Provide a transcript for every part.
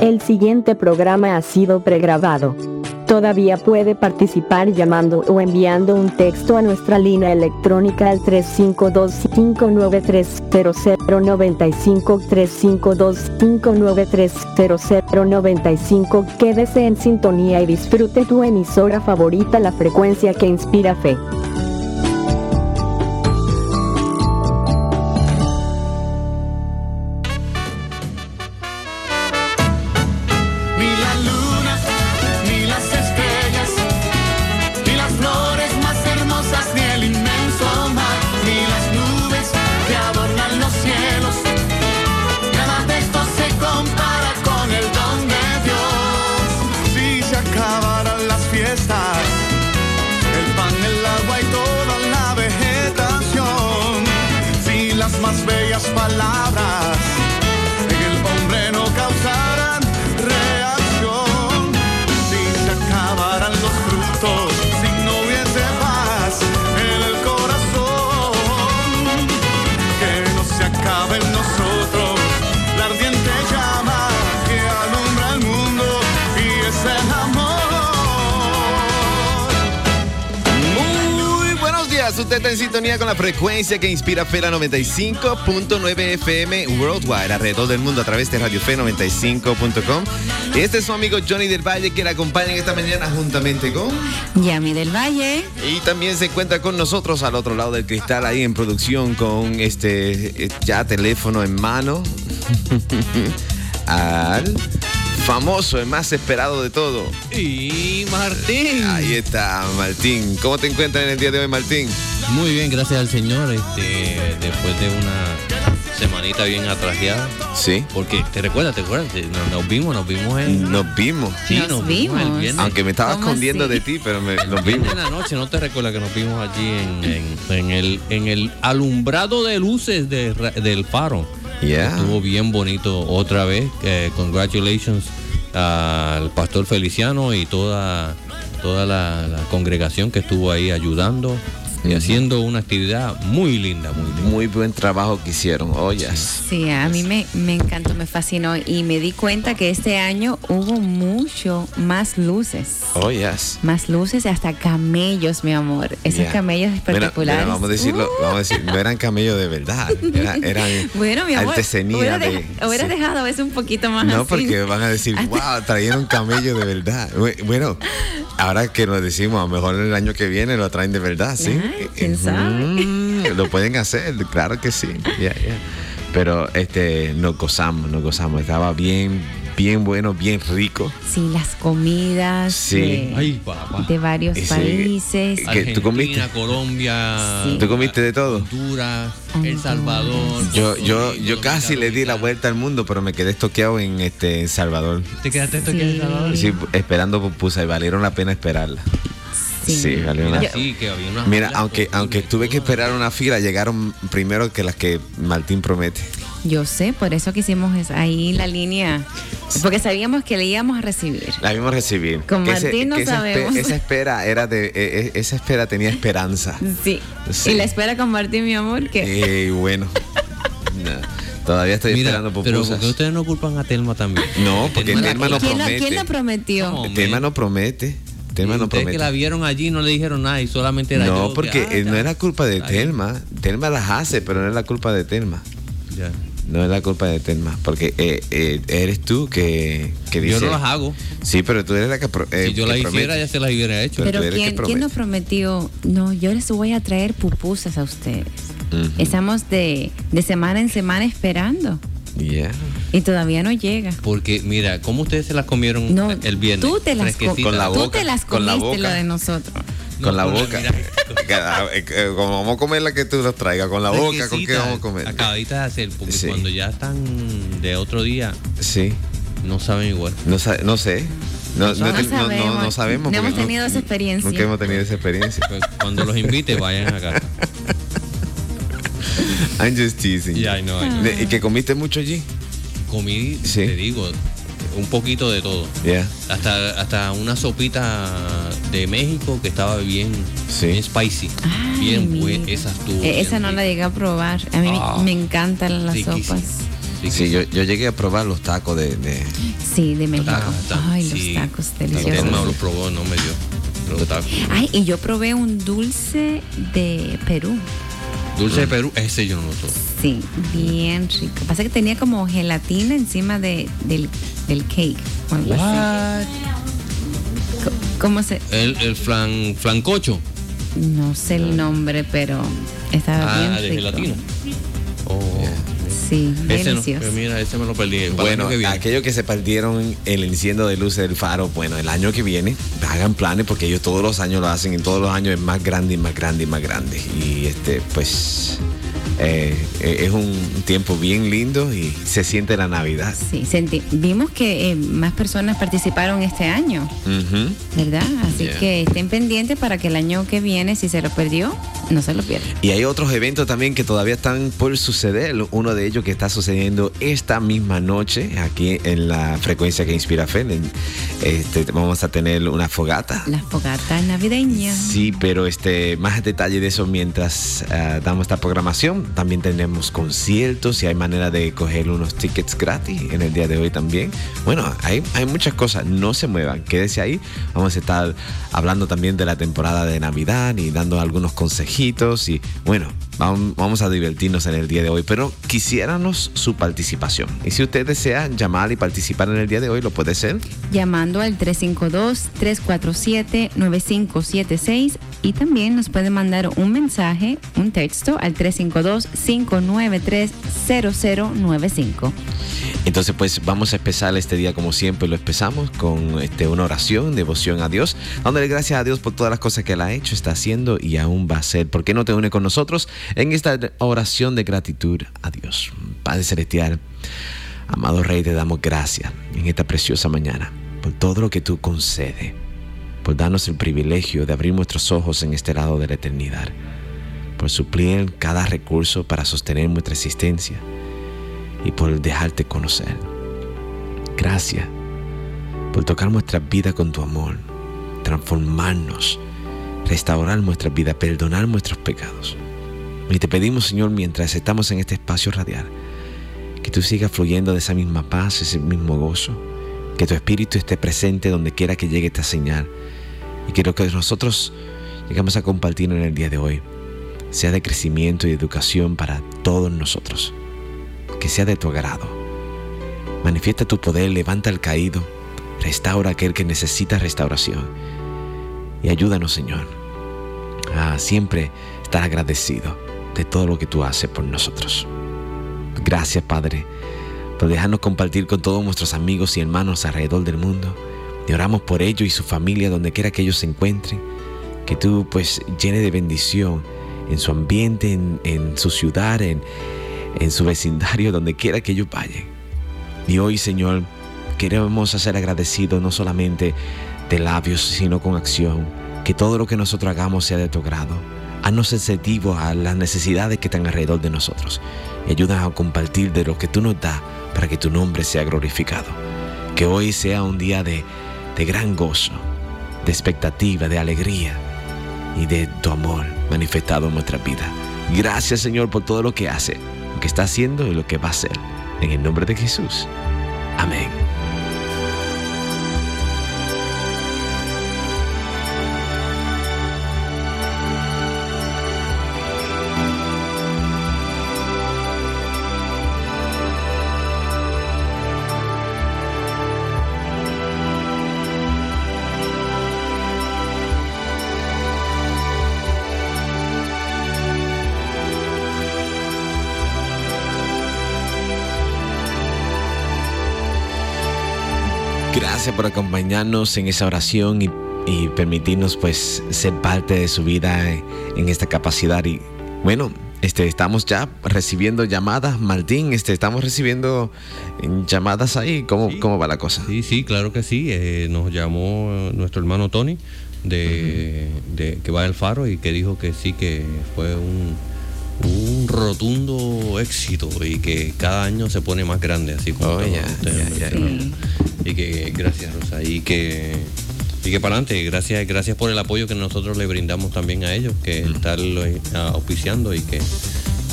El siguiente programa ha sido pregrabado. Todavía puede participar llamando o enviando un texto a nuestra línea electrónica al 352-593-0095 352-593-0095 Quédese en sintonía y disfrute tu emisora favorita la frecuencia que inspira fe. La que inspira Fe la 95.9 FM Worldwide, alrededor del mundo a través de Radio Fe 95.com. Este es su amigo Johnny del Valle que le acompaña esta mañana juntamente con... Yami del Valle. Y también se encuentra con nosotros al otro lado del cristal, ahí en producción con este eh, ya teléfono en mano, al famoso, el más esperado de todo. Y Martín. Ahí está, Martín. ¿Cómo te encuentras en el día de hoy, Martín? Muy bien, gracias al Señor. Este, después de una semanita bien atrajeada. Sí. Porque te recuerdas, te acuerdas, nos, nos vimos, nos vimos en. Nos vimos. Sí, Nos vimos. el viernes. Aunque me estaba ¿Cómo escondiendo así? de ti, pero me, nos vimos. en la noche, ¿no te recuerdas que nos vimos allí en, en- en el, en el alumbrado de luces de del faro? Yeah. Estuvo bien bonito otra vez. Eh, congratulations al pastor Feliciano y toda, toda la, la congregación que estuvo ahí ayudando y haciendo una actividad muy linda, muy linda. Muy buen trabajo que hicieron. Oh, yes. Sí, a mí me, me encantó, me fascinó y me di cuenta que este año hubo mucho más luces. Oh, yes. Más luces y hasta camellos, mi amor. Esos Yeah. camellos espectaculares. mira, vamos a decirlo, Uh, vamos a decir, no eran camellos de verdad, era- eran bueno, mi amor, artesanía hubiera, de. hubiera sí. dejado eso un poquito más No, así. porque van a decir, wow, trajeron camello de verdad. Bu- Bueno, ahora que nos decimos, a lo mejor el año que viene lo traen de verdad, ¿sí? Ay, ¿quién Ujú, sabe? Lo pueden hacer, claro que sí. Pero este, nos gozamos, nos gozamos. Estaba bien, bien bueno, bien rico. Sí, las comidas Sí. de, Ay, de varios países. ¿Qué, tú comiste? Colombia. Sí. ¿Tú comiste de todo? Honduras, El. Salvador. Yo, yo, yo casi le di la vuelta al mundo, pero me quedé estoqueado en este en Salvador. ¿Te quedaste esto Sí. en El Salvador? Sí, esperando pupusa y valieron la pena esperarla. Sí, valió la Mira, sí, que había una Mira, fila aunque, aunque tuve que esperar una fila, llegaron primero que las que Martín promete. Yo sé, por eso que hicimos ahí la línea, porque sabíamos que le íbamos a recibir. La vimos recibir. Con Que ese- Martín no sabemos. esa espera era de, eh, eh, esa espera tenía esperanza. Sí. Sí. Y la espera con Martín, mi amor, que Y bueno, no, todavía estoy Mira, esperando pero pupusas. ¿por qué ustedes no culpan a Telma también? No, porque Telma- Telma no ¿Quién, lo, promete. quién lo prometió? No, Tema no promete. No promete. que la vieron allí no le dijeron nada y solamente era yo. No, que, porque ah, eh, no ya. era culpa de. Telma. Telma las hace, pero no es la culpa de Telma. Ya. No es la culpa de Telma. Porque eh, eh, eres tú que, que dice. Yo no las hago. Sí, pero tú eres la que. pro- eh, si yo que las promete. hiciera, ya se las hubiera hecho. Pero ¿quién, que ¿quién nos prometió? No, yo les voy a traer pupusas a ustedes. Estamos de, de semana en semana esperando Yeah. Y todavía no llega. Porque, mira, ¿cómo ustedes se las comieron No, el viernes? tú te las, co-. Con la tú boca, te las con la comiste boca. lo de nosotros. Con la No, boca. mira, Eh, Como vamos a comer la que tú nos traigas, con la boca, ¿con qué vamos a comer? Acabaditas de hacer, porque Sí. cuando ya están de otro día, Sí, no saben igual. no, sa- no sé. No, no, No no- no- sabemos. no sabemos. No hemos tenido esa experiencia. Nunca hemos tenido esa experiencia. Pues, cuando los invite, vayan acá. I'm just teasing. Ya, I know, I know. ¿Y que comiste mucho allí? Comí, Sí. te digo, un poquito de todo. Yeah. Hasta, hasta una sopita de México que estaba bien, Sí. bien spicy. Ay, bien buena. Esa estuvo. Eh, bien esa no la rica. llegué a probar. A mí me- Ah, me encantan las riquísimo. sopas. Sí, yo, yo llegué a probar los tacos de, de- Sí, de México. Ah, ta- Ay, sí. los tacos deliciosos. lo probó, no me dio. Los tacos. Ay, y yo probé un dulce de Perú. Dulce de Perú, ese yo no lo tomo. Sí, bien rico. Pasa que tenía como gelatina encima de, del, del cake. Co- ¿Cómo se...? El, el flan, flancocho. No sé el nombre, pero estaba Ah, bien de rico. gelatina. Oh, Sí, ese delicioso. pero mira, ese me lo perdí. Bueno, que aquellos que se perdieron el enciendo de luces del faro, bueno, el año que viene hagan planes porque ellos todos los años lo hacen y todos los años es más grande y más grande y más grande. Y este, pues, eh, eh, es un tiempo bien lindo y se siente la Navidad. Sí, senti- vimos que eh, más personas participaron este año. ¿verdad? Así Yeah. que estén pendientes para que el año que viene, si se lo perdió, no se lo pierdan. Y hay otros eventos también que todavía están por suceder. Uno de ellos que está sucediendo esta misma noche aquí en la frecuencia que inspira fe. Este, vamos a tener una fogata. Las fogatas navideñas. Sí, pero este, más detalle de eso mientras ah, damos esta programación. También tenemos conciertos y hay manera de coger unos tickets gratis en el día de hoy también. Bueno, hay, hay muchas cosas. No se muevan, quédese ahí. Vamos a estar hablando también de la temporada de Navidad y dando algunos consejitos. Y bueno, vamos a divertirnos en el día de hoy. Pero quisiéramos su participación. Y si usted desea llamar y participar en el día de hoy, lo puede hacer. Llamando al 352-347-9576 y también nos puede mandar un mensaje, un texto al 352-593-0095. Entonces, pues vamos a empezar este día como siempre lo empezamos con este, una oración, devoción a Dios, dándole gracias a Dios por todas las cosas que Él ha hecho, está haciendo y aún va a hacer. ¿Por qué no te une con nosotros en esta oración de gratitud a Dios? Padre Celestial, amado Rey, te damos gracias en esta preciosa mañana por todo lo que tú concedes, por darnos el privilegio de abrir nuestros ojos en este lado de la eternidad, por suplir cada recurso para sostener nuestra existencia y por dejarte conocer. Gracias por tocar nuestra vida con tu amor, transformarnos, restaurar nuestra vida, perdonar nuestros pecados. Y te pedimos, Señor, mientras estamos en este espacio radial, que tú sigas fluyendo de esa misma paz, ese mismo gozo, que tu espíritu esté presente donde quiera que llegue esta señal y que lo que nosotros llegamos a compartir en el día de hoy sea de crecimiento y educación para todos nosotros que sea de tu agrado. Manifiesta tu poder, levanta al caído, restaura a aquel que necesita restauración. Y ayúdanos, Señor, a siempre estar agradecido de todo lo que tú haces por nosotros. Gracias, Padre, por dejarnos compartir con todos nuestros amigos y hermanos alrededor del mundo. Y oramos por ellos y su familia donde quiera que ellos se encuentren. Que tú pues llene de bendición en su ambiente, en, su ciudad, en, en su vecindario, donde quiera que ellos vayan. Y hoy, Señor, queremos ser agradecidos no solamente de labios, sino con acción. Que todo lo que nosotros hagamos sea de tu grado. Haznos sensitivos a las necesidades que están alrededor de nosotros. Y ayúdanos a compartir de lo que tú nos das para que tu nombre sea glorificado. Que hoy sea un día de, de gran gozo, de expectativa, de alegría y de tu amor manifestado en nuestra vida. Gracias, Señor, por todo lo que hace lo que está haciendo y lo que va a hacer. En el nombre de Jesús. Amén. Gracias por acompañarnos en esa oración y, y permitirnos pues ser parte de su vida en, en esta capacidad. Y bueno, este, estamos ya recibiendo llamadas. Martín, este, estamos recibiendo llamadas ahí. ¿Cómo, Sí. cómo va la cosa? Sí, sí, claro que sí. Eh, nos llamó nuestro hermano Tony, de, de- que va al faro y que dijo que sí, que fue un rotundo éxito y que cada año se pone más grande, así como Oh. Y que gracias, Rosa, y que y que para adelante, gracias, gracias por el apoyo que nosotros le brindamos también a ellos, que estarlo eh, auspiciando y que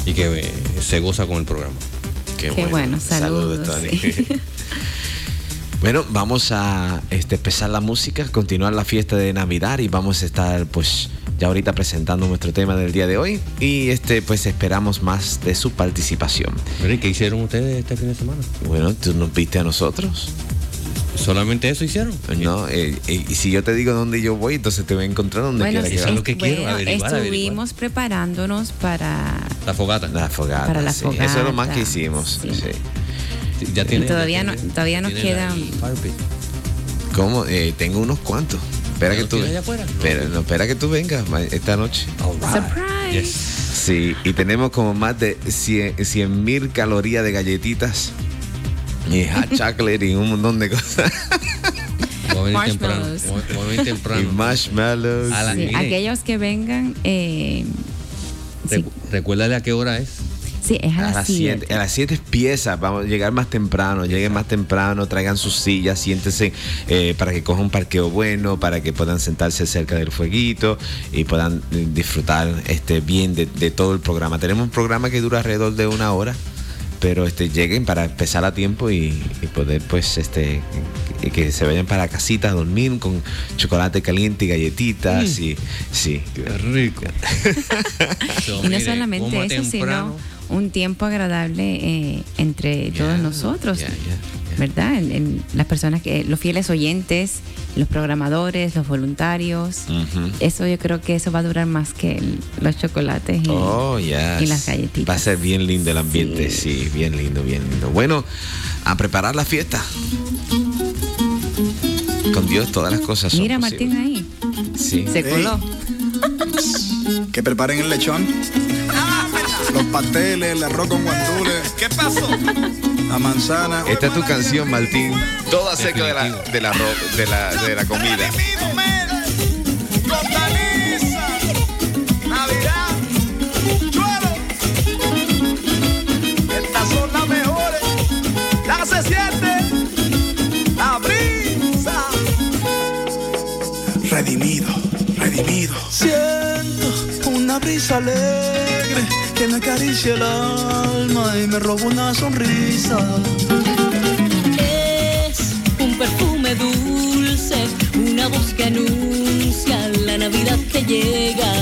y que eh, se goza con el programa. Qué bueno, saludos, Tony. sí. bueno, vamos a este, empezar la música, continuar la fiesta de Navidad y vamos a estar pues ya ahorita presentando nuestro tema del día de hoy y este pues esperamos más de su participación. ¿Qué hicieron ustedes este fin de semana? Bueno, tú nos viste a nosotros. ¿Solamente eso hicieron? No, eh, eh, y si yo te digo dónde yo voy, entonces te voy a encontrar donde Bueno, quiera que es lo que quiero, averiguar, estuvimos preparándonos para, La fogata. La fogata. para la sí. fogata. Eso es lo más que hicimos. Sí. sí. Ya tiene, Todavía ya no- todavía nos tiene queda- ahí fire pit. ¿Cómo? Eh, tengo unos cuantos. Espera ¿Ya que tú? Espera, no, espera que tú vengas esta noche. surprise. Yes. Sí, y tenemos como más de 100 mil calorías de galletitas. Y hot chocolate y un montón de cosas. Voy a venir temprano. Marshmallows. Voy a venir y temprano. marshmallows. Sí, aquellos que vengan, eh, sí, Recuérdale a qué hora es. Sí, es a, A las las 7, 7. a las 7 empieza, vamos a llegar más temprano, lleguen más temprano, traigan sus sillas, siéntense eh, para que cojan un parqueo bueno, para que puedan sentarse cerca del fueguito y puedan eh, disfrutar este, bien de, de todo el programa. Tenemos un programa que dura alrededor de una hora, pero este, lleguen para empezar a tiempo y, y poder pues este que, que se vayan para casita a dormir con chocolate caliente y galletitas y sí. Qué rico. Y no solamente eso, sino un tiempo agradable eh, entre todos nosotros. ¿verdad? En- en las personas que, los fieles oyentes, los programadores, los voluntarios. Eso yo creo que eso va a durar más que el- los chocolates y, Oh, yes. y las galletitas. Va a ser bien lindo el ambiente, sí. Sí. bien lindo, bien lindo. Bueno, a preparar la fiesta. Con Dios todas las cosas son Mira posibles. Martín ahí, Sí. se coló. Que preparen el lechón. Los pasteles, el arroz con guandules. ¿Qué pasó? La manzana. Esta es tu canción, Martín. Todo acerca de la, de la, ro- de la, de la comida. Navidad. Chuelo. Estas son las mejores. Ya se siente la brisa. Redimido, redimido. Siento una brisa alegre que me acaricia el alma y me roba una sonrisa. Es un perfume dulce, una voz que anuncia la Navidad que llega.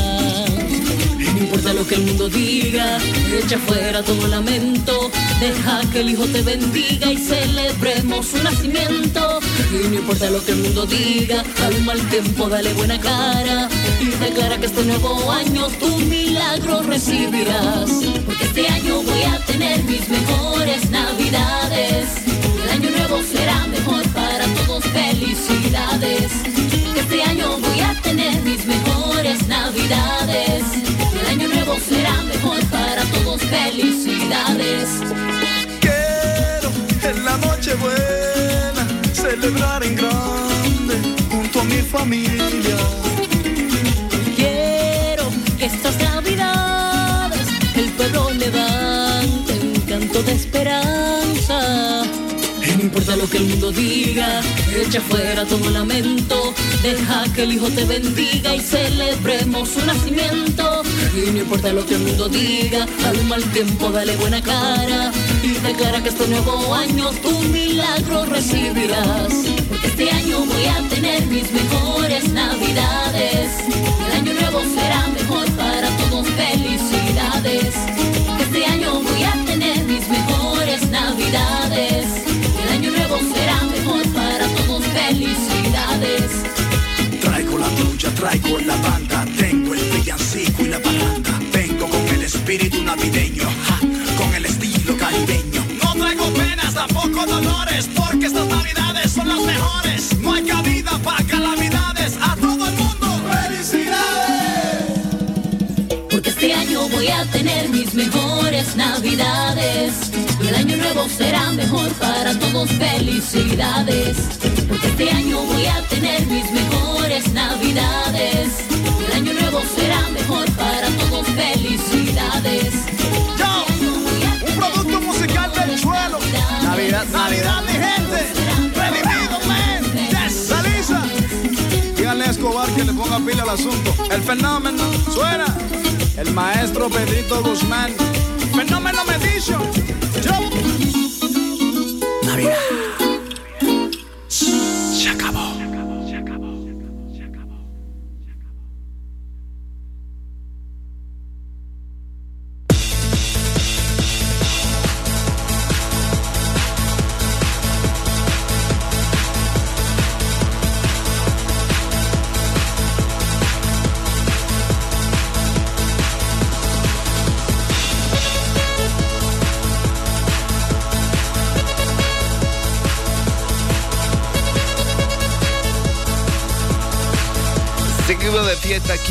No importa lo que el mundo diga, echa fuera todo lamento, deja que el Hijo te bendiga y celebremos su nacimiento. Y no importa lo que el mundo diga, al mal tiempo dale buena cara y declara que este nuevo año tu milagro recibirás. Porque este año voy a tener mis mejores navidades. El año nuevo será mejor para todos, felicidades. Este año voy a tener mis mejores navidades. El año nuevo será mejor para todos, felicidades. Quiero en la noche buena celebrar en grande junto a mi familia. Quiero que estas navidades el pueblo levante un canto de esperanza. Y no importa lo que el mundo diga, echa fuera todo lamento, deja que el Hijo te bendiga y celebremos su nacimiento. Y no importa lo que el mundo diga, al mal tiempo dale buena cara declara que este nuevo año tu milagro recibirás. Porque este año voy a tener mis mejores navidades. El año nuevo será mejor para todos, felicidades. Este año voy a tener mis mejores navidades. El año nuevo será mejor para todos, felicidades. Traigo la trucha, traigo la banda, navidades. Y el año nuevo será mejor para todos, felicidades. Porque este año voy a tener mis mejores navidades. Y el año nuevo será mejor para todos, felicidades. Yo, un producto musical del suelo. Navidad, Navidad, mi gente. Redimido, man. Yes. Díganle a Escobar que le ponga pila al asunto. El fenómeno suena. El maestro Pedrito Guzmán. Fenómeno Medition. Yo. Navidad.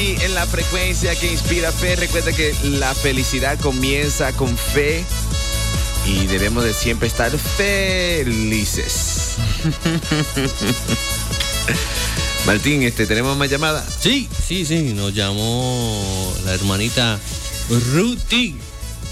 Aquí en la frecuencia que inspira fe. Recuerda que la felicidad comienza con fe y debemos de siempre estar felices. Martín, este, ¿tenemos más llamada? Sí, sí, sí, nos llamó la hermanita Ruti.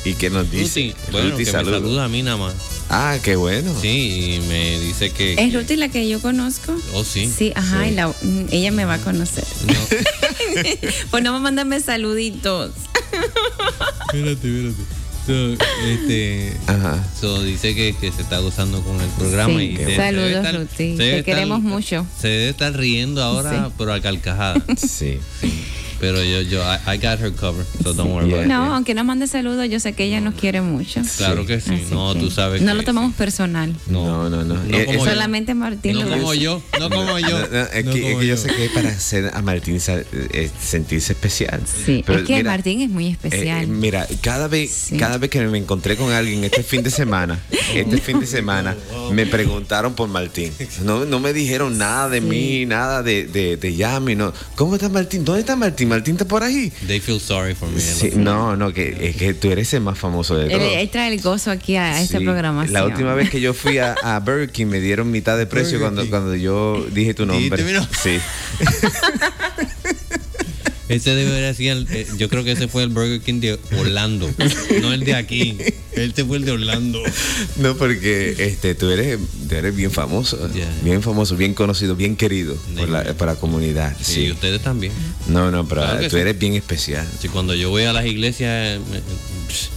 ¿Y qué nos dice? Ruti, bueno, Ruti, que saludos. me saluda a mí nada más. Ah, qué bueno. Sí, y me dice que... ¿Es que- Ruti la que yo conozco? Oh, sí. Sí, ajá, Sí. y la- mm, ella me va a conocer. No, Pues no me mándame saluditos. espérate, espérate. So, este, Ajá. so, dice que, que se está gozando con el programa Sí, y se- saludos, se debe estar- Ruti. se Te queremos mucho. Se debe estar riendo ahora, Sí. pero a carcajada. Sí. pero yo, yo, I, I got her covered, so don't worry Yeah. about it. No, aunque no mande saludos, yo sé que ella nos quiere mucho. Claro Sí. que sí. Así no, que tú sabes No que- lo tomamos personal. No, no, no. Eh, como eso- yo. Solamente Martín No lo como yo, no como yo. No, no, es, No que, es como que yo yo. sé que es para hacer a Martín eh, sentirse especial. Sí, Pero es que mira, Martín es muy eh, especial. mira, cada vez, Sí. cada vez que me encontré con alguien este fin de semana, este fin de semana, me preguntaron por Martín. No, no me dijeron nada de mí, nada de, de, de Yami, no. ¿Cómo está Martín? ¿Dónde está Martín? ¿Martín está por ahí? They feel sorry for me. Sí, no, no, que es que tú eres el más famoso de él, todos. él trae el gozo aquí a esta Sí, programación. La última vez que yo fui a, a Burger King me dieron mitad de precio Burger cuando, King. cuando yo dije tu nombre. Sí. Ese debería ser, el- eh, yo creo que ese fue el Burger King de Orlando, no el de aquí. Este fue el de Orlando. No, porque este, tú eres, tú eres bien famoso, Yeah. bien famoso, bien conocido, bien querido por la, por la comunidad. Sí, Sí. y ustedes también. No, no, pero Claro tú sí. eres bien especial. Si cuando yo voy a las iglesias, eh, psh,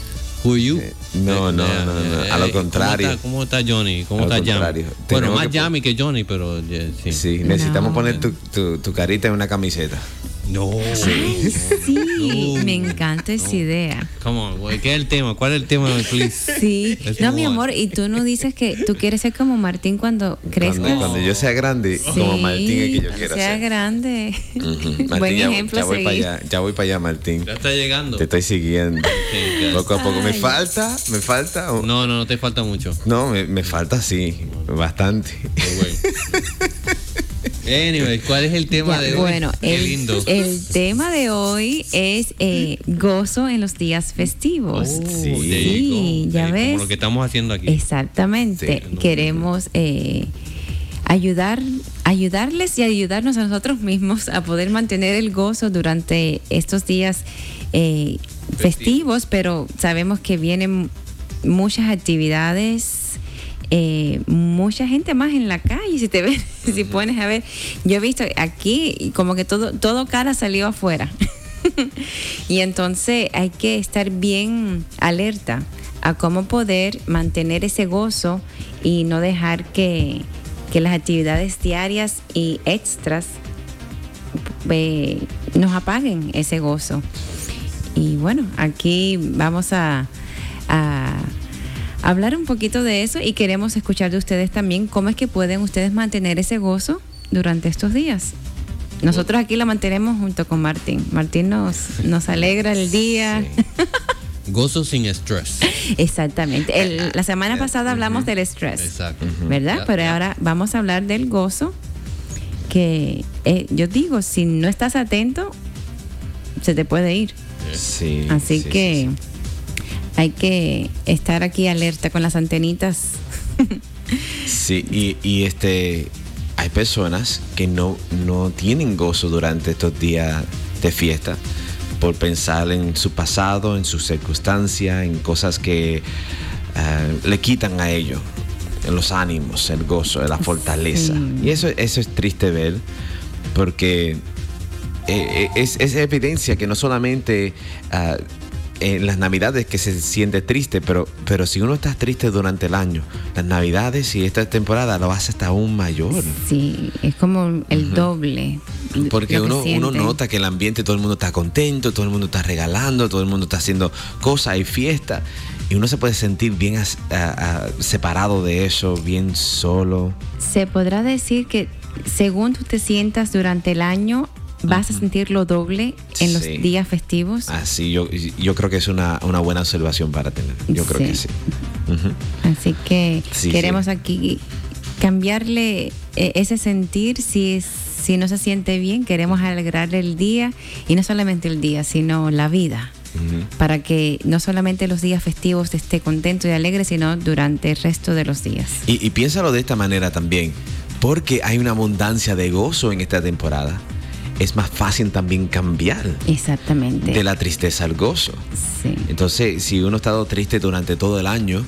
who are you? Eh, no, no, Eh, no, no, eh, a lo eh, contrario. ¿Cómo está, cómo está Johnny? ¿Cómo está Yami? Bueno, más que- Yami que Johnny, pero eh, sí. Sí, necesitamos No. poner tu, tu, tu carita en una camiseta. No. Ay, sí, No. me encanta esa idea. Come on, güey. ¿Qué es el tema? ¿Cuál es el tema, please? Sí, Let's no, mi on. amor, y tú no dices que tú quieres ser como Martín cuando crezcas. Cuando, cuando yo sea grande, como Sí, Martín es que yo quiero sea ser. grande. Martín, Buen ya, ejemplo ya voy para allá, ya voy para allá, Martín. Ya está llegando. Te estoy siguiendo. Sí. Poco a poco. ¿Me falta? ¿Me falta? o- No, no, no te falta mucho. No, me, me falta sí, bastante. Oh, güey. Anyway, ¿cuál es el tema Ya, de hoy? bueno, Qué el, lindo. el tema de hoy es eh, gozo en los días festivos. Oh, Sí. ya ves. Como lo que estamos haciendo aquí. Exactamente. Sí. Queremos eh, ayudar, ayudarles y ayudarnos a nosotros mismos a poder mantener el gozo durante estos días eh, festivos, pero sabemos que vienen muchas actividades. Eh, mucha gente más en la calle, si te ves, si pones a ver, yo he visto aquí como que todo, todo cara salió afuera. y entonces hay que estar bien alerta a cómo poder mantener ese gozo y no dejar que, que las actividades diarias y extras eh, nos apaguen ese gozo. Y bueno, aquí vamos a, a hablar un poquito de eso y queremos escuchar de ustedes también cómo es que pueden ustedes mantener ese gozo durante estos días. Nosotros aquí lo mantenemos junto con Martín. Martín nos, nos alegra el día. Gozo sin estrés. Exactamente. El- la semana pasada hablamos del estrés, Exacto. ¿verdad? Pero ahora vamos a hablar del gozo, que eh, yo digo, si no estás atento, se te puede ir. Sí. Así sí, que sí, hay que estar aquí alerta con las antenitas. Sí, y, y, este hay personas que no, no tienen gozo durante estos días de fiesta por pensar en su pasado, en sus circunstancias, en cosas que ah, le quitan a ellos, en los ánimos, el gozo, la fortaleza. Sí. Y eso, eso es triste ver, porque eh, eh, es, es evidencia que no solamente ah, en las navidades que se siente triste, pero, pero si uno está triste durante el año, las navidades y esta temporada lo hace hasta aún mayor. Sí, es como el doble. Porque uno, uno nota que el ambiente, todo el mundo está contento, todo el mundo está regalando, todo el mundo está haciendo cosas y fiesta. Y uno se puede sentir bien as- a- a- separado de eso, bien solo. Se podrá decir que según tú te sientas durante el año, vas a sentirlo doble en los Sí. días festivos. Así yo, yo creo que es una, una buena observación para tener. Yo creo que sí. Sí. Ujú. Así que Sí, queremos sí. aquí cambiarle eh, ese sentir si es- si no se siente bien, queremos alegrarle el día y no solamente el día, sino la vida. Para que no solamente los días festivos esté contento y alegre, sino durante el resto de los días. Y, y piénsalo de esta manera también, porque hay una abundancia de gozo en esta temporada. Es más fácil también cambiar Exactamente. de la tristeza al gozo. Sí. Entonces, si uno ha estado triste durante todo el año,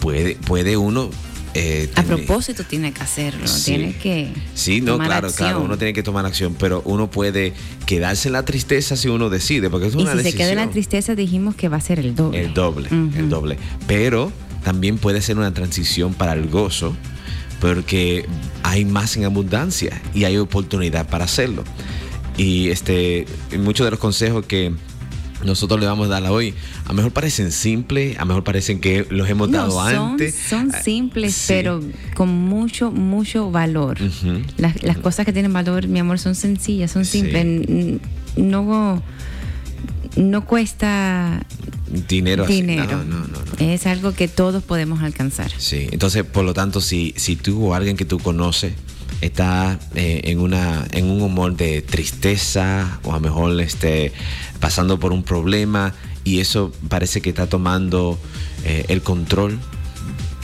puede, puede uno... eh, A propósito tiene que hacerlo, Sí. tiene que Sí, no, tomar claro, acción. claro, uno tiene que tomar acción, pero uno puede quedarse en la tristeza si uno decide, porque es Y una si se queda en la tristeza dijimos que va a ser el doble. El doble, el doble. Pero también puede ser una transición para el gozo, porque hay más en abundancia y hay oportunidad para hacerlo. Y este, muchos de los consejos que nosotros le vamos a dar hoy, a lo mejor parecen simples, a lo mejor parecen que los hemos No, dado son, antes. son Ah, simples, sí. pero con mucho, mucho valor. Las, las cosas que tienen valor, mi amor, son sencillas, son simples. No, no cuesta Dinero, así. dinero. No, no, no, no. Es algo que todos podemos alcanzar. Sí, entonces por lo tanto, si, si tú o alguien que tú conoces está eh, en, una, en un humor de tristeza o a lo mejor este, pasando por un problema y eso parece que está tomando eh, el control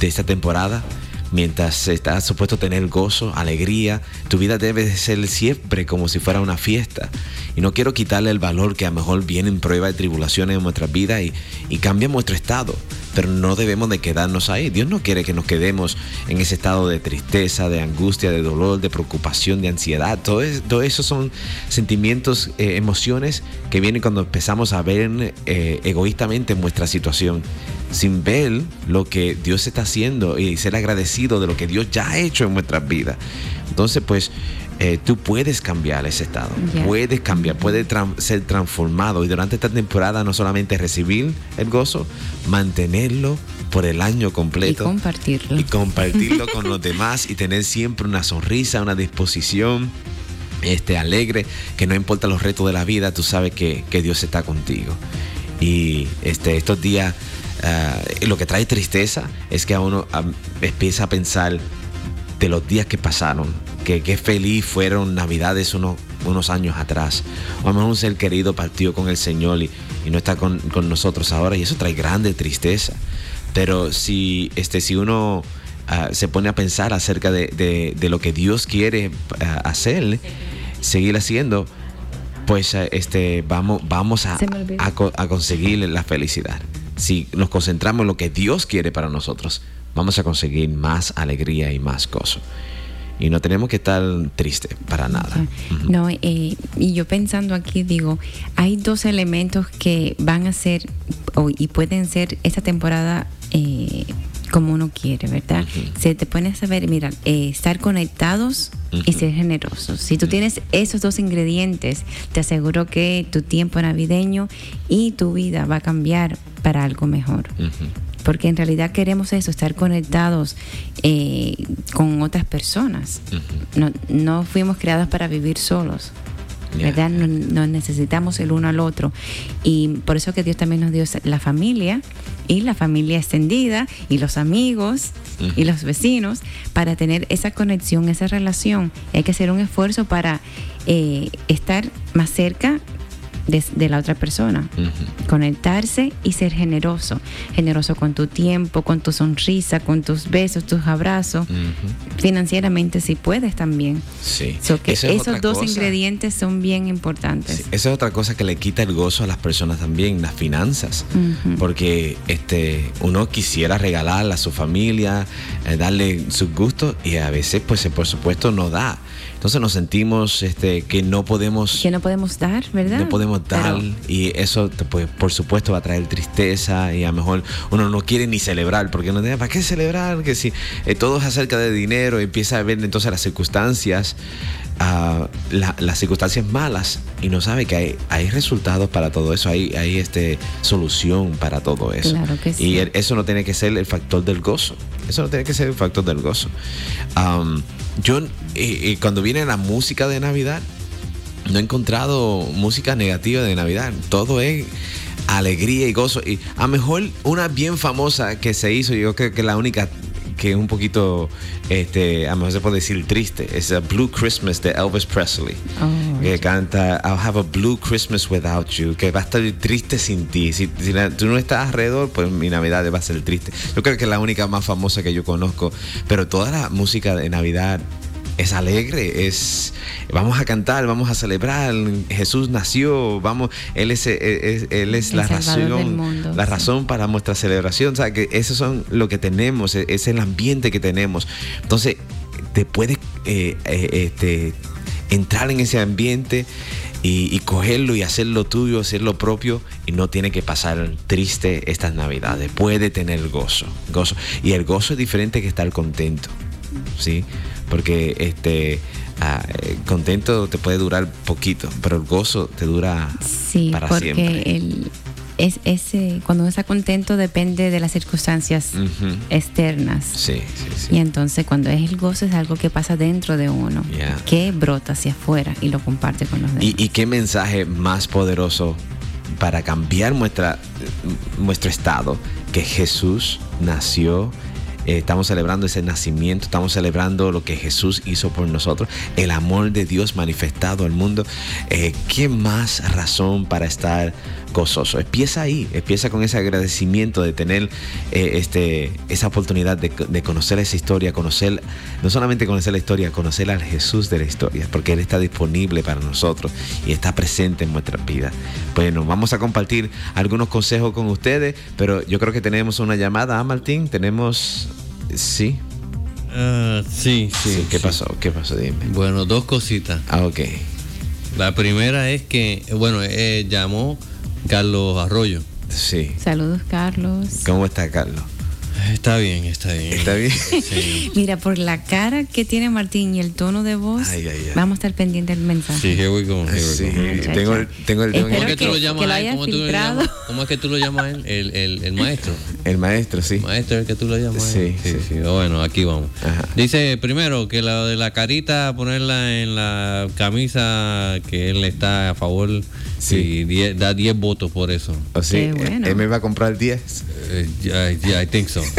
de esta temporada, mientras está supuesto tener gozo, alegría, tu vida debe de ser siempre como si fuera una fiesta. Y no quiero quitarle el valor que a lo mejor vienen pruebas y tribulaciones en nuestras vidas y, y cambia nuestro estado. Pero no debemos de quedarnos ahí. Dios no quiere que nos quedemos en ese estado de tristeza, de angustia, de dolor, de preocupación, de ansiedad. Todo, es- eso son sentimientos, eh, emociones que vienen cuando empezamos a ver eh, egoístamente nuestra situación sin ver lo que Dios está haciendo y ser agradecido de lo que Dios ya ha hecho en nuestras vidas. Entonces, pues, eh, tú puedes cambiar ese estado, puedes cambiar, puedes tran- ser transformado y durante esta temporada no solamente recibir el gozo, mantenerlo por el año Y completo compartirlo. y compartirlo con los demás y tener siempre una sonrisa, una disposición este, alegre, que no importa los retos de la vida, tú sabes que, que Dios está contigo. Y este, estos días, ah, lo que trae tristeza es que a uno ah, empieza a pensar de los días que pasaron, que qué feliz fueron navidades unos, unos años atrás. O a lo mejor un ser querido partió con el Señor y, y no está con, con nosotros ahora y eso trae grande tristeza. Pero si, este, si uno ah, se pone a pensar acerca de, de- de lo que Dios quiere ah, hacer, seguir haciendo, pues ah, este, vamos, vamos a, a a conseguir la felicidad. Si nos concentramos en lo que Dios quiere para nosotros, vamos a conseguir más alegría y más gozo. Y no tenemos que estar tristes para nada. No, eh, y yo pensando aquí digo, hay dos elementos que van a ser y pueden ser esta temporada eh, como uno quiere, ¿verdad? Se te pone a saber, mira, eh, estar conectados y ser generosos. Si tú tienes esos dos ingredientes, te aseguro que tu tiempo navideño y tu vida va a cambiar para algo mejor. Porque en realidad queremos eso, estar conectados eh, con otras personas. No, no fuimos creados para vivir solos. ¿Verdad? Nos, nos necesitamos el uno al otro. Y por eso que Dios también nos dio la familia y la familia extendida y los amigos y los vecinos para tener esa conexión, esa relación. Y hay que hacer un esfuerzo para eh, estar más cerca de, de la otra persona conectarse y ser generoso. Generoso con tu tiempo, con tu sonrisa, con tus besos, tus abrazos. Financieramente si puedes también. Sí. So que es esos dos cosa. ingredientes son bien importantes. Sí, Esa es otra cosa que le quita el gozo a las personas también, las finanzas. Porque este, uno quisiera regalarle a su familia, eh, darle sus gustos y a veces, pues, por supuesto, no da. Entonces nos sentimos este, que no podemos Que no podemos dar, ¿verdad? no podemos dar y eso puede- por supuesto va a traer tristeza y a lo mejor uno no quiere ni celebrar porque uno dice, ¿para qué celebrar? Que si eh, todo es acerca de dinero y empieza a ver entonces las circunstancias, la- las circunstancias malas y no sabe que hay, hay resultados para todo eso, hay, hay este, solución para todo eso. Claro que sí. Y el- eso no tiene que ser el factor del gozo, eso no tiene que ser el factor del gozo. Yo, eh, eh, cuando viene la música de Navidad, no he encontrado música negativa de Navidad. Todo es alegría y gozo. Y a lo mejor una bien famosa que se hizo, yo creo que la única que es un poquito, este, a lo mejor se puede decir triste, es a Blue Christmas de Elvis Presley. Oh, que canta I'll have a blue Christmas without you, que va a estar triste sin ti. Si, si la- tú no estás alrededor, pues mi Navidad va a ser triste. Yo creo que es la única más famosa que yo conozco, pero toda la música de Navidad es alegre, es vamos a cantar, vamos a celebrar, Jesús nació, vamos, él es, él es, él es la razón, mundo, la sí. razón para nuestra celebración, o sea, que eso son lo que tenemos, e- es el ambiente que tenemos. Entonces, te puedes eh, eh, este, entrar en ese ambiente y, y cogerlo y hacerlo tuyo, hacerlo propio y no tiene que pasar triste estas navidades. Puede tener gozo, gozo. Y el gozo es diferente que estar contento, ¿sí? Porque este ah, eh, contento te puede durar poquito, pero el gozo te dura Sí, para porque siempre. el, es, ese, cuando uno está contento depende de las circunstancias externas. Sí, sí, sí. Y entonces cuando es el gozo es algo que pasa dentro de uno, Yeah. que brota hacia afuera y lo comparte con los demás. ¿Y, y qué mensaje más poderoso para cambiar nuestra, nuestro estado? Que Jesús nació. Eh, estamos celebrando ese nacimiento, estamos celebrando lo que Jesús hizo por nosotros, el amor de Dios manifestado al mundo. Eh, ¿Qué más razón para estar gozoso? Empieza ahí, empieza con ese agradecimiento de tener eh, este, esa oportunidad de, de conocer esa historia, conocer, no solamente conocer la historia, conocer al Jesús de la historia, porque Él está disponible para nosotros y está presente en nuestras vidas. Bueno, vamos a compartir algunos consejos con ustedes, pero yo creo que tenemos una llamada, ¿ah, Martín? Tenemos... Sí, Ah, sí, sí. sí, ¿qué sí. pasó? ¿Qué pasó? Dime. Bueno, dos cositas. Ah, ok. La primera es que, bueno, eh, llamó Carlos Arroyo. Sí. Saludos, Carlos. ¿Cómo está, Carlos? Está bien, está bien. ¿Está bien? Sí. Mira, por la cara que tiene Martín y el tono de voz, Ay, ay, ay. vamos a estar pendientes del mensaje. Sí, here we go, here we Sí, go. Muchacha. tengo, el- tengo el, Espero ¿Cómo es que, que- tú lo llamas a él? ¿Cómo, tú lo filtrado. llamas? ¿Cómo es que tú lo llamas a él? El, el, el maestro. el maestro, sí. Maestro es el que tú lo llamas. a él? Sí, sí. sí. Bueno, aquí vamos. Ajá. Dice primero que la de la carita, ponerla en la camisa, que él está a favor. Sí. y die- da 10 votos por eso. O sí, Qué bueno. él me va a comprar 10. Eh, yeah, yeah, I think so.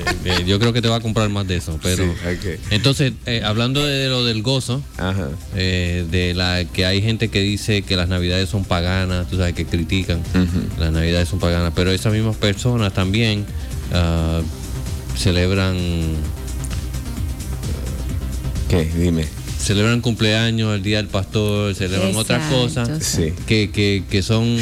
Eh, eh, yo creo que te va a comprar más de eso. Pero Sí, ok. entonces, eh, hablando de lo del gozo, Ajá. eh, de la que hay gente que dice que las navidades son paganas, tú sabes que critican las navidades son paganas, pero esas mismas personas también ah, celebran ¿Qué? Dime. Celebran cumpleaños, el día del pastor, celebran otras Exacto, cosas Sí. que, que, que son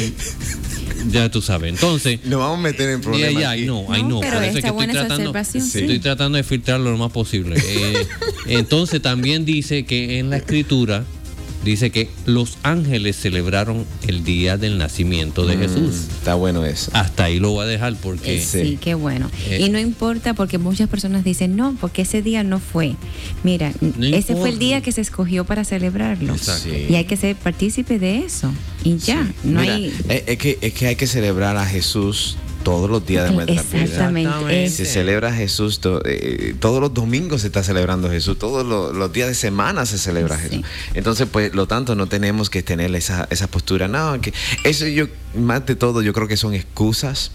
ya tú sabes. Entonces, Nos vamos a meter en problemas. I No, know. pero Por eso es está que estoy tratando, sí. estoy tratando de filtrarlo lo más posible. Eh, entonces también dice que en la escritura dice que los ángeles celebraron el día del nacimiento de Jesús. Mm, está bueno eso. Hasta ahí lo voy a dejar porque Eh, sí. Sí. qué bueno. Eh, y no importa porque muchas personas dicen, no, porque ese día no fue. Mira, No ese fue el día que se escogió para celebrarlo. Sí. Y hay que ser partícipe de eso. Y ya, Sí. no Mira, hay... es, es que, es que hay que celebrar a Jesús todos los días de nuestra vida. Exactamente. Es- Se celebra Jesús, to- eh, todos los domingos se está celebrando Jesús, todos los, los días de semana se celebra Sí. Jesús. Entonces, pues, lo tanto, no tenemos que tener esa, esa postura. No, que eso yo, más de todo, yo creo que son excusas,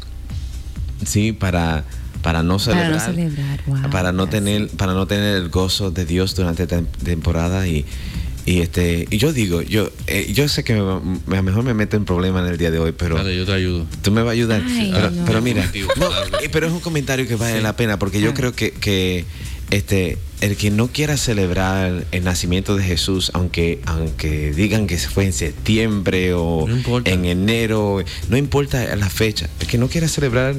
sí, para, para no Para celebrar. no celebrar, wow, para no tener, para no tener el gozo de Dios durante esta temporada y y este y yo digo yo eh, yo sé que me, va- a lo mejor me meto en problemas en el día de hoy pero Dale, yo te ayudo. Tú me vas a ayudar. Ay, pero, no. pero mira, no, eh, pero es un comentario que vale Sí. la pena porque yo Claro. creo que, que este el que no quiera celebrar el nacimiento de Jesús, aunque aunque digan que fue en septiembre o No en enero, no importa la fecha, el que no quiera celebrar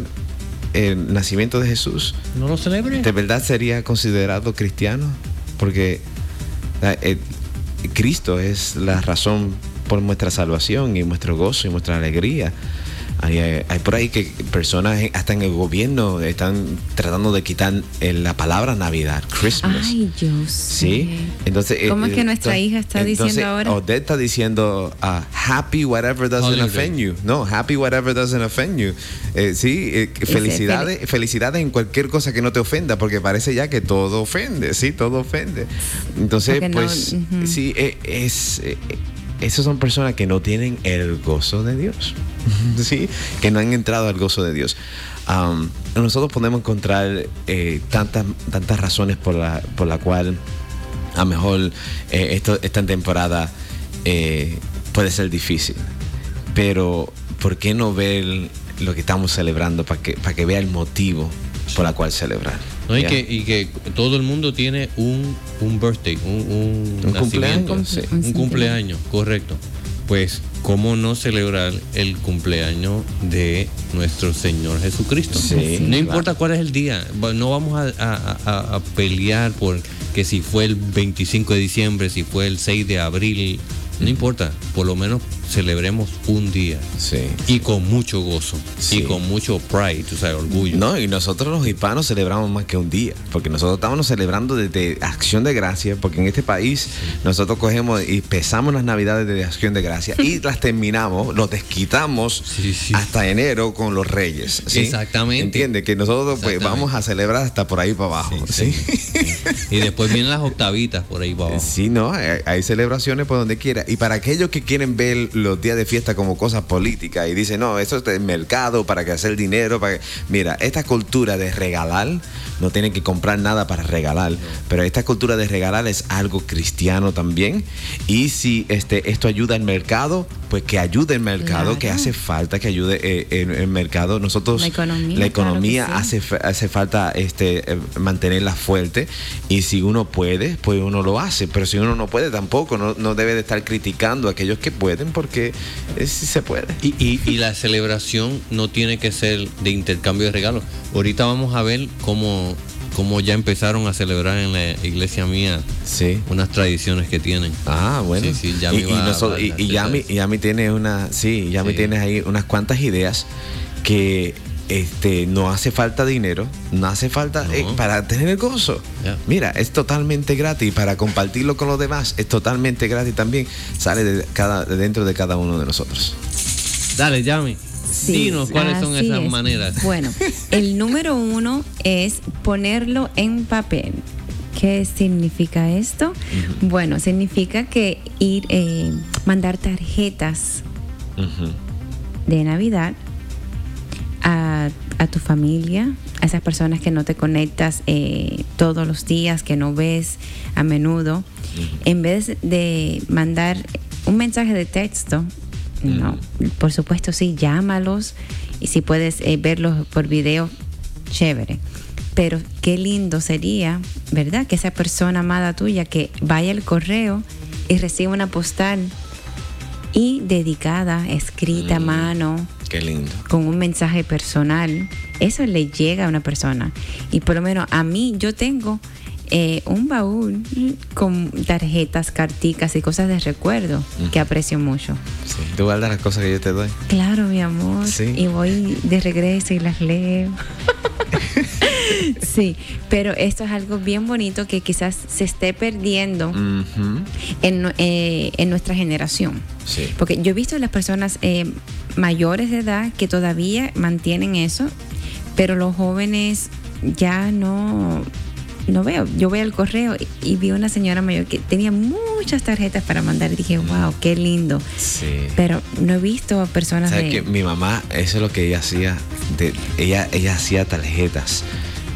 el nacimiento de Jesús, ¿No lo celebres? ¿de verdad sería considerado cristiano? Porque eh, Cristo es la razón por nuestra salvación y nuestro gozo y nuestra alegría. Hay, hay- por ahí que personas, eh, hasta en el gobierno, están tratando de quitar eh, la palabra Navidad, Christmas. Ay, yo sé. Sí, entonces. eh, ¿Cómo es que nuestra entonces- hija está entonces, diciendo ahora? Odette está diciendo ah, happy whatever doesn't Holiday. offend you. No, happy whatever doesn't offend you. Eh, sí, eh, felicidades, felicidades en cualquier cosa que no te ofenda, porque parece ya que todo ofende, sí, todo ofende. Entonces, Porque no- pues, sí, eh, es. Esas son personas que no tienen el gozo de Dios, sí, que no han entrado al gozo de Dios. Am, nosotros podemos encontrar eh, tantas, tantas razones por la, por la cual a lo mejor eh, esta temporada eh, puede ser difícil. Pero, ¿por qué no ver lo que estamos celebrando para que, para que vea el motivo por la cual celebrar? No, y, que, y que todo el mundo tiene un, un birthday, un, un, Un nacimiento, cumpleaños, sí. un cumpleaños, correcto. Pues, ¿cómo no celebrar el cumpleaños de nuestro Señor Jesucristo? Sí, no claro. importa cuál es el día, no vamos a, a- a- a pelear por que si fue el 25 de diciembre, si fue el 6 de abril, no importa, por lo menos celebremos un día Sí. y con mucho gozo Sí. y con mucho pride, tú sabes, orgullo. No, y nosotros los hispanos celebramos más que un día, porque nosotros estamos celebrando desde Acción de Gracia, porque en este país nosotros cogemos y pesamos las navidades de Acción de Gracia y las terminamos, los desquitamos hasta enero con los reyes. Exactamente. Entiende que nosotros pues vamos a celebrar hasta por ahí para abajo. ¿sí? Y después vienen las octavitas por ahí para abajo. Sí, no, hay, hay celebraciones por donde quiera. Y para aquellos que quieren ver los días de fiesta como cosas políticas y dicen, no, eso es del mercado para que hacer dinero, para que... Mira, esta cultura de regalar, no tienen que comprar nada para regalar, pero esta cultura de regalar es algo cristiano también. Y si este, esto ayuda al mercado, pues que ayude el mercado, que hace falta que ayude eh, el, el mercado. Nosotros, La economía, la economía claro que sí. hace hace, fa- hace falta este, eh, mantenerla fuerte y si uno puede, pues uno lo hace, pero si uno no puede tampoco, no, no debe de estar criticando a aquellos que pueden porque eh, sí se puede. Y, y- y la celebración no tiene que ser de intercambio de regalos. Ahorita vamos a ver cómo, cómo ya empezaron a celebrar en la iglesia mía Sí. unas tradiciones que tienen. Ah, bueno. Sí, sí, ya y, me y iba a noso- hablar y- Yami, Yami tiene una, sí, Yami Sí. tienes ahí unas cuantas ideas que este no hace falta dinero, no hace falta No. eh, para tener el gozo. Mira, es totalmente gratis para compartirlo con los demás, es totalmente gratis también, sale de cada de dentro de cada uno de nosotros. Dale, Yami. Sí, Dinos cuáles son esas es. maneras. Bueno, el número uno es ponerlo en papel. ¿Qué significa esto? Bueno, significa que ir, eh, mandar tarjetas de Navidad a, a tu familia, a esas personas que no te conectas eh, todos los días, que no ves a menudo, en vez de mandar un mensaje de texto, no, por supuesto sí, llámalos y si puedes eh, verlos por video, chévere. Pero qué lindo sería, ¿verdad? Que esa persona amada tuya que vaya al correo y reciba una postal y dedicada, escrita a Mm. mano, Qué lindo. con un mensaje personal, eso le llega a una persona. Y por lo menos a mí yo tengo eh, un baúl con tarjetas, carticas y cosas de recuerdo que aprecio mucho. Sí. Tú guardas las cosas que yo te doy. Claro, mi amor. Sí. Y voy de regreso y las leo. sí, pero esto es algo bien bonito que quizás se esté perdiendo en, eh, en nuestra generación. Sí. Porque yo he visto las personas eh, mayores de edad que todavía mantienen eso, pero los jóvenes ya no, no veo. Yo voy al correo y, y vi una señora mayor que tenía muchas tarjetas para mandar y dije, wow, qué lindo. Sí. Pero no he visto a personas ¿Sabes de... que mi mamá, eso es lo que ella hacía? De- ella, ella hacía tarjetas.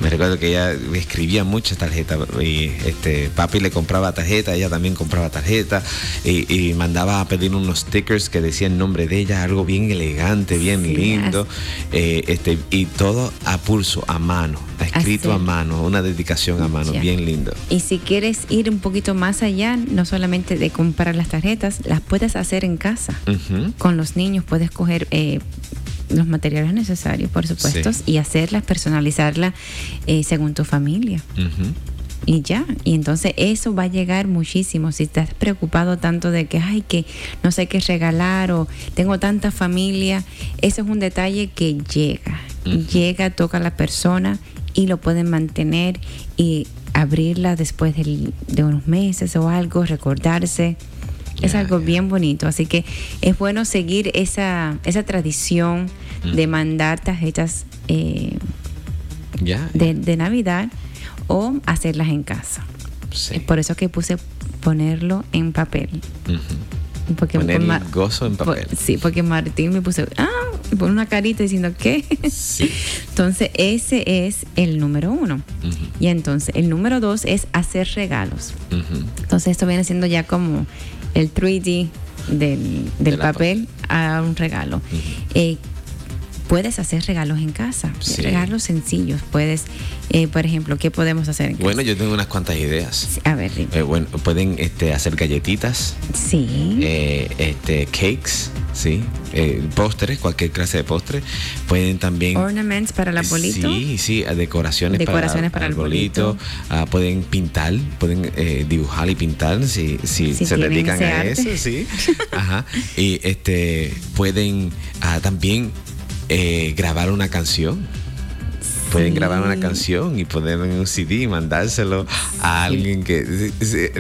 Me recuerdo que ella escribía muchas tarjetas y este papi le compraba tarjetas, ella también compraba tarjetas y, y mandaba a pedir unos stickers que decían el nombre de ella, algo bien elegante, bien Sí, lindo, eh, este y todo a pulso, a mano, escrito Así. a mano, una dedicación a mano, bien lindo. Y si quieres ir un poquito más allá, no solamente de comprar las tarjetas, las puedes hacer en casa. Con los niños puedes coger eh, los materiales necesarios, por supuesto, Sí. y hacerlas, personalizarlas eh, según tu familia. Y ya. Y entonces eso va a llegar muchísimo. Si estás preocupado tanto de que, ay, que no sé qué regalar o tengo tanta familia, eso es un detalle que llega. Llega, toca a la persona y lo pueden mantener y abrirla después de unos meses o algo, recordarse. Es algo bien bonito, así que es bueno seguir esa, esa tradición de mandar tarjetas eh, de, de Navidad o hacerlas en casa. Sí. Es por eso que puse ponerlo en papel. Porque Poner por ma- el gozo en por- papel. sí, porque Martín me puso, ah, y pone una carita diciendo, ¿qué? Sí. Entonces, ese es el número uno. Y entonces, el número dos es hacer regalos. Entonces, esto viene siendo ya como el 3D del, del De papel a un regalo. Eh, puedes hacer regalos en casa, Sí. regalos sencillos. Puedes, eh, por ejemplo, ¿qué podemos hacer en casa? Bueno, yo tengo unas cuantas ideas. A ver. Eh, bueno, pueden este, hacer galletitas, sí. eh, este, cakes, sí, eh, postres, cualquier clase de postre. Pueden también Ornaments para el arbolito. Sí, sí, decoraciones, Decoraciones para, para el arbolito. Ah, pueden pintar, pueden eh, dibujar y pintar si, si, Si se dedican a arte. eso, sí. Ajá. Y este pueden ah, también eh, grabar una canción. Pueden grabar una canción y ponerlo en un CD y mandárselo a alguien que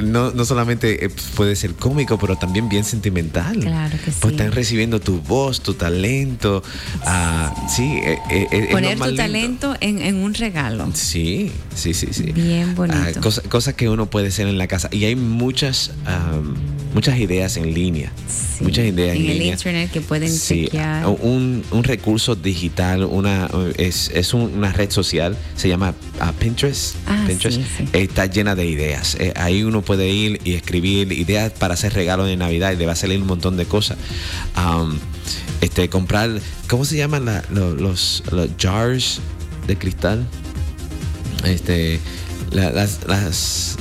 no, no solamente eh, puede ser cómico, pero también bien sentimental. Claro que Pues sí. están recibiendo tu voz, tu talento. ah, sí, eh, eh, eh, Poner tu talento en, en un regalo. Sí, sí, sí, sí. Bien bonito. Ah, cosa- cosas que uno puede hacer en la casa. Y hay muchas, am, muchas ideas en línea. Sí. Muchas ideas en, en el línea. internet que pueden Sí, chequear. un, un recurso digital, una es, es un- una red social, se llama ah, Pinterest. Ah, Pinterest sí, sí. está llena de ideas. Eh, ahí uno puede ir y escribir ideas para hacer regalos de Navidad y le va a salir un montón de cosas. Am, este, comprar, ¿cómo se llaman la- lo- los, los jars de cristal? Este, la- las, las,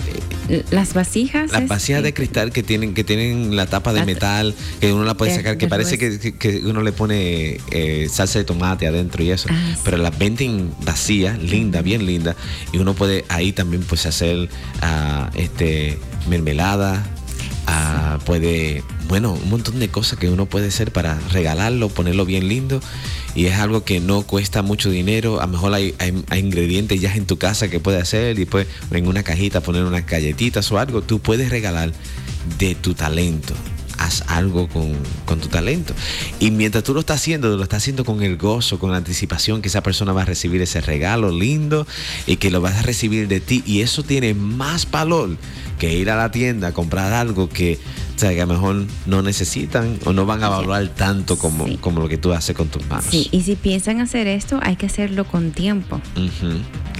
Las vasijas. las vasijas de cristal que tienen que tienen la tapa de La- metal que uno la puede de- sacar que parece que, uno le pone eh, salsa de tomate adentro y eso Ah, sí. pero las venden vacías linda bien linda y uno puede ahí también pues hacer ah, este mermelada ah, puede bueno un montón de cosas que uno puede hacer para regalarlo ponerlo bien lindo y es algo que no cuesta mucho dinero a lo mejor hay, ingredientes ya en tu casa que puedes hacer y pues en una cajita poner unas galletitas o algo tú puedes regalar de tu talento haz algo con, con tu talento. Y mientras tú lo estás haciendo, lo estás haciendo con el gozo, con la anticipación que esa persona va a recibir ese regalo lindo y que lo vas a recibir de ti. Y eso tiene más valor que ir a la tienda a comprar algo que, o sea, que a lo mejor no necesitan o no van a valorar tanto como, Sí. como lo que tú haces con tus manos. Sí, y si piensan hacer esto, hay que hacerlo con tiempo.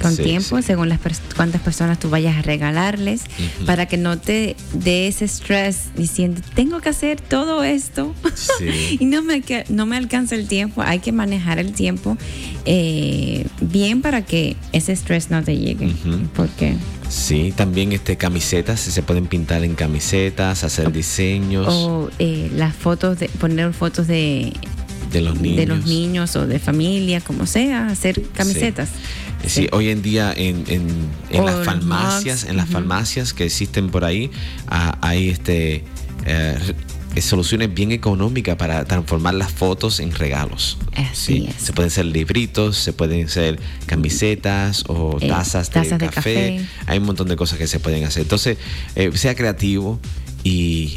Con Sí, tiempo, sí. según las pers- cuántas personas tú vayas a regalarles, para que no te dé ese estrés diciendo, tengo que hacer todo esto y no me, no me alcanza el tiempo. Hay que manejar el tiempo eh, bien para que ese estrés no te llegue. Porque Sí, también este camisetas, se pueden pintar en camisetas, hacer diseños. O eh, las fotos de poner fotos de, de los niños. de los niños. o de familia, como sea, hacer camisetas. Sí, hoy en día en, en, las farmacias, en las farmacias que existen por ahí, ah, hay este eh, soluciones bien económicas para transformar las fotos en regalos. Así Sí, es. Se pueden ser libritos, se pueden ser camisetas o Eh, tazas, de, tazas de café. café. Hay un montón de cosas que se pueden hacer. Entonces, eh, sea creativo y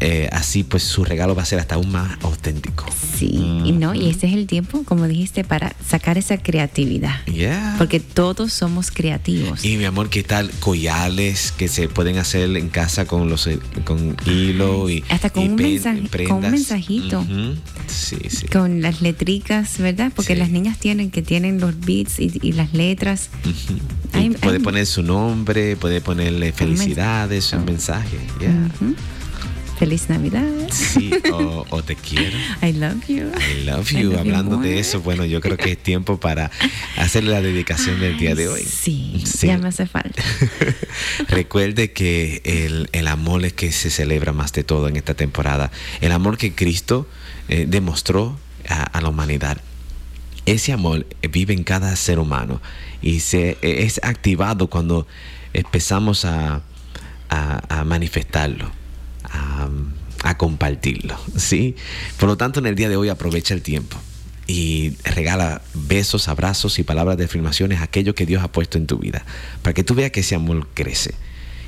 eh, así pues su regalo va a ser hasta aún más auténtico. Sí, y no, y este es el tiempo, como dijiste, para sacar esa creatividad. Yeah. Porque todos somos creativos. Y mi amor, ¿qué tal collares que se pueden hacer en casa con los eh, con hilo y Hasta con y un mensaje- con un mensajito. Sí, sí. Con las letricas, ¿verdad? Porque Sí. las niñas tienen que tienen los beats y, y las letras. Hay- puede hay- poner su nombre, puede ponerle felicidades, un mensaje. yeah. Feliz Navidad. Sí, o, o te quiero. I love you. I love I you. Hablando de eso, bueno, yo creo que es tiempo para hacerle la dedicación del día de hoy. Sí, Sí. ya me hace falta. Recuerde que el, el amor es que se celebra más de todo en esta temporada. El amor que Cristo eh, demostró a, a la humanidad. Ese amor vive en cada ser humano y se, es activado cuando empezamos a, a- a manifestarlo, a, compartirlo, ¿sí? Por lo tanto, en el día de hoy aprovecha el tiempo y regala besos, abrazos y palabras de afirmaciones a aquello que Dios ha puesto en tu vida, para que tú veas que ese amor crece.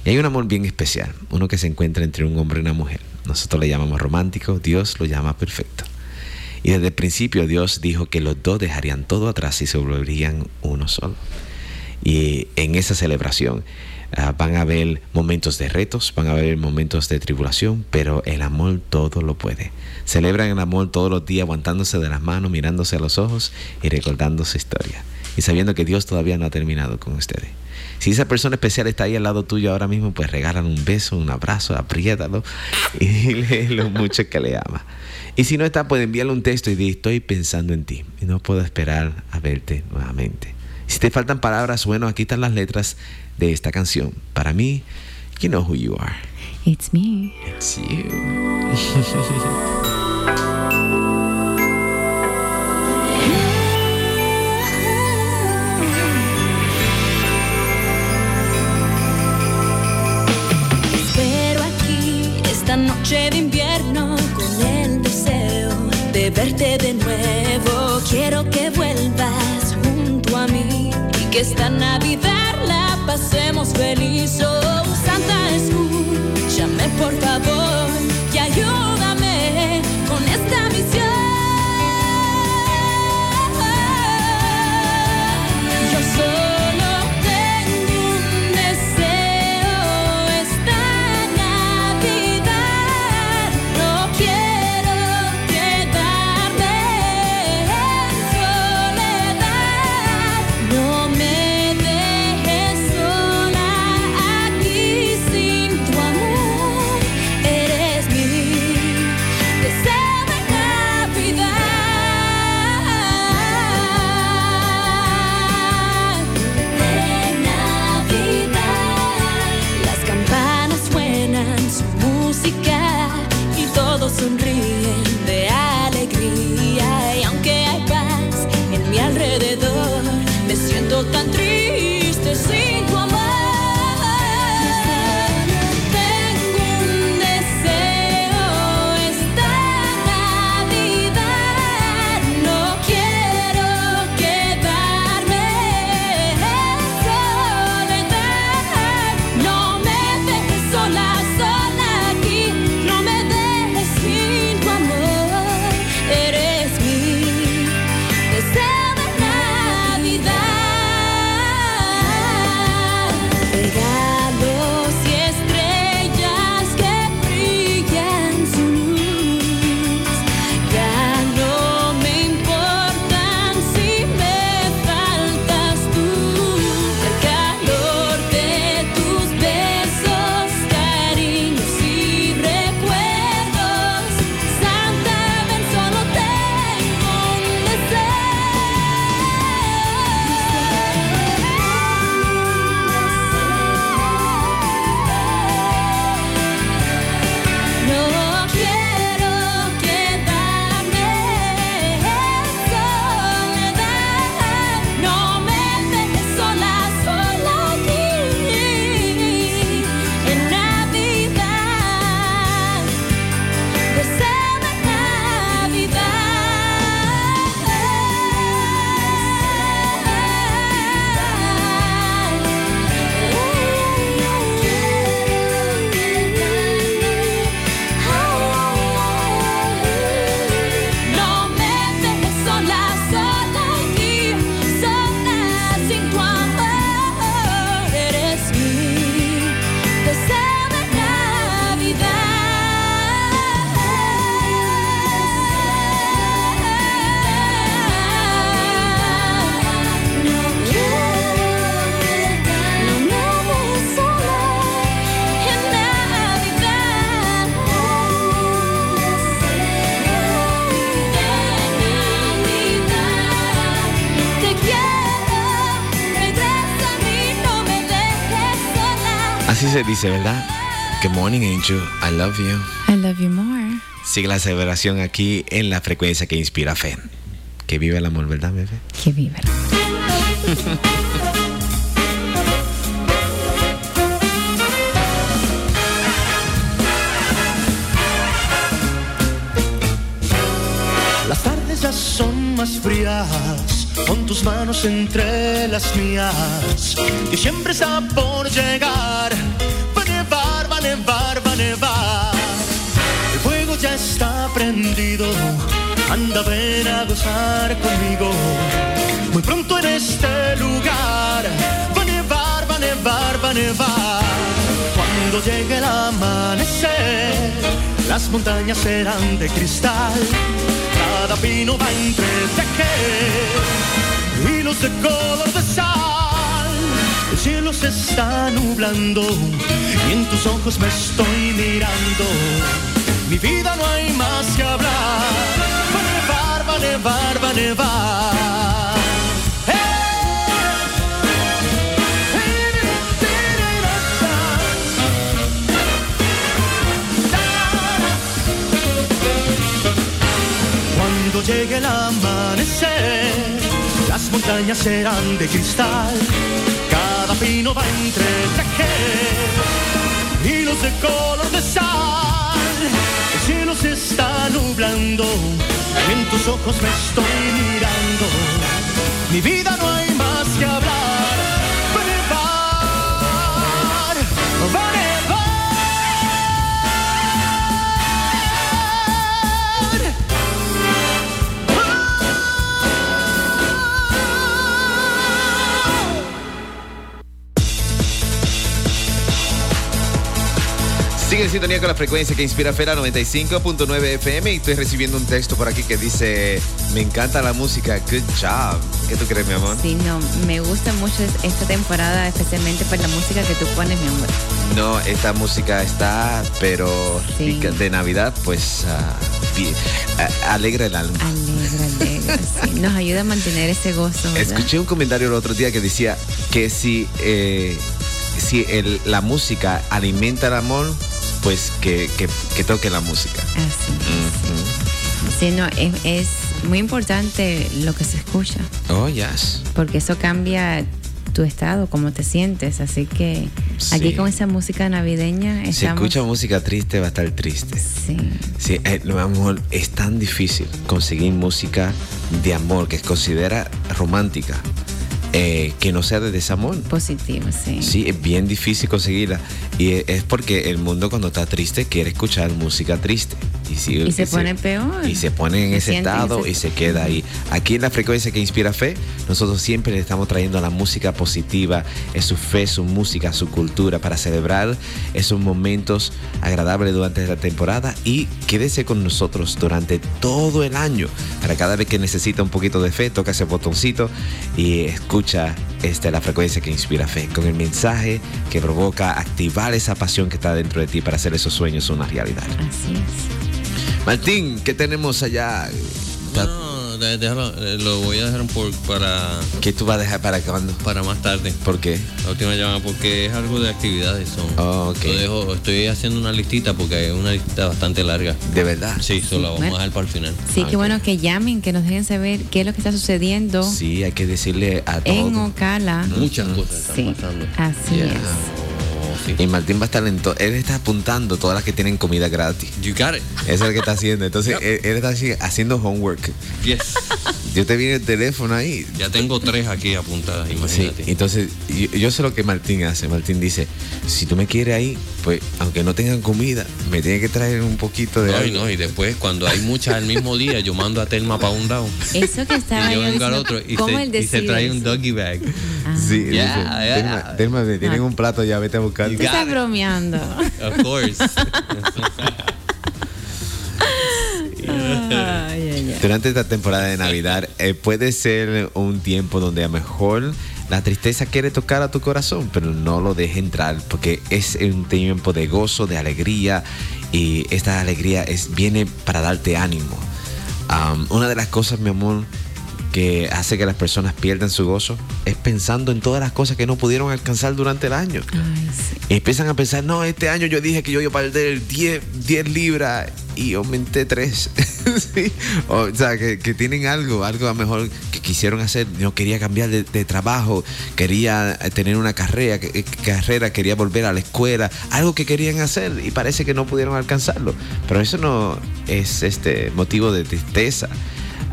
Y hay un amor bien especial, uno que se encuentra entre un hombre y una mujer. Nosotros le llamamos romántico, Dios lo llama perfecto. Y desde el principio Dios dijo que los dos dejarían todo atrás y se volverían uno solo. Y en esa celebración ah, van a haber momentos de retos, van a haber momentos de tribulación, pero el amor todo lo puede. Celebran el amor todos los días, aguantándose de las manos, mirándose a los ojos y recordando su historia. Y sabiendo que Dios todavía no ha terminado con ustedes. Si esa persona especial está ahí al lado tuyo ahora mismo, pues regálale un beso, un abrazo, apriétalo y dile lo mucho que le ama. Y si no está, puede enviarle un texto y decir, estoy pensando en ti y no puedo esperar a verte nuevamente. Si te faltan palabras, bueno, aquí están las letras de esta canción. Para mí, you know who you are. It's me. It's you. Espero aquí esta noche de invierno con el deseo de verte de nuevo. Quiero que vuelvas junto a mí y que esta Navidad pasemos feliz. Oh, Santa, escúchame por favor dice, dice, ¿verdad? Good morning, Angel. I love you. I love you more. Sigue la celebración aquí en la frecuencia que inspira fe. Que vive el amor, ¿verdad, bebé? Que vive el amor. Las tardes ya son más frías con tus manos entre las mías. Y siempre está por llegar, va a nevar, va a nevar, va a nevar. El fuego ya está prendido, anda ven a gozar conmigo. Muy pronto en este lugar, va a nevar, va a nevar, va a nevar. Cuando llegue el amanecer, las montañas serán de cristal. Cada pino va a entretejer hilos de color de sal. El cielo se está nublando y en tus ojos me estoy mirando. Mi vida no hay más que hablar. Va a nevar, va nevar. Llegue el amanecer, las montañas serán de cristal. Cada pino va a entretejer hilos de color de sal. El cielo se está nublando, en tus ojos me estoy mirando. Mi vida no Sigue en sintonía con la frecuencia que inspira Fera 95.9 FM y estoy recibiendo un texto por aquí que dice, me encanta la música, good job. ¿Qué tú crees, mi amor? Sí, no, me gusta mucho es- esta temporada, especialmente por la música que tú pones, mi amor. No, esta música está, pero Sí. rica de Navidad, pues ah, bi- ah, alegra el alma. Alegra, alegra, sí. Nos ayuda a mantener ese gozo, ¿verdad? Escuché un comentario el otro día que decía que si, eh, si el- la música alimenta el amor, pues que, que- que toque la música. Así. Sí, no, es, es muy importante lo que se escucha, Oh, yes. porque eso cambia tu estado, cómo te sientes. Así que aquí con esa música navideña Si estamos... escucha música triste, va a estar triste. Sí, Sí, eh, es tan difícil conseguir música de amor que se considera romántica, eh, que no sea de desamor. positivo, sí. Sí, es bien difícil conseguirla. Y es porque el mundo cuando está triste quiere escuchar música triste. Y, si- Y se y pone peor. Y se pone en Se ese estado y se queda ahí. Aquí en la frecuencia que inspira fe, nosotros siempre le estamos trayendo la música positiva, es su fe, su música, su cultura, para celebrar esos momentos agradables durante la temporada. Y quédese con nosotros durante todo el año. Para cada vez que necesita un poquito de fe, toca ese botoncito y escucha este, la frecuencia que inspira fe, con el mensaje que provoca activar esa pasión que está dentro de ti para hacer esos sueños una realidad. Así es. Martín, ¿qué tenemos allá? No, déjalo, eh, lo voy a dejar un por, para, ¿Qué tú vas a dejar para cuándo? para más tarde. ¿Por qué? La última llamada porque es algo de actividades. Son. Oh, ok. Lo dejo, estoy haciendo una listita porque es una listita bastante larga. ¿De verdad? Sí, eso la vamos Bueno. a dejar para el final. Sí, Ah, qué bueno que llamen, que nos dejen saber qué es lo que está sucediendo Sí, hay que decirle a en todos. Ocala. Muchas cosas están Sí, pasando. así Yeah. es. Sí. Y Martín va a estar en to- Él está apuntando todas las que tienen comida gratis. You got it. Eso es lo que está haciendo. Entonces, él, él está haciendo homework. Yes. Yo te vi en el teléfono ahí. Ya tengo tres aquí apuntadas, Sí, entonces yo, yo sé lo que Martín hace. Martín dice, si tú me quieres ahí, pues aunque no tengan comida, me tienes que traer un poquito de No, y algo. no, y después cuando hay muchas al mismo día, yo mando a Telma para un lado. Eso que estaba y yo vengo al diciendo, otro y ¿cómo se, y trae un doggy bag. Ah. Sí, Yeah, dice, yeah. Telma, Telma, me tienen Ah. un plato ya, vete a estás it. bromeando. Of course. Durante esta temporada de Navidad eh, puede ser un tiempo donde a lo mejor la tristeza quiere tocar a tu corazón, pero no lo deje entrar porque es un tiempo de gozo, de alegría y esta alegría es, viene para darte ánimo. Una de las cosas, mi amor, que hace que las personas pierdan su gozo es pensando en todas las cosas que no pudieron alcanzar durante el año. Ay, sí. Empiezan a pensar, no, este año yo dije que yo iba a perder 10, 10 libras y aumenté 3. Sí. O sea, que, que tienen algo, algo a lo mejor que quisieron hacer. Yo quería cambiar de, de trabajo, quería tener una carrera, que- eh, carrera, quería volver a la escuela, algo que querían hacer y parece que no pudieron alcanzarlo. Pero eso no es este motivo de tristeza.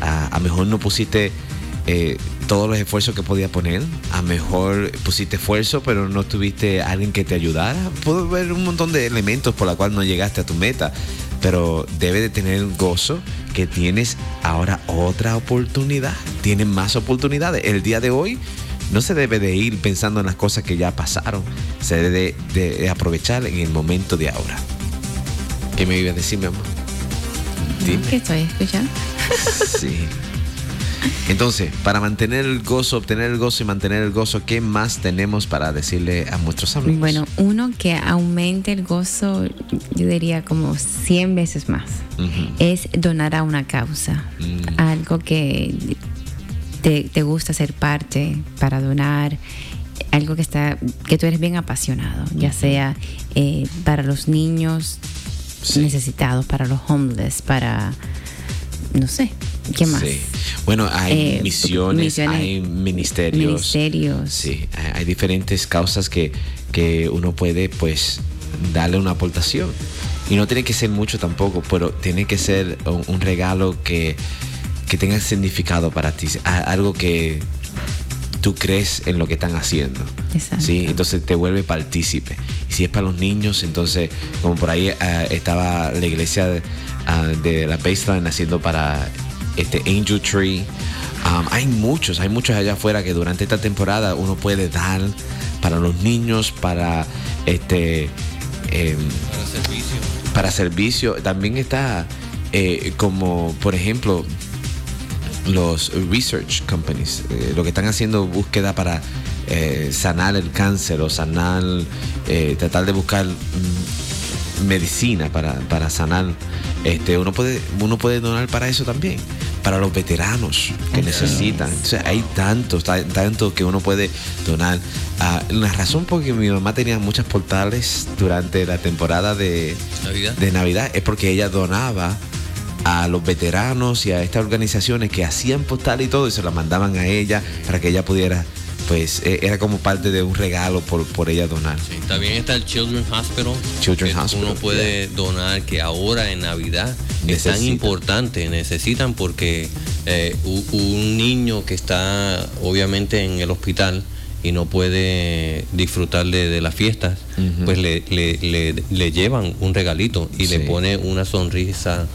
A, a mejor no pusiste eh, todos los esfuerzos que podía poner. A mejor pusiste esfuerzo, pero no tuviste alguien que te ayudara. Puedo ver un montón de elementos por la cual no llegaste a tu meta, pero debe de tener gozo que tienes ahora otra oportunidad. Tienes más oportunidades. El día de hoy no se debe de ir pensando en las cosas que ya pasaron. Se debe de, de aprovechar en el momento de ahora. ¿Qué me iba a decir, mi amor? Que estoy escuchando. Sí. Entonces, para mantener el gozo, obtener el gozo y mantener el gozo, ¿qué más tenemos para decirle a nuestros amigos? Bueno, uno que aumente el gozo, yo diría como 100 veces más, Ujú. es donar a una causa. Mm. Algo que te, te gusta ser parte para donar, algo que está que tú eres bien apasionado, ya sea eh, para los niños Sí. necesitados, para los homeless, para no sé, ¿qué más? Sí. Bueno, hay Eh, misiones, misiones, hay ministerios. Ministerios. Sí, hay- diferentes causas que, que uno puede pues darle una aportación. Y no tiene que ser mucho tampoco, pero tiene que ser un, un regalo que, que tenga significado para ti. Algo que tú crees en lo que están haciendo. Exacto. Sí, entonces te vuelve partícipe. Y si es para los niños, entonces, como por ahí ah, estaba la iglesia ah, de la Baseline haciendo para este Angel Tree. Um, hay muchos, hay muchos allá afuera que durante esta temporada uno puede dar para los niños, para este em, Para servicio. para servicio. También está eh, como, por ejemplo, los research companies, eh, lo que están haciendo búsqueda para eh, sanar el cáncer o sanar, eh, tratar de buscar mm, medicina para, para sanar. Este, uno puede, uno puede donar para eso también, para los veteranos que necesitan. Sea, hay tantos, ta- tantos que uno puede donar. Ah, la razón por que mi mamá tenía muchas portales durante la temporada de, Navidad. de Navidad es porque ella donaba a los veteranos y a estas organizaciones que hacían postal y todo y se la mandaban a ella para que ella pudiera, pues eh, era como parte de un regalo por, por ella donar. Sí, también está el Children's Hospital. Children's que Hospital, Uno puede donar que ahora en Navidad es tan importante, necesitan porque eh, un niño que está obviamente en el hospital y no puede disfrutar de, de las fiestas, pues le, le- le- le llevan un regalito y le pone una sonrisa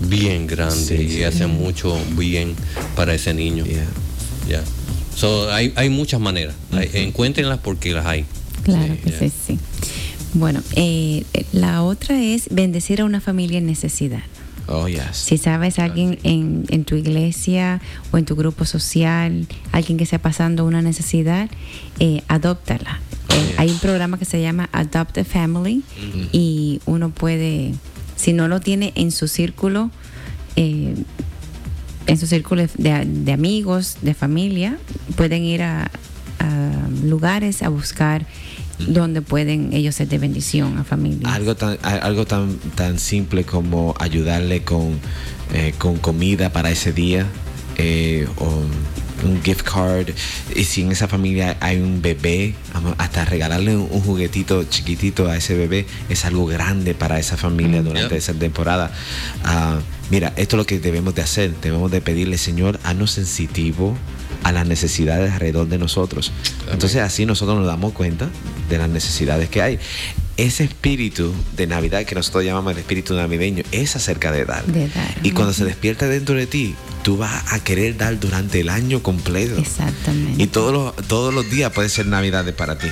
bien grande Sí, y sí. hace mucho bien para ese niño. Yeah. Ya. So, hay, hay muchas maneras. Encuéntrenlas porque las hay. Claro Sí, que sí, sí. Bueno, eh, la otra es bendecir a una familia en necesidad. Oh, yes. Si sabes alguien en, en tu iglesia o en tu grupo social, alguien que esté pasando una necesidad, eh, adóptala. Eh, hay un programa que se llama Adopt a Family y uno puede, si no lo tiene en su círculo, eh, en su círculo de, amigos, de familia, pueden ir a, lugares a buscar donde pueden ellos ser de bendición a familias. Algo tan, algo tan, tan simple como ayudarle con, eh, con comida para ese día eh, o un gift card. Y si en esa familia hay un bebé, hasta regalarle un, un juguetito chiquitito a ese bebé es algo grande para esa familia durante Yeah. esa temporada. Ah, mira, esto es lo que debemos de hacer. Debemos de pedirle, Señor, haznos sensitivo a las necesidades alrededor de nosotros. Entonces así nosotros nos damos cuenta de las necesidades que hay. Ese espíritu de Navidad que nosotros llamamos el espíritu navideño es acerca de dar. De dar, Y cuando se despierta dentro de ti, tú vas a querer dar durante el año completo. Exactamente. Y todos los, todos los días puede ser Navidades para ti.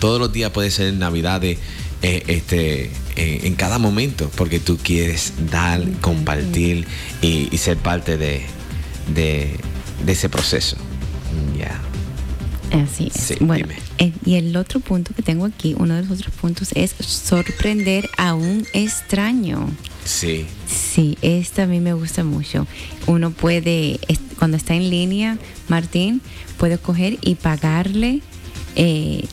Todos los días puede ser Navidades eh, este, eh, en cada momento, porque tú quieres dar, compartir y, y ser parte de, de, de ese proceso. Ya. Así es. Sí, bueno, dime. eh, y el otro punto que tengo aquí, uno de los otros puntos es sorprender a un extraño. Sí. Sí, esta a mí me gusta mucho. Uno puede, cuando está en línea, Martín, puede coger y pagarle, eh,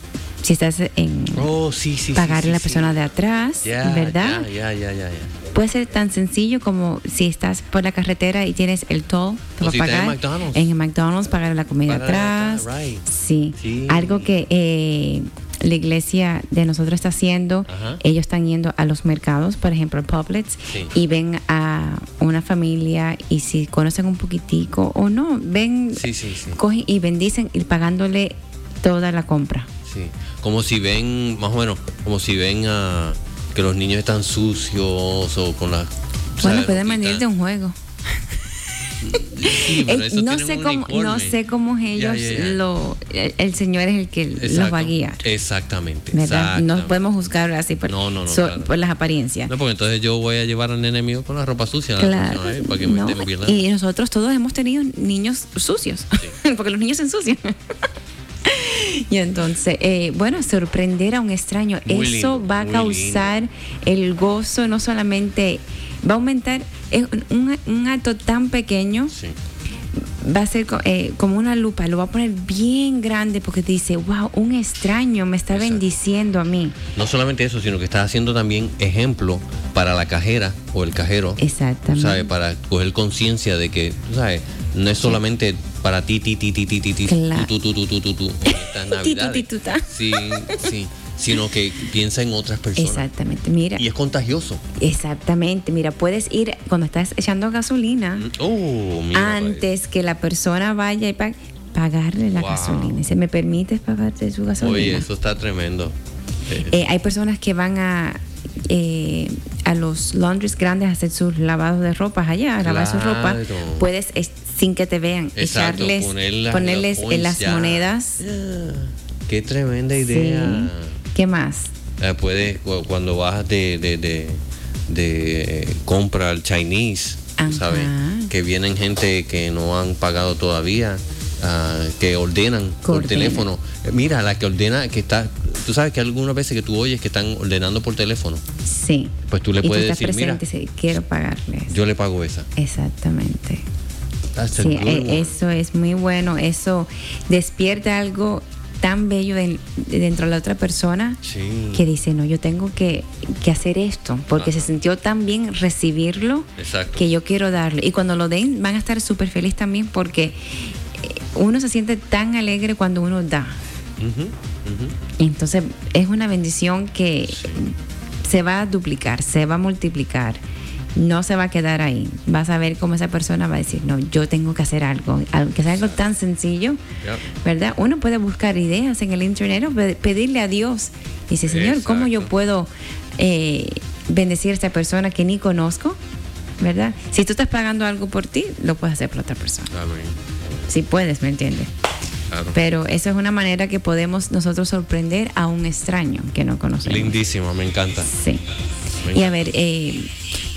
si estás en, Oh, sí, sí. pagarle a la persona de atrás, Ya, ¿verdad? Ya, ya, ya, ya. Puede ser tan sencillo como si estás por la carretera y tienes el toll, te va a estás en pagar McDonald's. en el McDonald's, pagar la comida Pagar atrás. right. Sí. Sí. Algo que eh, la iglesia de nosotros está haciendo, Ajá. ellos están yendo a los mercados, por ejemplo, Publix, Sí. y ven a una familia y si conocen un poquitico o no, ven, Sí, sí, sí. cogen y bendicen y pagándole toda la compra. Sí, como si ven, más o menos, como si ven a que los niños están sucios o con las... Bueno, pueden venir de un juego. Sí, pero Eh, no sé cómo, no sé cómo ellos ya, ya. lo, el, el Señor es el que los va a guiar. Exactamente. ¿verdad? No exactamente. podemos juzgar así por, No, no, no, so- claro. por las apariencias. No, porque entonces yo voy a llevar al nene mío con la ropa sucia. la Claro. vez, para que me y nosotros todos hemos tenido niños sucios, porque los niños se ensucian. y entonces, eh, bueno, sorprender a un extraño, Muy eso lindo, va a causar el gozo, no solamente va a aumentar, es un, un acto tan pequeño, Sí. Va a ser eh, como una lupa, lo va a poner bien grande porque dice, wow, un extraño me está Exacto. bendiciendo a mí. No solamente eso, sino que estás haciendo también ejemplo para la cajera o el cajero. Exactamente. ¿sabes? Para coger conciencia de que, ¿sabes? No es solamente para ti, ti, ti, ti, ti, ti, ti, Claro. tú, tú, tú, tú, tú, tú, en estas navidades. ti, tu, ta. Sí, sí. Sino que piensa en otras personas. Exactamente, mira. Y es contagioso. Exactamente, mira, puedes ir cuando estás echando gasolina Oh, mira. antes que la persona vaya y pa- pagarle la Wow. gasolina. ¿Se me permite pagarte su gasolina? Oye, eso está tremendo. Eh, Eh, hay personas que van a eh, a los laundries grandes a hacer sus lavados de ropa allá, a lavar su ropa. Puedes sin que te vean Exacto, echarles, poner las- ponerles los en las monedas. Qué tremenda idea. Sí. ¿Qué más? Eh, puedes, cu- cuando vas de, de, de, de, compra al Chinese, Ajá. ¿sabes? Que vienen gente que no han pagado todavía, ah, que ordenan por teléfono. Eh, Mira, la que ordena, que está, tú sabes que algunas veces que tú oyes que están ordenando por teléfono, Sí. pues tú le y puedes decir, mira, dices, quiero pagarles. yo le pago esa. Exactamente. Sí, one. eso es muy bueno. Eso despierta algo tan bello de- de dentro de la otra persona Sí. que dice, no, yo tengo que, que hacer esto, porque se sintió tan bien recibirlo Exacto. que yo quiero darle. Y cuando lo den, van a estar súper feliz también porque eh, uno se siente tan alegre cuando uno da. Entonces es una bendición que se va a duplicar, se va a multiplicar. No se va a quedar ahí. Vas a ver cómo esa persona va a decir, no, yo tengo que hacer algo. Aunque sea algo tan sencillo. ¿verdad? Uno puede buscar ideas en el internet o pe- pedirle a Dios. Dice, Señor, ¿cómo yo puedo eh, bendecir a esta persona que ni conozco? ¿Verdad? Si tú estás pagando algo por ti, lo puedes hacer por otra persona. Amén. Si puedes, ¿me entiendes? Claro. Pero eso es una manera que podemos nosotros sorprender a un extraño que no conocemos. Lindísimo, me encanta. Sí. Y a ver, eh,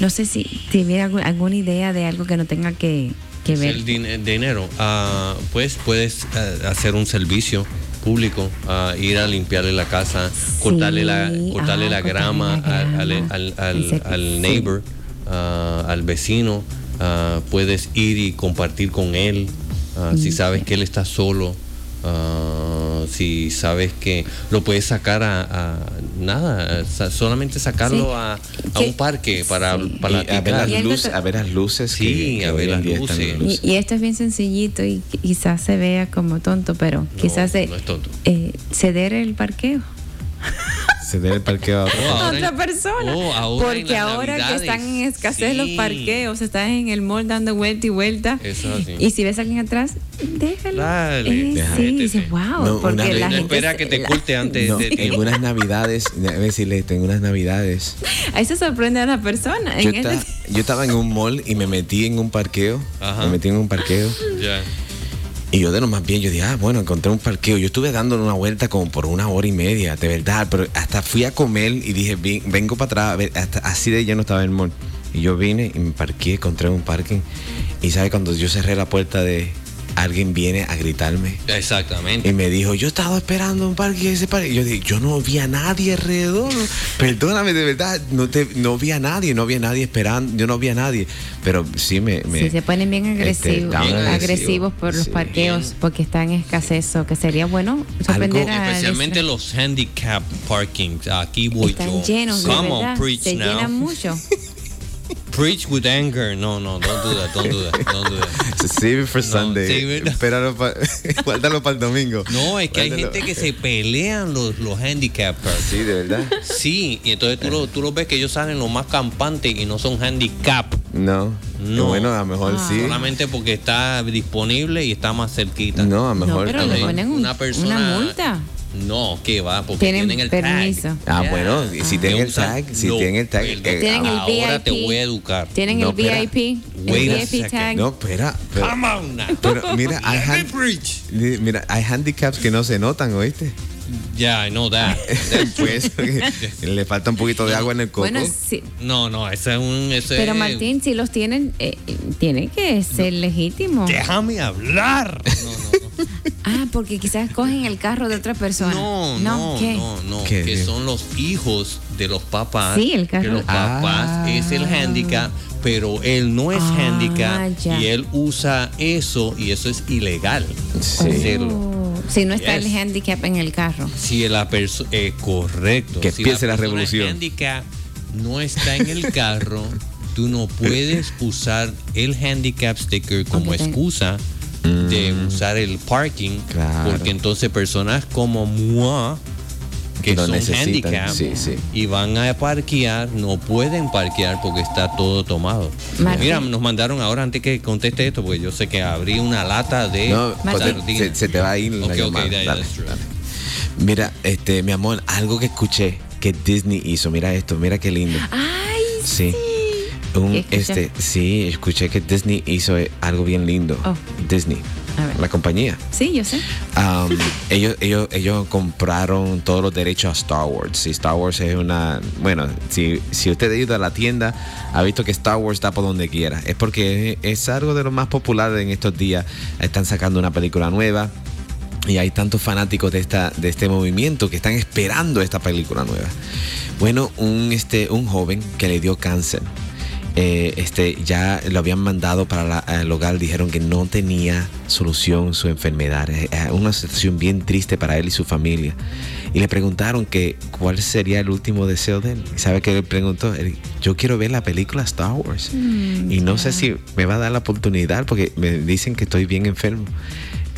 no sé si tiene algu- alguna idea de algo que no tenga que, que ver. El din- dinero, ah, pues puedes ah, hacer un servicio público, ah, ir a limpiarle la casa, cortarle la, Sí, cortarle ah, la cortarle grama, la al- al, grama. al- al- al neighbor, al vecino, puedes ir y compartir con él, ah, Mm. si sabes que él está solo. Si sabes que lo puedes sacar a, a nada, solamente sacarlo Sí. a, un parque para, sí. para a ver, las luz- a ver las luces. Sí, que- que a ver hoy en las día están luces. las luces. Y, y esto es bien sencillito y quizás se vea como tonto, pero quizás no es tonto. eh, ceder el parqueo Se debe el parqueo a. Oh, a otra en- persona. oh, ahora Porque ahora que están en escasez los Sí. parqueos, están en el mall dando vuelta y vuelta. Eso así. Y si ves a alguien atrás, déjalo. Dale, Eh, déjale, sí, dices, wow. No, una porque vez- la no gente espera que te la- corte antes No, de en unas navidades, déjame decirle esto, en unas navidades, Ahí se sorprende a la persona. yo, En este- yo estaba en un mall y me metí en un parqueo, Ajá. me metí en un parqueo Ya. Y yo de lo más bien, yo dije, ah, bueno, encontré un parqueo, yo estuve dándole una vuelta como por una hora y media, de verdad, pero hasta fui a comer y dije, "Ven- vengo para atrás, así de lleno estaba el mall. Y yo vine y me parqué, encontré un parking y sabe cuando yo cerré la puerta de alguien viene a gritarme. Exactamente. Y me dijo, yo estaba esperando un parque ese parque. Y yo dije, yo no vi a nadie alrededor. Perdóname, de verdad, no, te, no vi a nadie, no vi a nadie esperando, yo no vi a nadie. Pero sí me... me Sí, se ponen bien este, agresivos, Bien agresivos por los Sí. parqueos porque están en escasez que sería bueno sorprender Algo- a Especialmente los handicap parkings. Aquí voy están yo. llenos de Come on, verdad, preach se now. llenan mucho Preach with anger. No, no, don't do that, don't do that, don't do that. Save it for Sunday. save it. Espéralo pa- guárdalo para el domingo. No, es que hay Guárdalo. gente que se pelean los, los handicappers. Sí, de verdad. Sí, y entonces tú lo, tú lo ves que ellos salen los más campantes y no son handicap. No. No. Bueno, a lo mejor Ah. sí. Solamente porque está disponible y está más cerquita. No, a lo No, mejor. pero a lo le mejor. ponen un- Una persona- una multa. No, que va, porque Tienen tienen, el permiso. tag. Ah, Ya. bueno, si Ah. tienen el tag, si no, tienen el tag. el- eh, Tienen el ahora te voy a educar. Tienen No, el espera. VIP. El VIP tag. No, espera. pero- Come on now. Pero mira, hay, hand- mira, hay handicaps que no se notan, ¿oíste? Yeah, I know that. Pues le falta un poquito de agua en el coco. Bueno, sí. No, no, ese es un. Ese Pero Martín, si los tienen, eh, tiene que ser legítimo. Déjame hablar. No, no, Ah, porque quizás cogen el carro de otra persona. no. No, no, ¿qué? no, no, ¿Qué? Que son los hijos de los papás. Sí, el carro. Que los papás Ah. es el handicap, pero él no es Ah, handicap ya. y él usa eso y eso es ilegal. Sí. Hacerlo. Oh, si no está Yes. el handicap en el carro. Si la persona. correcto. Que si empiece la persona revolución. handicap no está en el carro, tú no puedes usar el handicap sticker como te- de usar el parking. Mm. Claro. Porque entonces personas como moi que Lo son necesitan, handicap sí, sí. y van a parquear, no pueden parquear porque está todo tomado. Martín. Mira, nos mandaron ahora antes que conteste esto, porque yo sé que abrí una lata de No, se, se te va a ir la Dale, dale. Mira, este, mi amor, algo que escuché que Disney hizo. Mira esto, mira qué lindo. Ay, Sí. Un, este, sí, escuché que Disney hizo eh, algo bien lindo. Oh. Disney, la compañía. sí, yo sé. Um, ellos, ellos, ellos compraron todos los derechos a Star Wars. Y Star Wars es una. Bueno, si, si usted ha ido a la tienda, ha visto que Star Wars está por donde quiera. Es porque es algo de lo más popular en estos días. Están sacando una película nueva. Y hay tantos fanáticos de, esta, de este movimiento que están esperando esta película nueva. Bueno, un, este, un joven que le dio cáncer. Eh, este, ya lo habían mandado para la- el hogar, dijeron que no tenía solución su enfermedad. Es una situación bien triste para él y su familia. Y le preguntaron que cuál sería el último deseo de él. ¿Y ¿Sabe qué le preguntó? Él, Yo quiero ver la película Star Wars. y no sé si me va a dar la oportunidad porque me dicen que estoy bien enfermo.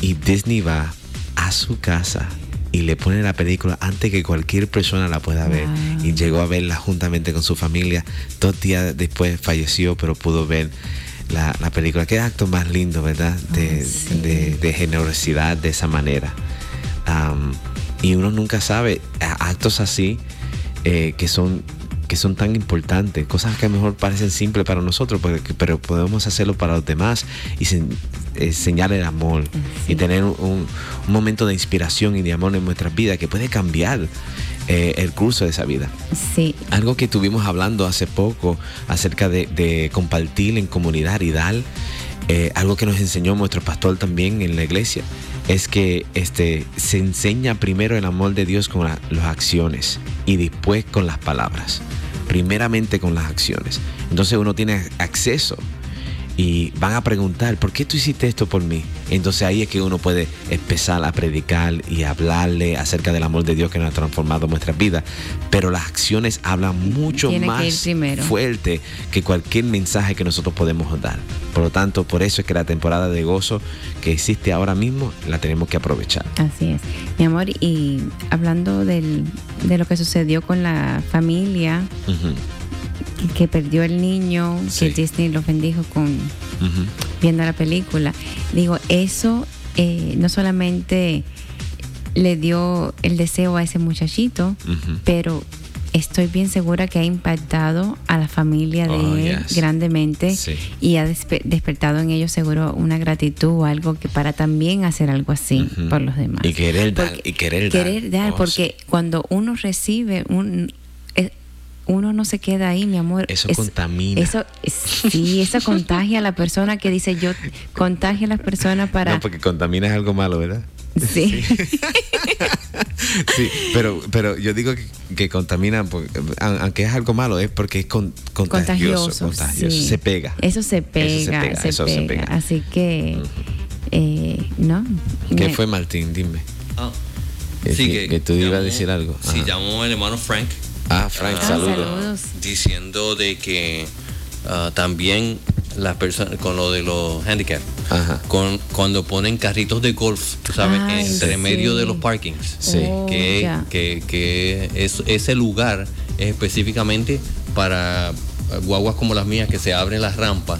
Y Disney va a su casa y le pone la película antes que cualquier persona la pueda ver. Y llegó a verla juntamente con su familia. Dos días después falleció, pero pudo ver la, la película. Qué acto más lindo, ¿verdad? De, sí. de- de generosidad de esa manera. Y uno nunca sabe actos así eh, que son que son tan importantes, cosas que a lo mejor parecen simples para nosotros, pero, podemos hacerlo para los demás y sen- enseñar el amor y tener un, un momento de inspiración y de amor en nuestras vidas que puede cambiar eh, el curso de esa vida. Sí. Algo que estuvimos hablando hace poco acerca de, de compartir en comunidad y dar, eh, algo que nos enseñó nuestro pastor también en la iglesia, es que este, se enseña primero el amor de Dios con la- las acciones y después con las palabras. Primeramente con las acciones. Entonces uno tiene acceso y van a preguntar, ¿por qué tú hiciste esto por mí? Entonces ahí es que uno puede empezar a predicar y hablarle acerca del amor de Dios que nos ha transformado nuestras vidas. Pero las acciones hablan mucho Tiene más fuerte que cualquier mensaje que nosotros podemos dar. Por lo tanto, por eso es que la temporada de gozo que existe ahora mismo la tenemos que aprovechar. Así es. Mi amor, y hablando del, de lo que sucedió con la familia que perdió el niño, Sí. que Disney los bendijo con viendo la película, digo, eso eh, no solamente le dio el deseo a ese muchachito, pero estoy bien segura que ha impactado a la familia de Oh, él yes. grandemente Sí. y ha despe- despertado en ellos seguro una gratitud o algo que para también hacer algo así por los demás. Y querer dar, Porque- y querer dar. querer dar, Oh, porque cuando uno recibe un uno no se queda ahí, mi amor. Eso Es- contamina. Eso, sí, eso contagia a la persona que dice yo, contagia a las personas para... No, porque contamina es algo malo, ¿verdad? sí. Sí, pero, pero yo digo que, que contamina, porque, aunque es algo malo, es porque es con- contagioso. contagioso. contagioso. sí. Se pega. Eso se pega, pega, se, eso se pega. pega. Así que, eh, ¿no? ¿Qué Me- fue, Martín? Dime. Ah. Que- Sí, que- que tú ibas a decir algo. Sí, Ajá. llamó el hermano Frank Ah, Frank, Ah, saludos. saludos. diciendo de que ah, también las personas con lo de los handicap, Ajá. con cuando ponen carritos de golf, tú sabes, Ay, entre sí. medio de los parkings. Sí. Oh, que, que, que es- ese lugar es específicamente para eh, guaguas como las mías que se abren las rampas.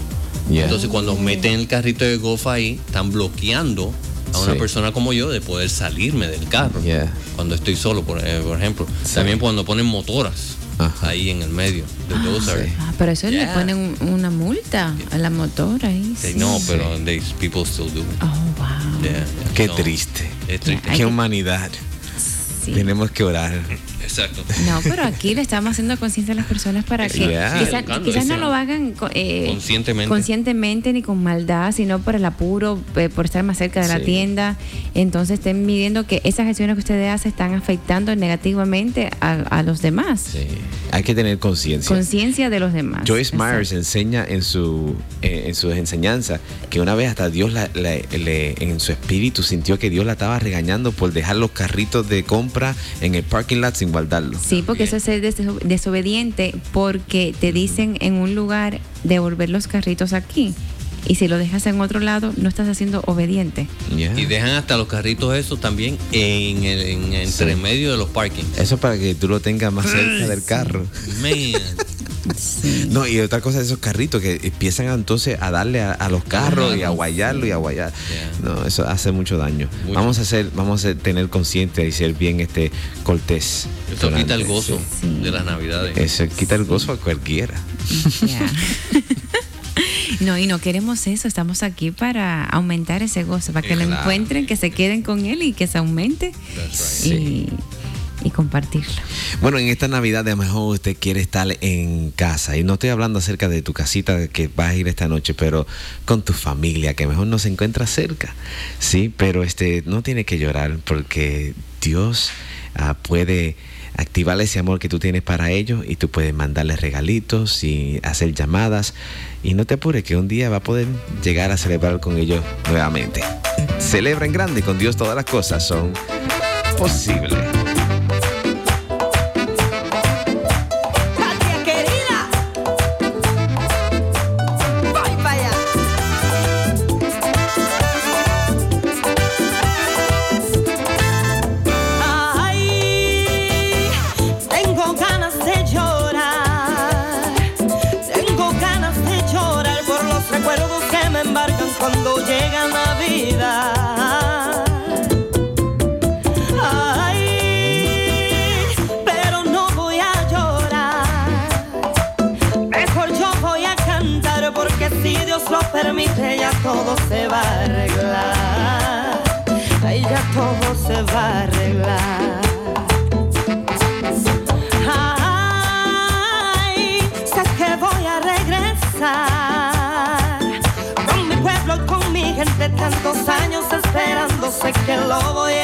Yeah. Entonces cuando meten el carrito de golf ahí, están bloqueando a una Sí. persona como yo de poder salirme del carro. Yeah. Cuando estoy solo, por, eh, por ejemplo. También cuando ponen motoras Ajá. ahí en el medio. De those are- Ah, pero eso le ponen un- una multa a la motora ahí. Sí. know, pero they, people still do. Oh, wow. Yeah, yeah. Qué No, triste. Es triste. Qué que- humanidad. Sí. Tenemos que orar. Exacto. No, pero aquí le estamos haciendo conciencia a las personas para que Yeah. quizá- Educando, quizás no lo hagan eh, Conscientemente. conscientemente ni con maldad, sino por el apuro, eh, por estar más cerca de la tienda. Entonces estén midiendo que esas acciones que ustedes hacen están afectando negativamente a, a los demás. Sí. Hay que tener conciencia. Conciencia de los demás. Joyce Exacto. Myers enseña en su eh, en sus enseñanzas que una vez hasta Dios la- la- le- en su espíritu sintió que Dios la estaba regañando por dejar los carritos de compra en el parking lot sin Sí, porque eso es ser deso- desobediente porque te dicen en un lugar devolver los carritos aquí. Y si lo dejas en otro lado, no estás haciendo obediente. Yeah. Y dejan hasta los carritos esos también en el en, entre Sí. medio de los parkings. Eso para que tú lo tengas más cerca del carro. Man. No, y otra cosa de esos carritos que empiezan entonces a darle a, a los carros y a guayarlo y a guayar. Yeah. No, eso hace mucho daño. Mucho. Vamos a hacer, vamos a tener conciencia y ser bien este cortés. Eso durante- quita el gozo Sí. de las navidades. Eso quita el gozo a cualquiera. No, y no queremos eso, estamos aquí para aumentar ese gozo, para que lo encuentren, que se queden con él y que se aumente That's y, y compartirlo. Bueno, en esta Navidad lo mejor usted quiere estar en casa y no estoy hablando acerca de tu casita que vas a ir esta noche, pero con tu familia que mejor no se encuentra cerca, sí, pero este no tiene que llorar porque Dios ah, puede activar ese amor que tú tienes para ellos y tú puedes mandarles regalitos y hacer llamadas y no te apures que un día va a poder llegar a celebrar con ellos nuevamente. Celebra en grande con Dios todas las cosas son posibles. Esperando, sé que lo voy a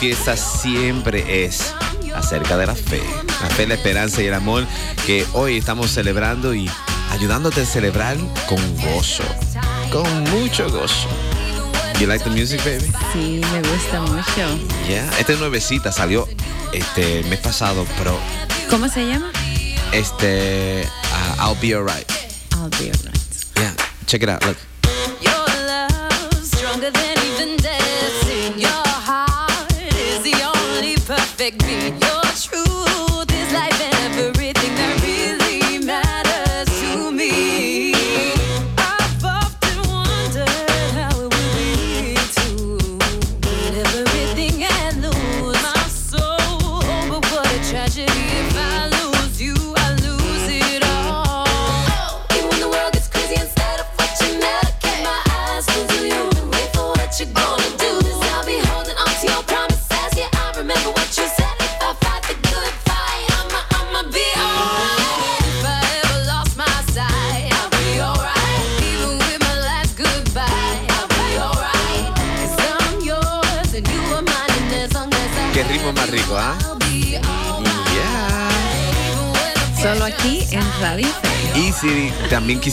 fiesta siempre es acerca de la fe. La fe, la esperanza y el amor que hoy estamos celebrando y ayudándote a celebrar con gozo, con mucho gozo. You like the music, baby? Sí, me gusta mucho. Yeah. Esta es nuevecita, salió este mes pasado, pero ¿Cómo se llama? este uh, I'll be alright. I'll be alright. Yeah, check it out. Look.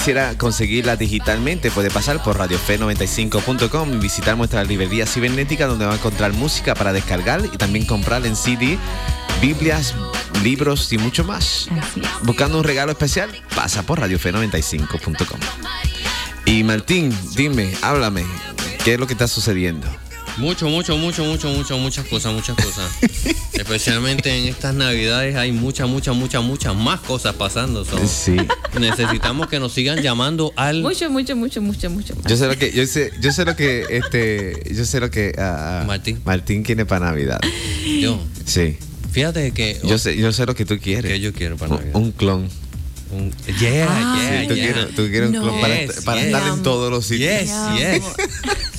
Quisiera conseguirla digitalmente, puede pasar por radiofe95.com y visitar nuestra librería cibernética donde va a encontrar música para descargar y también comprar en CD, Biblias, libros y mucho más. Buscando un regalo especial, pasa por radiofe95.com. Y Martín, dime, háblame, ¿qué es lo que está sucediendo? Mucho, mucho, mucho, mucho, mucho, muchas cosas, muchas cosas. Especialmente en estas navidades hay muchas, muchas, muchas, muchas más cosas pasando. so, Sí. Necesitamos que nos sigan llamando al... Mucho, mucho, mucho, mucho, mucho. más. Yo sé lo que, yo sé, yo sé lo que, este, yo sé lo que ah, ah, Martín. Martín quiere para Navidad. Yo, Sí. fíjate que... Yo sé, yo sé lo que tú quieres. que yo quiero para Navidad. un clon. Un- yeah, Ah, yeah, Sí, tú, yeah. quieres, tú quieres un clon para, Yes, para yes. estar en todos los sitios. Yes, yes.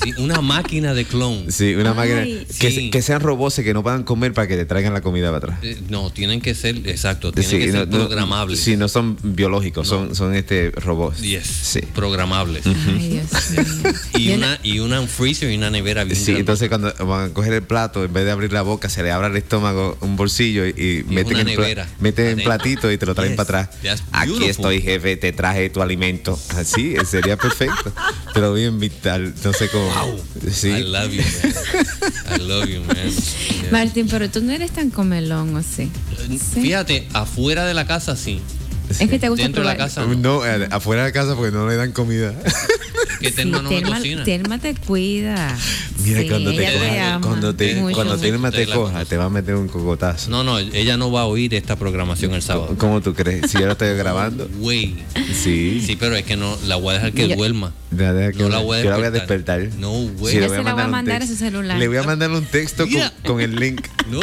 Sí, una máquina de clon. Sí, una Ay. máquina. Que, Sí. que sean robots que no puedan comer para que te traigan la comida para atrás. Eh, No, tienen que ser, exacto, tienen Sí, que no- ser no- programables. Sí, no son biológicos, son, son este robots. Yes, Sí. programables. Ay, Dios. Y una, y una un freezer y una nevera bien Sí, grande. entonces cuando van a coger el plato, en vez de abrir la boca, se le abre el estómago un bolsillo y, y meten, una en, nevera. meten en platito y te lo traen Yes, para atrás. Aquí estoy, jefe, te traje tu alimento. Así, sería perfecto. Te lo voy a invitar, no sé cómo. Wow. Sí. I love you, man. I love you, man. Yeah. Martín, pero tú no eres tan comelón, ¿o sí? Sí. Fíjate, afuera de la casa sí. Es que te gusta Dentro de la probar. casa no. No, eh, afuera de casa porque no le dan comida. Que Sí, Telma no me Telma, cocina. Telma te cuida. Mira, Sí, cuando te coja, cuando te, mucho. cuando Telma te la coja, te va a meter un cocotazo. No, no, ella no va a oír esta programación el sábado. ¿Cómo tú crees? Si yo la estoy grabando. Güey. Sí. Sí, pero es que no, la voy a dejar que Yo- duerma. Deja que No la- la voy a yo la voy a despertar. despertar. No, güey. Sí, le la va a mandar a su celular. Le voy a mandar un texto con, con el link. No,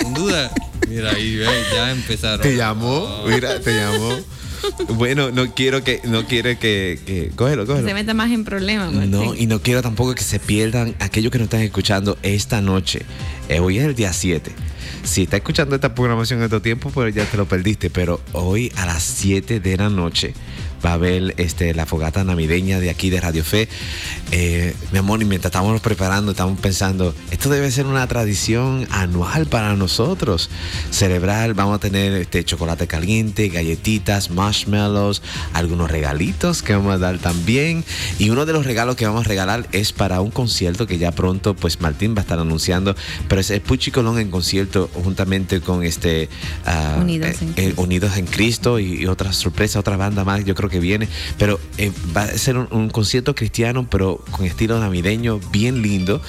sin duda. Mira, ahí ve, ya empezaron. Te llamó, mira, te llamó. Bueno, no quiero que, no quiero que, que cógelo, Se cógelo. meta más en problemas, Martín. No, y no quiero tampoco que se pierdan aquellos que nos están escuchando esta noche. Eh, hoy es el día 7. Si está escuchando esta programación en otro tiempo, pues ya te lo perdiste. Pero hoy a las 7 de la noche va a haber este, la fogata navideña de aquí de Radio Fe. Eh, mi amor, y mientras estamos preparando, estamos pensando, esto debe ser una tradición anual para nosotros. Celebrar, vamos a tener este chocolate caliente, galletitas, marshmallows, algunos regalitos que vamos a dar también. Y uno de los regalos que vamos a regalar es para un concierto que ya pronto, pues Martín va a estar anunciando, pero es el Puchi Colón en concierto juntamente con este ah, Unidos en eh, eh, Cristo. Unidos en Cristo y, y otras sorpresas, otra banda más. Yo creo 4 que viene, pero eh, va a ser un, un concierto cristiano, pero con estilo navideño bien lindo.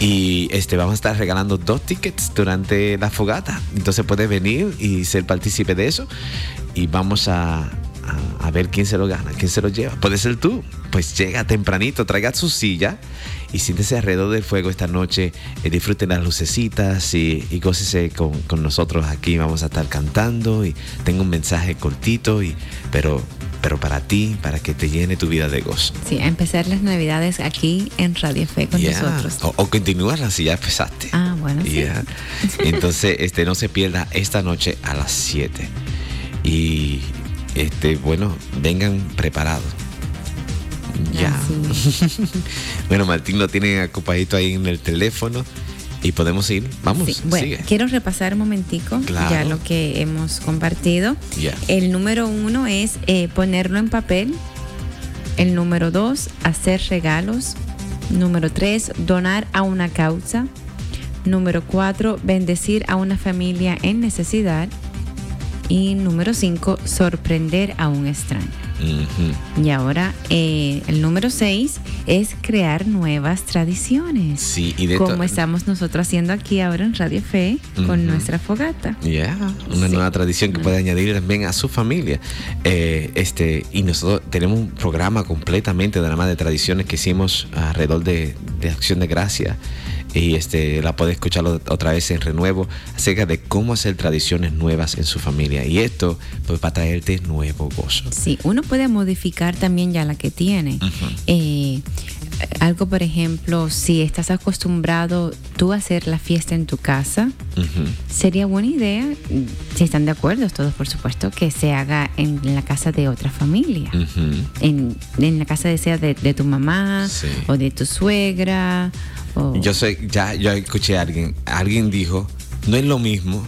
Y este vamos a estar regalando dos tickets durante la fogata. Entonces puedes venir y ser partícipe de eso. Y vamos a, a- a ver quién se lo gana, quién se lo lleva. Puede ser tú. Pues llega tempranito, traiga su silla y siéntese alrededor del fuego esta noche. eh, disfruten las lucecitas y, y gócese con, con nosotros aquí. Vamos a estar cantando y tengo un mensaje cortito, y, pero, pero para ti, para que te llene tu vida de gozo. Sí, a empezar las navidades aquí en Radio Fe con Yeah. nosotros. O, o continúarla si ya empezaste. Ah, bueno, sí. Yeah. Entonces, este, no se pierda esta noche a las 7. Y este, bueno, vengan preparados. Ya. Bueno, Martín lo tiene acopadito ahí en el teléfono. Y podemos ir. Vamos, Sí, bueno, sigue. quiero repasar un momentico Claro. ya lo que hemos compartido. El número uno es eh, ponerlo en papel. El número dos, hacer regalos. Número tres, donar a una causa. Número cuatro, bendecir a una familia en necesidad. Y número cinco, sorprender a un extraño. Y ahora eh, el número seis es crear nuevas tradiciones. Sí, y de como estamos nosotros haciendo aquí ahora en Radio Fe con nuestra fogata. Ya, una Sí. nueva tradición que puede añadir también a su familia. Eh, este, y nosotros tenemos un programa completamente de la más de tradiciones que hicimos alrededor de, de Acción de Gracia. Y este, la puede escuchar otra vez en renuevo acerca de cómo hacer tradiciones nuevas en su familia. Y esto pues va a traerte nuevo gozo. Sí, uno puede modificar también ya la que tiene. Eh, algo, por ejemplo, si estás acostumbrado tú a hacer la fiesta en tu casa, sería buena idea, si están de acuerdo todos, por supuesto, que se haga en la casa de otra familia. En, en la casa de sea de, de tu mamá Sí. o de tu suegra. O, Yo sé, ya yo escuché a alguien, alguien dijo, no es lo mismo.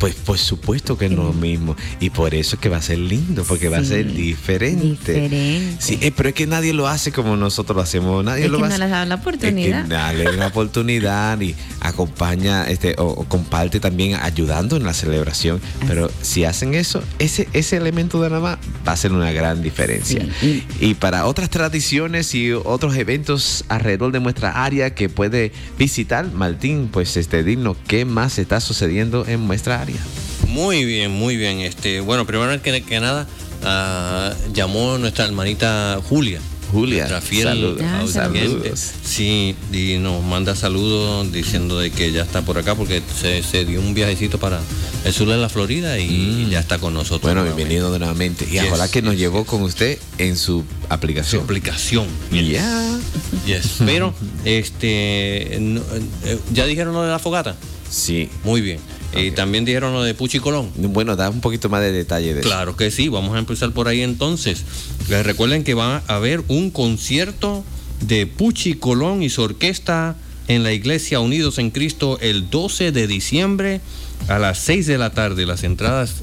Pues por supuesto que es lo mismo. Y por eso es que va a ser lindo, porque va a ser diferente. diferente. Sí, eh, pero es que nadie lo hace como nosotros lo hacemos. Nadie Es lo que a no les da la oportunidad. Es que dale una oportunidad y acompaña este, o, o comparte también ayudando en la celebración. Pero si hacen eso, ese, ese elemento de nada más va a ser una gran diferencia. Sí, Y para otras tradiciones y otros eventos alrededor de nuestra área que puede visitar, Martín, pues este, dinos qué más está sucediendo en nuestra área. Muy bien, muy bien. Este, bueno, primero que, que nada, ah, llamó nuestra hermanita Julia. Julia, fiel saludos. Ah, saludos. Sí, y nos manda saludos diciendo de que ya está por acá porque se, se dio un viajecito para el sur de la Florida y ya está con nosotros. Mm. Bueno, nuevamente. bienvenido nuevamente. Y Yes, ojalá que nos yes, llevó yes. con usted en su Su aplicación. aplicación. Ya. Yes. Pero, este, eh, ¿ya dijeron lo de la fogata? Sí. Muy bien. Y también dijeron lo de Puchi Colón. Bueno, da un poquito más de detalle de eso. Claro que sí, vamos a empezar por ahí entonces. Les recuerden que va a haber un concierto de Puchi Colón y su orquesta en la Iglesia Unidos en Cristo el 12 de diciembre a las 6 de la tarde. Las entradas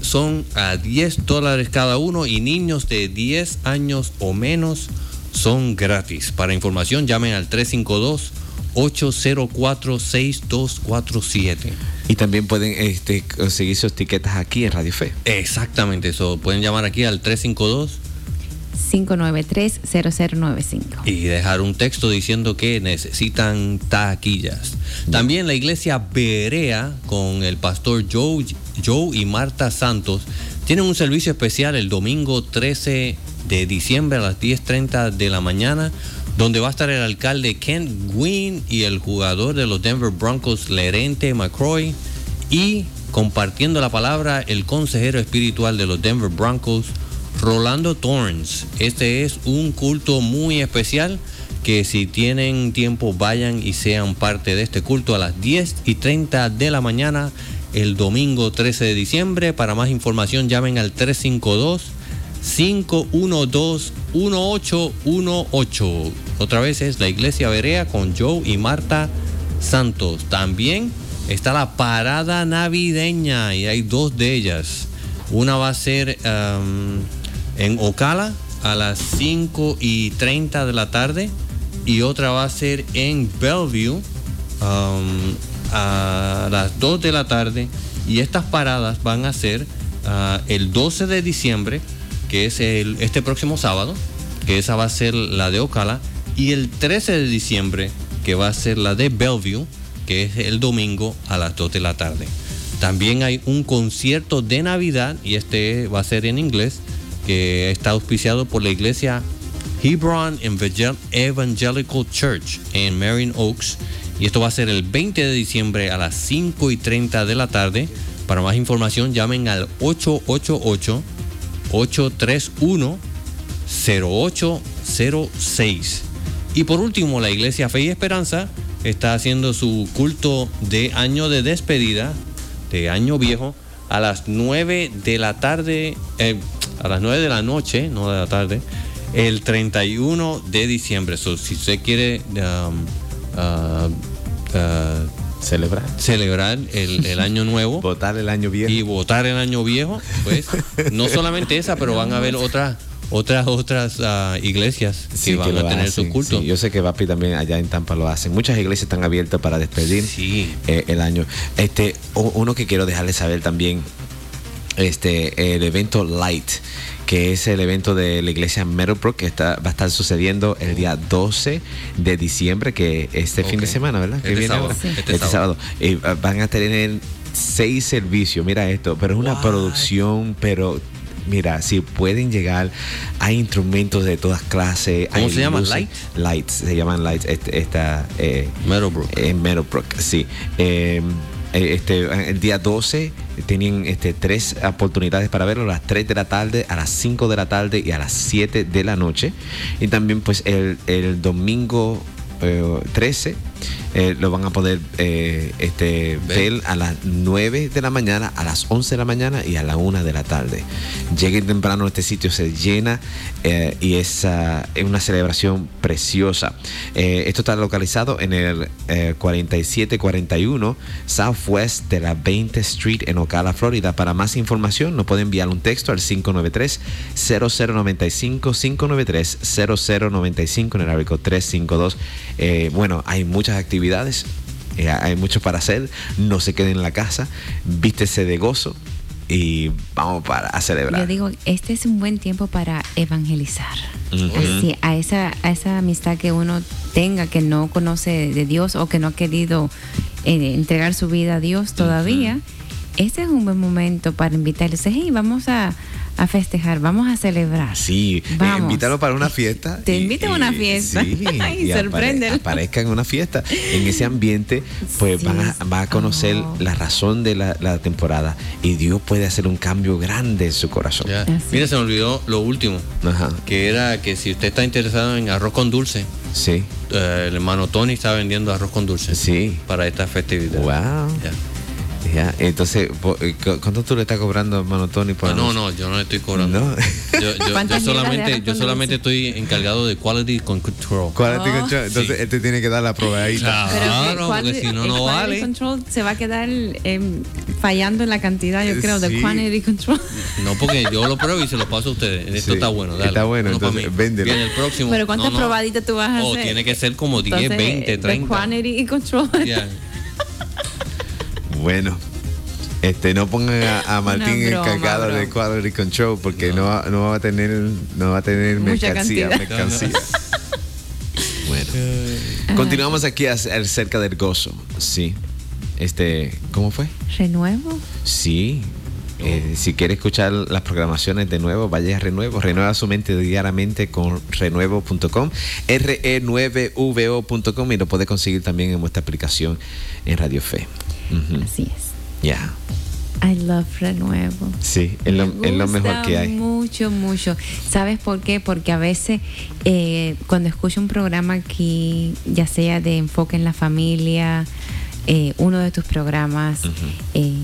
son a 10 dólares cada uno y niños de 10 años o menos son gratis. Para información llamen al 352 804 6247. Y también pueden este, conseguir sus etiquetas aquí en Radio Fe. Exactamente eso. Pueden llamar aquí al 352 593-0095. y dejar un texto diciendo que necesitan taquillas. También la iglesia Berea con el pastor Joe, Joe y Marta Santos tienen un servicio especial el domingo 13 de diciembre a las 10.30 de la mañana donde va a estar el alcalde Kent Gwynn y el jugador de los Denver Broncos Lerente McCroy y compartiendo la palabra el consejero espiritual de los Denver Broncos Rolando Torrens. Este es un culto muy especial que si tienen tiempo vayan y sean parte de este culto a las 10 y 30 de la mañana el domingo 13 de diciembre. Para más información llamen al 352 512-1818. Otra vez es la Iglesia Berea con Joe y Marta Santos. También está la parada navideña y hay dos de ellas. Una va a ser um, en Ocala a las 5 y 30 de la tarde y otra va a ser en Bellevue um, a las 2 de la tarde y estas paradas van a ser ah, el 12 de diciembre que es el, este próximo sábado, que esa va a ser la de Ocala, y el 13 de diciembre, que va a ser la de Bellevue, que es el domingo a las 2 de la tarde. También hay un concierto de Navidad, y este va a ser en inglés, que está auspiciado por la iglesia Hebron Evangel- Evangelical Church en Marion Oaks. Y esto va a ser el 20 de diciembre a las 5 y 30 de la tarde. Para más información, llamen al 888-831-0806. Y por último, la iglesia Fe y Esperanza está haciendo su culto de año de despedida, de año viejo, a las 9 de la tarde, eh, a las 9 de la noche, no de la tarde, el 31 de diciembre. So, si usted quiere um, ah, ah, Celebrar. celebrar el, el año nuevo Votar el año viejo. y votar el año viejo, pues no solamente esa, pero van a haber otras otras otras ah, iglesias que van que a tener hacen, su culto. sí. yo sé que Papi también allá en Tampa lo hacen. Muchas iglesias están abiertas para despedir Sí. eh, el año. Este, uno que quiero dejarles saber también, este, el evento Light, que es el evento de la iglesia Meadowbrook, que está, va a estar sucediendo el día 12 de diciembre, que este fin de semana, ¿verdad? Que Este viene sábado. ahora. Sí. Este, Este sábado. Y, ah, van a tener seis servicios, mira esto, pero es una What? producción, pero Mira, si pueden llegar, hay instrumentos de todas clases. ¿Cómo hay se llama? luces- ¿Light? Lights, se llaman lights. Este, esta, eh, Meadowbrook. en Meadowbrook, sí. Eh, eh, este, el día 12 tienen este, tres oportunidades para verlo, a las 3 de la tarde, a las 5 de la tarde y a las 7 de la noche. Y también pues el, el domingo eh, 13 eh, lo van a poder eh, este, Ver. a las 9 de la mañana, a las 11 de la mañana y a la 1 de la tarde. Lleguen temprano, este sitio se llena eh, y es, ah, es una celebración preciosa. Esto está localizado en el eh, 4741 Southwest de la 20 Street en Ocala, Florida. Para más información nos puede enviar un texto al 593-0095, 593-0095 en el árbitro 352. Eh, bueno, hay muchas actividades. Eh, hay mucho para hacer, no se queden en la casa, vístese de gozo y vamos para a celebrar. Yo digo, este es un buen tiempo para evangelizar. Ujú. Así, a esa, a esa amistad que uno tenga que no conoce de Dios o que no ha querido eh, entregar su vida a Dios todavía, este es un buen momento para invitarles. Hey, vamos a, a festejar, vamos a celebrar. Sí, eh, Vamos. invítalo para una fiesta. Te invito a una fiesta. Sí, Y apare- sorpréndelo. aparezca en una fiesta. En ese ambiente, pues Sí, van a, va a conocer oh. la razón de la, la temporada y Dios puede hacer un cambio grande en su corazón. Ya. Mira, se me olvidó lo último, Ajá, que era que si usted está interesado en arroz con dulce, sí, eh, el hermano Tony está vendiendo arroz con dulce sí. para esta festividad. Wow. Ya. Ya, entonces, eh, cu- ¿cuánto tú le estás cobrando, hermano Tony? por Ah, no, no, yo no le estoy cobrando. No. Yo, yo- yo ¿Cuántas libras de solamente, yo solamente estoy encargado de quality control. Quality Oh. control. Entonces, Sí. él te tiene que dar la probadita. Claro, el porque quality- si no, el no quality vale. control se va a quedar em, fallando en la cantidad, yo creo, Sí. de quantity control. No, porque yo lo pruebo y se lo paso a ustedes. Esto Sí, está bueno, dale. está bueno, Uno entonces, mí. véndelo. Viene el próximo. Pero ¿cuántas No, no. probaditas tú vas a Oh, hacer? tiene que ser como 10, Entonces, 20, the 30. quantity control. Ya. Bueno, este no pongan a, a Martín broma, encargado de quality control porque no, va- no va a tener no va a tener Mucha mercancía, cantidad. mercancía. bueno, continuamos aquí acerca del gozo. Sí. Este, ¿cómo fue? ¿Renuevo? Sí. Eh, si quiere escuchar las programaciones de nuevo, vaya a Renuevo. Renueva su mente diariamente con renuevo.com, E re9vo.com y lo puede conseguir también en nuestra aplicación en Radio Fe. Ujú. Así es. Ya. I love Renuevo. Sí, es lo, es lo mejor que hay. Mucho, mucho. ¿Sabes por qué? Porque a veces eh, cuando escucho un programa aquí, ya sea de enfoque en la familia, eh, uno de tus programas, eh,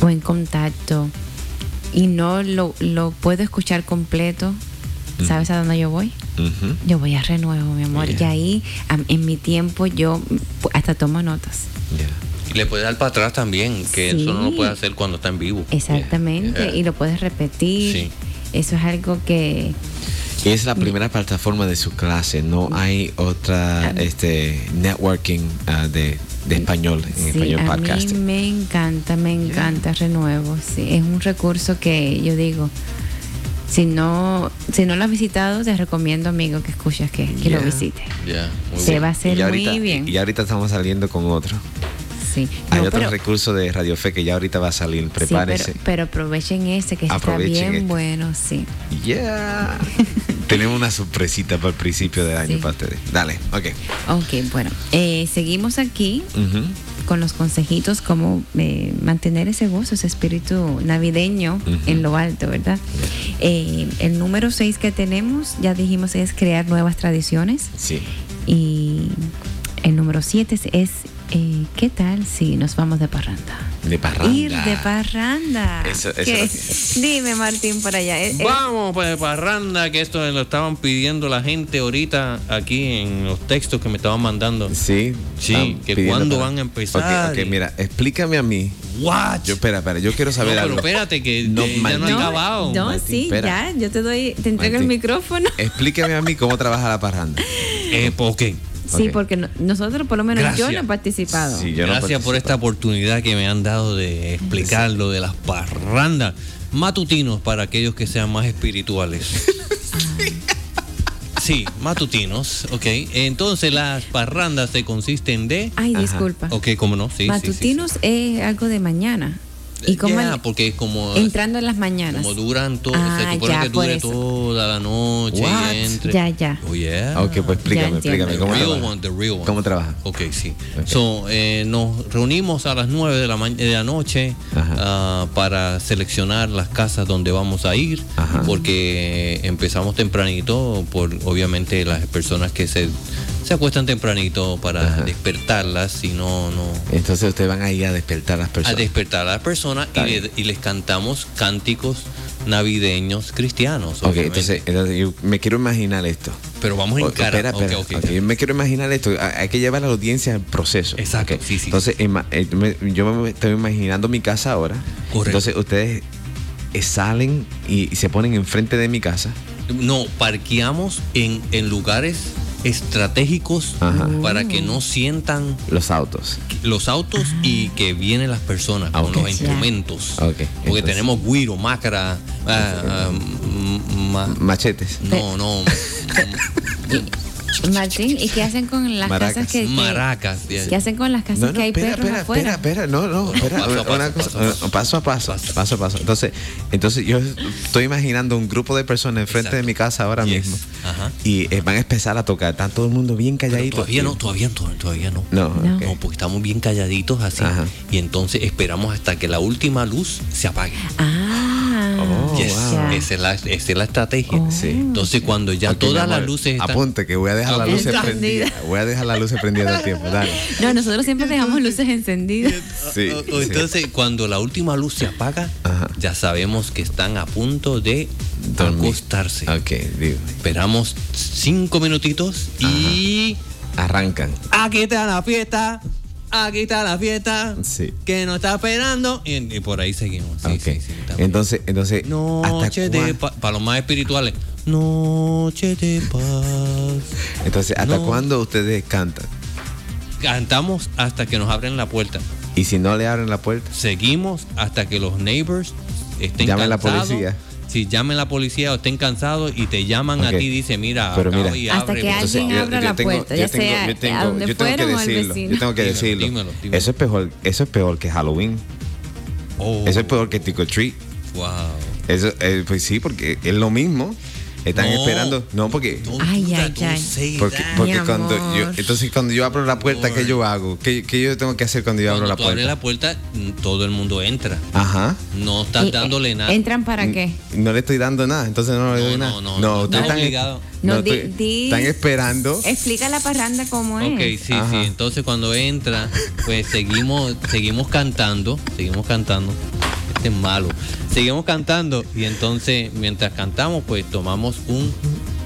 o en contacto, y no lo, lo puedo escuchar completo, ¿sabes a dónde yo voy? Yo voy a Renuevo, mi amor. Yeah. Y ahí, en mi tiempo, yo hasta tomo notas. Ya. Y le puede dar para atrás también, que Sí. eso no lo puede hacer cuando está en vivo. Exactamente. Yeah. Y lo puedes repetir. Sí. Eso es algo que Y es la primera plataforma de su clase, no hay otra este networking ah, de, de español, en sí, español a podcast. mí me encanta, me encanta Renuevo. Sí, es un recurso que yo digo, Si no, si no lo has visitado, te recomiendo, amigo, que escuches que, que lo Yeah. visites. Ya, muy Se bien. va a hacer y ahorita, muy bien. Y ahorita estamos saliendo con otro. Sí. Hay No, otro pero- recurso de Radio Fe que ya ahorita va a salir. sí, Prepárese. pero, pero aprovechen ese que está bien este. bueno, sí. Yeah. Tenemos una sorpresita para el principio del año Sí. para ustedes. Dale, ok. Ok, bueno, eh, seguimos aquí con los consejitos como eh, mantener ese gozo, ese espíritu navideño en lo alto, ¿verdad? Eh, el número 6 que tenemos, ya dijimos, es crear nuevas tradiciones. Sí. Y el número 7 es, eh, ¿qué tal si nos vamos de parranda? De parranda. Ir de parranda. Eso- eso es Dime, Martín, por allá. Eh, eh, Vamos, pues, parranda, que esto lo estaban pidiendo la gente ahorita aquí en los textos que me estaban mandando. Sí. Sí, que cuándo para- van a empezar. Ok, ok, mira, explícame a mí. What? Yo, espera, espera, yo quiero no, saber pero algo. espérate, que No, ya no ha acabado. no, Martín, sí, espera. ya, yo te doy, te entrego el micrófono. Explícame a mí cómo trabaja la parranda. Eh, pues, ok. Sí, porque no- nosotros, por lo menos yo no he participado. Sí, yo no Gracias por esta oportunidad que me han dado de explicar lo de las parrandas matutinos para aquellos que sean más espirituales. Sí, matutinos, ok. Entonces las parrandas se consisten de... Ay, Ajá. disculpa. Ok, ¿cómo no? Sí, sí, sí, Matutinos es algo de mañana. ¿Y cómo Ya, el- porque es como... entrando en las mañanas? Como duran todo, Ah, se supone ya, que por dure eso. toda la noche What? y entre. Ya, ya. Oh, yeah. Ok, pues explícame, explícame The cómo real trabaja. one, the real one. ¿Cómo trabaja? Ok, sí. Ok. So, eh, nos reunimos a las 9 de la, de la noche ah, para seleccionar las casas donde vamos a ir, Ajá. porque empezamos tempranito, por obviamente las personas que se, se acuestan tempranito para Ajá. despertarlas, y no, no, Entonces ustedes van ahí a despertar a las a personas. despertar a las personas y, le- les cantamos cánticos navideños cristianos. Ok, entonces, entonces yo me quiero imaginar esto. Pero vamos en O- cara. espera, espera. Ok, ok, ok, Yo me quiero imaginar esto. Ha- Hay que llevar a la audiencia al proceso. Exacto, sí, sí. Entonces, eh, yo me estoy imaginando mi casa ahora. Correcto. Entonces, ustedes eh, salen y, y se ponen enfrente de mi casa. No, parqueamos en, en lugares estratégicos Ajá. para que no sientan Los autos. los autos y que vienen las personas Ah, con los instrumentos. Ok, Porque entonces- tenemos guiro, mácara, ah, ah, ma- Machetes. no, no, Martín, ¿y qué hacen con las Maracas. casas que, que- maracas. ¿Qué hacen con las casas No, no, que hay espera, perros espera, afuera? espera, espera, no, no, espera, paso a paso, una paso cosa, a paso. eh, paso a paso, paso a paso. Entonces, entonces yo estoy imaginando un grupo de personas enfrente de mi casa ahora Yes. mismo Ajá. y eh, van a empezar a tocar. Están todo el mundo bien Pero calladito. todavía no, todavía no, todavía no. No. No, porque estamos bien calladitos así. Ajá. Y entonces esperamos hasta que la última luz se apague. Ah, Oh, Yes, esa, es la, esa es la estrategia. Oh. Sí. Entonces cuando ya todas las luces están... Apunte que voy a dejar las luces Encendida. prendidas. Voy a dejar las luces prendidas del tiempo. Dale. No, nosotros siempre dejamos luces encendidas. Sí. O- o sí. Entonces, cuando la última luz se apaga, Ajá. ya sabemos que están a punto de Dormir. acostarse. Ok, dime. Esperamos cinco minutitos y Arrancan. aquí está la fiesta. Aquí está la fiesta. Sí. Que nos está esperando. Y, y por ahí seguimos. Sí, entonces, entonces, Noche ¿hasta de paz. Para los más espirituales. Noche de paz. entonces, ¿hasta No. cuándo ustedes cantan? Cantamos hasta que nos abren la puerta. Y si no le abren la puerta, Seguimos hasta que los neighbors estén Llamen a la cansados. policía. Si llamen la policía o estén cansados y te llaman a ti y dice, mira, Pero mira. y Hasta abre. que Entonces, alguien yo- abra yo la tengo- puerta, yo ya tengo- sea yo tengo- a donde yo tengo que decirlo, vecino. Yo tengo que Dímelo, decirlo. dímelo, dímelo. Eso es peor, eso es peor que Halloween. Oh, Eso es peor que Tico Treat. Wow. Eso, eh, pues sí, porque es lo mismo. Están No. esperando. No, porque. Ay, ay, Porque, cuando yo, entonces cuando yo abro la puerta, ¿qué yo hago? ¿Qué, qué yo tengo que hacer cuando yo abro Cuando la tú puerta? abres la puerta, todo el mundo entra. Ajá. No estás Y, eh, dándole nada. ¿Entran para qué? No le estoy dando nada, entonces no le doy no, nada. no, no, están, obligado. no, No, di- estoy- di- están esperando. Explica la parranda cómo Ok, es. sí, Ajá. sí. Entonces cuando entra, pues seguimos, seguimos cantando, seguimos cantando. Este es malo. Seguimos cantando y entonces mientras cantamos, pues tomamos un,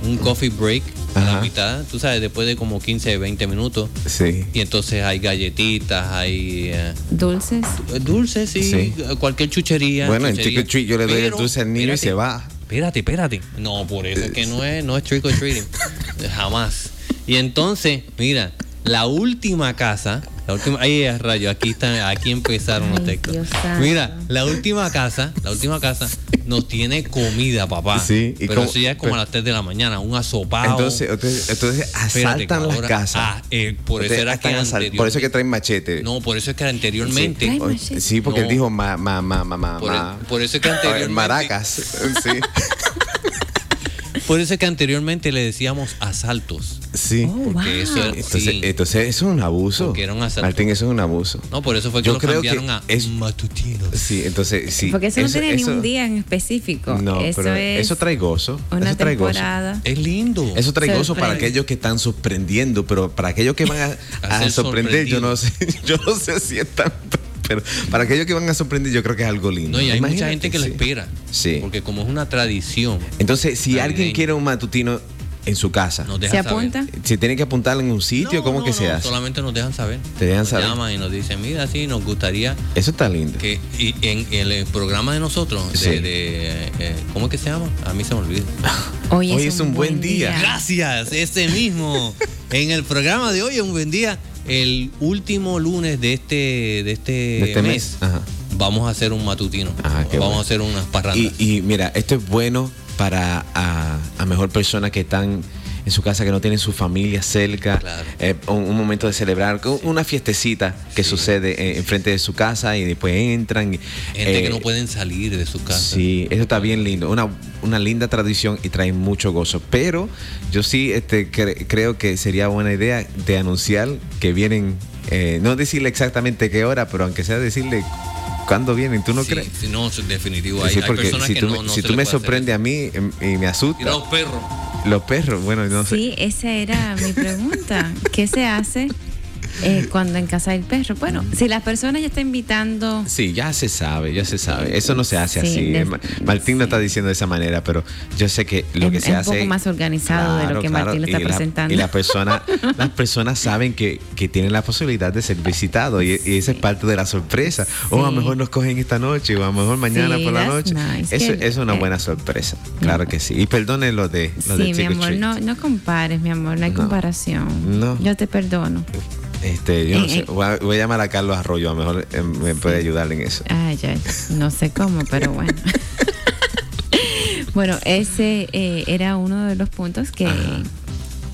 un coffee break a la mitad, tú sabes, después de como 15, 20 minutos. Sí. Y entonces hay galletitas, hay eh, Dulces. dulces, sí, Sí. cualquier chuchería. Bueno, en chuchería. Trick or Treat yo le doy el dulce al niño y se va. Espérate, espérate. No, por eso es que no es, no es trick or treating. Jamás. Y entonces, mira, la última casa La última, ahí es rayo, aquí están, aquí empezaron los textos. Dios santo. Mira, la última casa, la última casa nos tiene comida, papá. Sí, y pero como- eso ya es como pero- a las 3 de la mañana, un asopado. Entonces, entonces, entonces Espérate, asaltan las ahora- casas. Ah, eh, por eso era que anterior- por eso es que traen machete. No, por eso es que anteriormente. Machete. Sí, porque No. él dijo ma, ma, ma, ma, ma, Por, ma- el- por eso es que anteriormente. maracas. Sí. Por eso es que anteriormente le decíamos asaltos. Sí. Oh, Porque wow. eso era- Entonces, sí. entonces eso es un abuso. Porque era un asalto. Martín, eso es un abuso. No, por eso fue que Yo lo creo que cambiaron a es- matutinos. Sí, entonces sí. Porque eso, no tiene ni un día en específico. No, eso pero es eso trae gozo. una eso trae gozo. temporada. Es lindo. Eso trae gozo para Sorprende. aquellos que están sorprendiendo, pero para aquellos que van a, A sorprender, yo no sé, yo no sé si es tanto, pero para aquellos que van a sorprender, yo creo que es algo lindo. No, y hay mucha gente que lo espera. Sí. Porque como es una tradición, Entonces, si Navideño. alguien quiere un matutino en su casa, nos ¿Se saber. apunta? se tiene que apuntar en un sitio, No, ¿cómo no, que se no, hace? Solamente nos dejan saber. Te dejan Nos saber. llaman y nos dicen, mira, sí, nos gustaría Eso está lindo. que y en, en el programa de nosotros, de, Sí. de, eh, ¿cómo es que se llama? A mí se me olvida. Hoy, Hoy es un buen día. Gracias, ese mismo. en el programa de hoy, un buen día, el último lunes de este, de este, De este mes. vamos a hacer un matutino. Ah, vamos bueno. a hacer unas parrandas. Y, y mira, esto es bueno para a, a mejor personas que están en su casa, que no tienen su familia cerca, Claro. eh, un, un momento de celebrar, un- una fiestecita que Sí. sucede eh, enfrente de su casa y después entran. Gente eh, que no pueden salir de su casa. Sí, eso está bien lindo, una, una linda tradición y trae mucho gozo. Pero yo sí este, cre- creo que sería buena idea de anunciar que vienen, eh, no decirle exactamente qué hora, pero aunque sea decirle cuándo vienen, ¿tú no Sí, crees? sí, no, es definitivo. Hay, Sí, hay porque personas si que tú, no, si se tú le me sorprendes a mí em, y me asusta, Y los perros. Los perros, bueno, no sé. Sí, esa era mi pregunta. ¿Qué se hace eh, cuando en casa hay el perro? Bueno, si la persona ya está invitando, Sí, ya se sabe, ya se sabe. Eso no se hace Sí, así. de- Martín no sí. está diciendo de esa manera, pero yo sé que lo Es- que se es un hace. poco más organizado de lo que Martín lo está la- presentando. y la persona, las personas saben que, que tienen la posibilidad de ser visitados y, y esa es parte de la sorpresa. O a lo mejor nos cogen esta noche o a lo mejor mañana por la noche. nice. Eso, es una buena sorpresa. Claro que sí. Y perdone lo de lo sí, de mi amor, no, no compares, mi amor, no hay No. comparación. No. Yo te perdono. Este, yo no Eh, sé. eh. Voy a, voy a llamar a Carlos Arroyo, a lo mejor eh, me puede ayudar en eso. Ay, ay, no sé cómo, pero bueno. bueno, ese eh, era uno de los puntos que Ajá.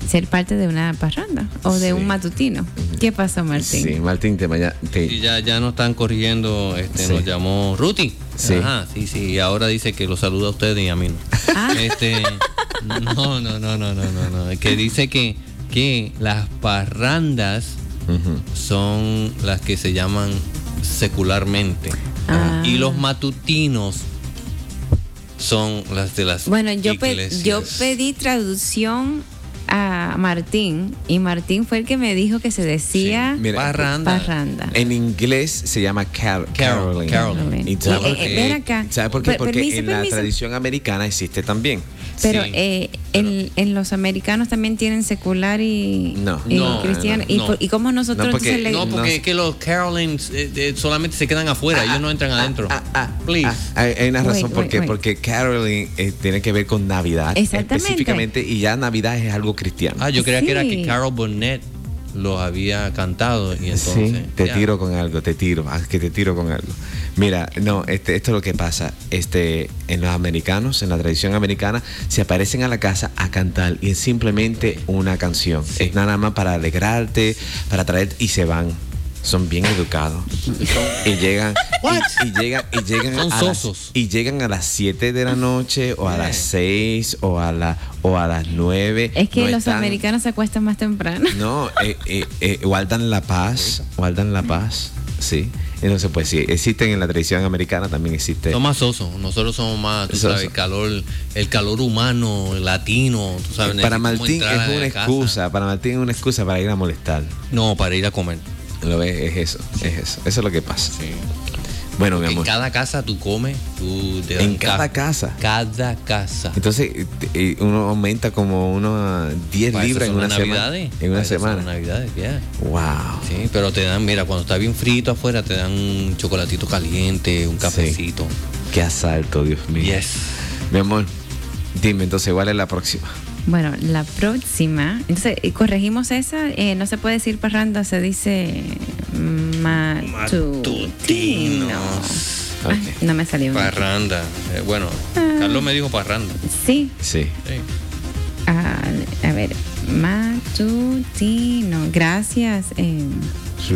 ser parte de una parranda o de Sí. un matutino. ¿Qué pasó, Martín? Sí, Martín, te, vaya- te- Y ya, ya nos están corrigiendo, este, Sí. nos llamó Ruti. Sí. Ajá, sí, sí. Y ahora dice que lo saluda a ustedes y a mí no. Ah. Este, no, no, no, no, no, no, no. Que dice que, que las parrandas Son las que se llaman secularmente. Ah. Y los matutinos son las de las Bueno, yo, pe- iglesias. yo pedí traducción a Martín y Martín fue el que me dijo que se decía Mira, Parranda. parranda. En inglés se llama car Carol, caroling. caroling. ¿Y sabes Eh, eh, ven acá. ¿Sabes por qué? Porque permiso, en la tradición americana existe también. Pero Sí, eh, en, en los americanos también tienen secular y, No. y No, cristiano. no, ¿Y, no. por- y cómo nosotros No, porque- le- No, porque No. es que los carolings eh, eh, solamente se quedan afuera, ellos no entran adentro. Ah, ah, Please. ah, hay, hay una Wait, razón por wait, qué. wait. Porque caroling eh, tiene que ver con Navidad. Exactamente. Específicamente. Y ya Navidad es algo cristiano. Ah, yo creía que era que Sí. Carol Burnett lo había cantado y entonces. sí, te ya. tiro con algo, te tiro, ah, que te tiro con algo. Mira, no, este, esto es lo que pasa. Este, en los americanos, en la tradición americana, se aparecen a la casa a cantar y es simplemente una canción. Es nada más para alegrarte, para traer y se van. Son bien educados. y llegan y, y llegan y llegan Son a las, y llegan a las 7 de la noche o a las 6 o a la o a las 9. Es que No los están- americanos se acuestan más temprano. no, eh, eh, eh, guardan la paz, guardan la paz, sí. Entonces, pues sí, existen en la tradición americana, también existe. Son más sosos, nosotros somos más, tú sabes, el calor, el calor humano, el latino, tú sabes. para Martín es una excusa, para Martín es una excusa para ir a molestar. No, para ir a comer. ¿Lo ves? Es eso, es eso. Eso es lo que pasa. Sí. Bueno, mi En amor. cada casa tú comes, tú te En cada ca- casa. Cada casa. Entonces, uno aumenta como unos 10 Para eso libras en una semana. En una semana. navidades, ya. Wow. Sí, pero te dan, mira, cuando está bien frito afuera, te dan un chocolatito caliente, un cafecito. Qué asalto, Dios mío. Yes. Mi amor, dime entonces, ¿cuál es la próxima? Bueno, la próxima. Entonces, eh, corregimos esa. eh, no se puede decir parranda, se dice matutino. Ay, no me salió bien. Parranda. Eh, bueno, Carlos me dijo parranda. Sí, Sí. Sí. ah, a ver, matutino. Gracias, eh,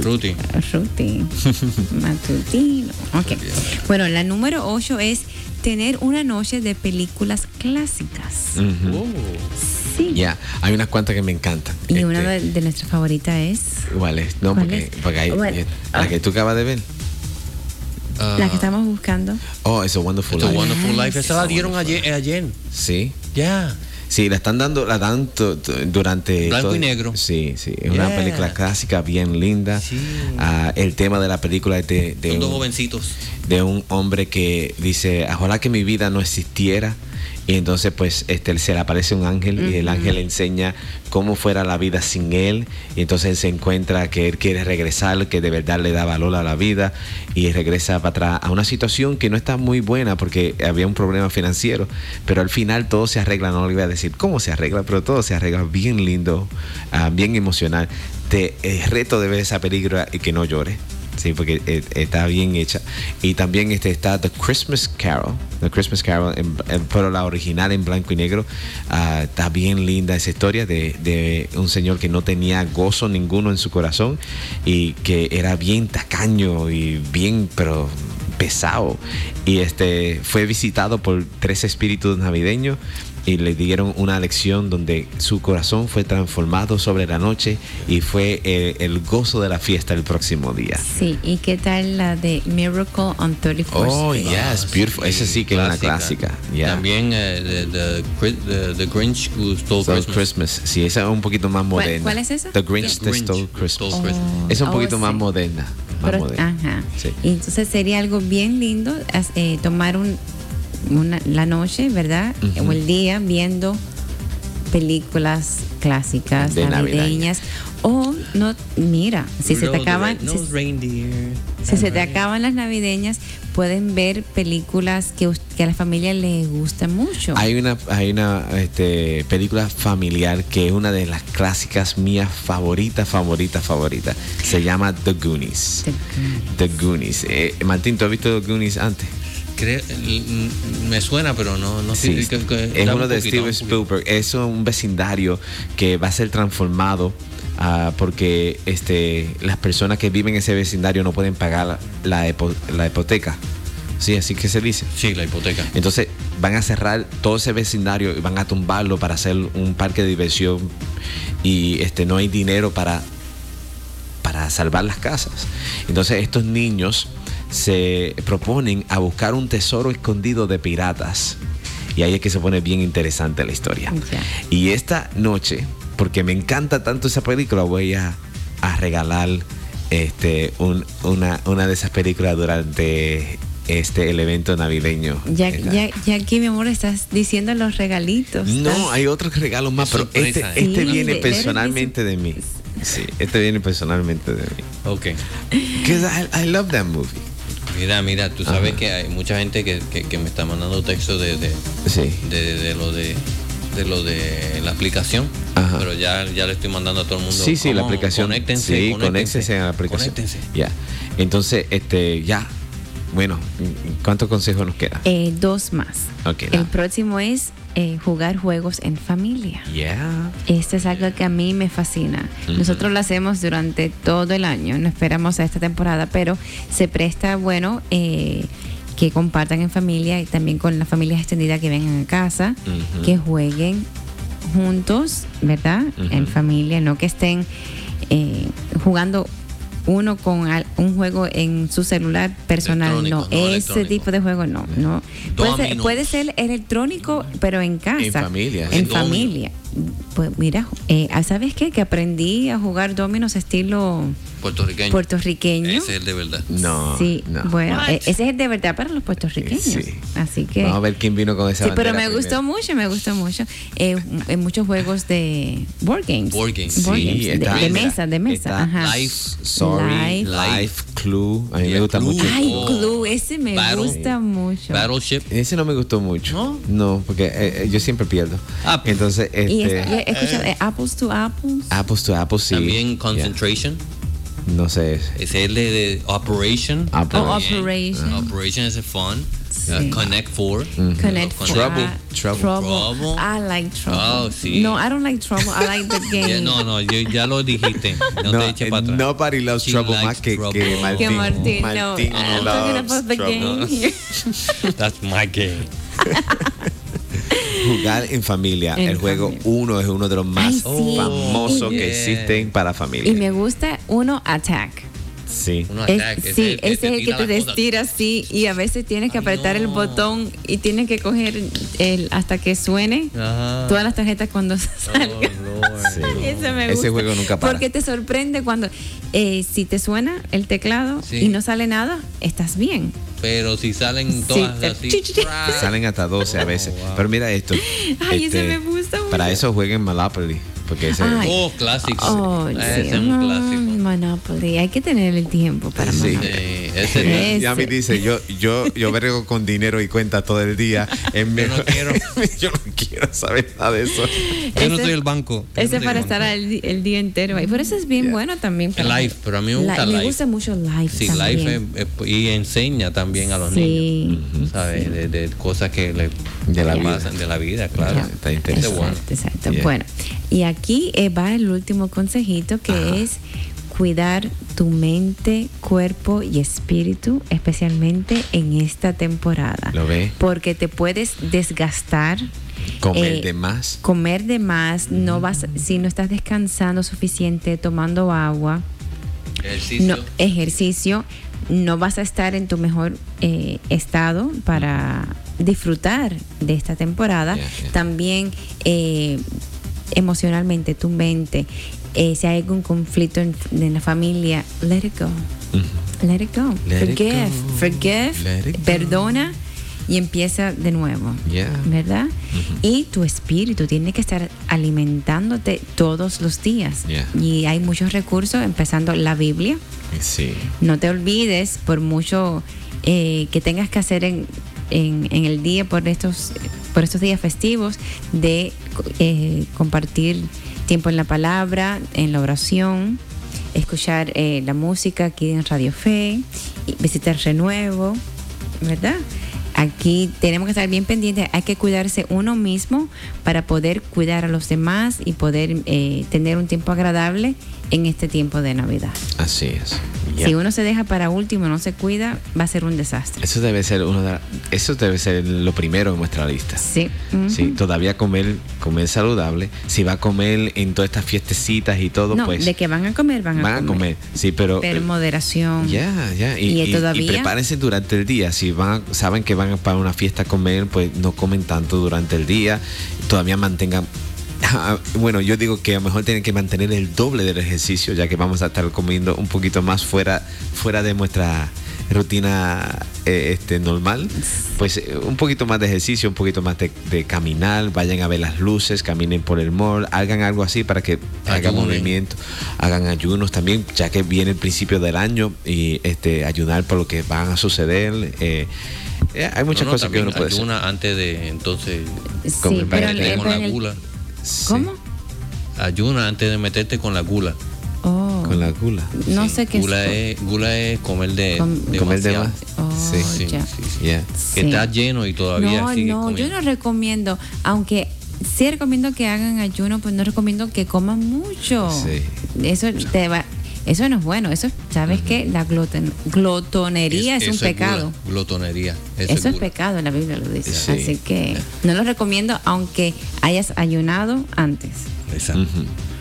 Ruti. Ruti. matutino. Ok. Bueno, la número 8 es tener una noche de películas clásicas. Ujú. Oh. Sí. Ya, hay unas cuantas que me encantan. Y una Este, de, de nuestras favoritas es ¿Cuál es? No, ¿Cuál porque, es? porque hay, Bueno, ah. la que tú acabas de ver. Ah, la que estamos buscando. Oh, It's a Wonderful It's a Life. Wonderful Life. Esa la It's a dieron Wonderful ayer. ayer. Sí. Ya. Sí, la están dando, la dan durante... Blanco todo- y negro. Sí, sí. Es una película clásica bien linda. Sí. Ah, el tema de la película es de, de Son dos un, jovencitos. de un hombre que dice, ojalá que mi vida no existiera. Y entonces pues este, se le aparece un ángel y el ángel le enseña cómo fuera la vida sin él. Y entonces él se encuentra que él quiere regresar, que de verdad le da valor a la vida y regresa para atrás a una situación que no está muy buena porque había un problema financiero. Pero al final todo se arregla, no le voy a decir cómo se arregla, pero todo se arregla bien lindo, ah, bien emocional. Te eh, reto de ver esa película y que no llore. Sí, porque eh, está bien hecha. Y también este está The Christmas Carol. The Christmas Carol, pero la original en blanco y negro. Ah, está bien linda esa historia de, de un señor que no tenía gozo ninguno en su corazón y que era bien tacaño y bien, pero pesado. Y este fue visitado por tres espíritus navideños y le dieron una lección donde su corazón fue transformado sobre la noche y fue eh, el gozo de la fiesta el próximo día. Sí, ¿y qué tal la de Miracle on 34th Oh, yes, beautiful. Esa sí que es una clásica. Yeah. También eh, the, the, the, the Grinch Who Stole Christmas. Christmas. Sí, esa es un poquito más ¿Cuál- moderna. cuál es esa? The Grinch The that Stole Christmas. Christmas. Es un Oh, poquito más sí. moderna. Más Pero- moderna. ajá. Sí. Y entonces sería algo bien lindo eh, tomar un, una- la noche, ¿verdad? O el día viendo películas clásicas, De navideñas. O no, mira, si se te acaban, si, Reindeer. si se te acaban las navideñas, pueden ver películas que, que a la familia le gustan mucho. Hay una, hay una este, película familiar que es una de las clásicas mías favoritas, favoritas, favoritas. Se llama The Goonies. The The Goonies. Eh, Martín, ¿tú has visto The Goonies antes? Creo- mm, me suena, pero no, no Sí, sé. que- que- es uno un de Steven un. Spielberg. Es un vecindario que va a ser transformado ah, porque este, las personas que viven en ese vecindario no pueden pagar la hipoteca. Sí, así que se dice. Sí, la hipoteca. Entonces van a cerrar todo ese vecindario y van a tumbarlo para hacer un parque de diversión y este no hay dinero para para salvar las casas. Entonces estos niños se proponen a buscar un tesoro escondido de piratas. Y ahí es que se pone bien interesante la historia. Ya. Y esta noche, porque me encanta tanto esa película, voy a, a regalar este, un- una, una de esas películas durante este el evento navideño. Ya, ya, ya aquí, mi amor, estás diciendo los regalitos. no, hay otros regalos más, pero este, ¿eh? este Sí, viene de- personalmente de mí. Sí, este viene personalmente de mí. Ok. Because I, I love that movie. Mira, mira, tú sabes Ajá. que hay mucha gente que, que- que me está mandando textos de, de, Sí. de, de lo de de lo de la aplicación. Ajá. Pero ya, ya le estoy mandando a todo el mundo. Sí, sí, la "Come on, aplicación. Conéctense, sí, conéctense, conéctense a la aplicación. conéctense". Ya. Entonces, este, ya. Bueno, ¿cuántos consejos nos quedan? Eh, dos más. Ok, El próximo es eh, jugar juegos en familia. Yeah. Este es algo que a mí me fascina. Ujú. Nosotros lo hacemos durante todo el año, no esperamos a esta temporada, pero se presta, bueno, eh, que compartan en familia y también con las familias extendidas que vengan a casa, Ujú. que jueguen juntos, ¿verdad? En familia, no que estén eh, jugando uno con al- un juego en su celular personal, no, ese tipo de juego no, no. Puede ser, puede ser electrónico, pero en casa, En familia. en familia. Pues mira, eh, ¿sabes qué? Que aprendí a jugar dominos estilo Puertorriqueño. puertorriqueño. Ese es el de verdad. No. sí, no. bueno, What? ese es el de verdad para los puertorriqueños. Sí. Así que Vamos a ver quién vino con esa Sí, pero me gustó mucho, me gustó mucho. Eh, en muchos juegos de board games. Board games. Board Sí, games, de- está- de, mesa, de mesa. está ajá. Sorry. Story, Life. Life, Clue. A mí me Yeah, gusta Clue. mucho. Ay, Oh. Clue, ese me Battle. gusta mucho. Battleship. Ese no me gustó mucho. ¿No? porque eh, eh, yo siempre pierdo. Ah, Entonces, Y es- este. y he escuchado, eh, Apples to Apples. Apples to Apples, sí. También. Concentration. No sé. Es el de, de Operation. Ah, Oh, También. Operation. Operation is a fun. Sí. Uh, Connect Four. Connect Trouble. Trouble. Trouble. Trouble. Trouble. I like trouble. Oh, sí. No, I don't like trouble. I like the game. Yeah, no, no, yo- ya lo dijiste. No, te eches para atrás. Nobody loves She trouble likes más que, trouble. que Martín. Que Martín, no. Martín I'm talking loves about the trouble. game here. That's my game. Jugar en familia. En el juego familia. uno es uno de los más Ay, sí. famosos que existen para familia. Y me gusta uno Attack. Sí. Uno Es- attack, ese sí, es el ese es el que te las cosas. estira así y a veces tienes que apretar el no. botón y tienes que coger el hasta que suene Ajá. todas las tarjetas cuando Oh, salga. Lord. Sí. Ese me Ese gusta. juego nunca para. Porque te sorprende cuando eh, si te suena el teclado Sí. y no sale nada, estás bien. Pero si salen Sí, todas te- así. Salen hasta 12 a veces. Oh, wow. Pero mira esto. Ay, ese este, me gusta mucho. Para eso jueguen Monopoly. Porque ese. Ay. Oh, clásicos. Oh, Ese sí. es un clásico. Monopoly. Hay que tener el tiempo para Sí. Monopoly. Sí, ese Ese. Yami dice, yo, yo, yo brego con dinero y cuenta todo el día. En Yo no quiero. yo no quiero saber nada de eso. Yo no soy el banco. Yo no Ese soy para estar el, el día entero ahí. Por eso es bien Yeah. bueno también. El para- live, pero a mí me gusta live. Me gusta mucho live Sí, también. es- es- y enseña también a los Sí. niños, ¿sabes? De, de cosas que le De la vida. pasan de la vida, claro. Ya, está interesante. Exacto, exacto. Yeah. Bueno, y aquí eh, va el último consejito que es cuidar tu mente, cuerpo y espíritu, especialmente en esta temporada. ¿Lo ve? Porque te puedes desgastar. Comer eh, de más. Comer de más, no vas, si no estás descansando suficiente, tomando agua, Ejercicio. no, ejercicio, no vas a estar en tu mejor eh, estado para disfrutar de esta temporada. Yeah, yeah. También eh, emocionalmente, tu mente, eh, si hay algún conflicto en, en la familia, let it go. Let it go. Let it forgive. go. Forgive. Let it go. Perdona y empieza de nuevo. Yeah. ¿Verdad? Y tu espíritu tiene que estar alimentándote todos los días. Yeah. Y hay muchos recursos, empezando la Biblia. Sí. No te olvides, por mucho eh, que tengas que hacer en, en- el día por estos, por estos días festivos, de eh, compartir tiempo en la palabra, en la oración, escuchar eh, la música aquí en Radio Fe, visitar Renuevo, ¿verdad? Aquí tenemos que estar bien pendientes, hay que cuidarse uno mismo para poder cuidar a los demás y poder eh, tener un tiempo agradable en este tiempo de Navidad. Así es. Si uno se deja para último, no se cuida, va a ser un desastre. Eso debe ser uno de, eso debe ser lo primero en nuestra lista. Sí. Sí, todavía comer, comer saludable. Si va a comer en todas estas fiestecitas y todo, No, pues de que van a comer, van a van comer. a comer. Sí, pero Pero eh, moderación. Ya, ya. Y, Y y- prepárense durante el día. Si van, saben que van para una fiesta a comer, pues no comen tanto durante el día. Todavía mantengan. Ah, Bueno, yo digo que a lo mejor tienen que mantener el doble del ejercicio, ya que vamos a estar comiendo un poquito más fuera, fuera de nuestra rutina eh, este, normal. Pues eh, un poquito más de ejercicio, un poquito más de, de caminar, vayan a ver las luces, caminen por el mall, hagan algo así para que hagan Ayunen. movimiento, hagan ayunos también, ya que viene el principio del año y este ayunar por lo que van a suceder. eh, hay muchas No, no, cosas que uno puede hacer. antes de entonces Sí, Comer pero, el- con la gula. ¿Cómo? Ayuna antes de meterte con la gula. Oh, Con la gula. no Sí, sé qué gula es. es Gula es comer de Com- Comer de más. Oh, sí, Sí. Que Sí. estás lleno y todavía No, sigues no, yo no recomiendo, aunque sí recomiendo que hagan ayuno, pues no recomiendo que coman mucho. Sí. Eso te va, eso no es bueno. Eso, ¿sabes qué? La gloten- glotonería es, un pecado. glotonería. Eso, Eso es pecado, la Biblia lo dice. Sí. Así que no lo recomiendo, aunque hayas ayunado antes. Exacto.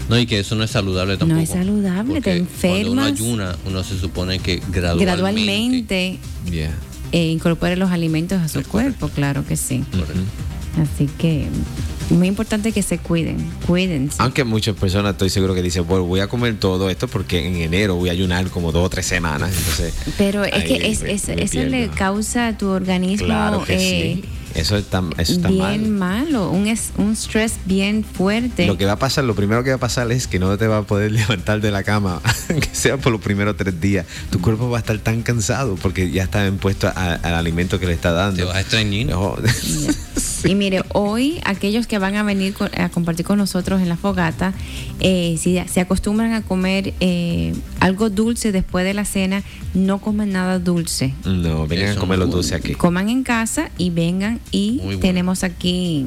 No, y que eso no es saludable tampoco. es saludable, te Porque Cuando uno enfermas. ayuna, uno se supone que gradualmente. Gradualmente Yeah. eh, incorpore los alimentos a su Es correcto. cuerpo, claro que sí. Correcto. Así que muy importante que se cuiden, cuídense. Aunque muchas personas estoy seguro que dicen, bueno, voy a comer todo esto porque en enero voy a ayunar como dos o tres semanas. Entonces, Pero es que es, es- eso le causa a tu organismo Claro que eh, sí. Eso está, eso está bien mal. malo, un, es, un stress bien fuerte. Lo que va a pasar, lo primero que va a pasar es que no te va a poder levantar de la cama, que sea por los primeros tres días. Tu cuerpo va a estar tan cansado porque ya está impuesto a- al alimento que le está dando. Te vas a extrañar. No. Y mire, hoy aquellos que van a venir con- a compartir con nosotros en la fogata, eh, si se acostumbran a comer eh, algo dulce después de la cena, no coman nada dulce. No, vengan a comer los dulces aquí. Coman en casa y vengan y bueno. tenemos aquí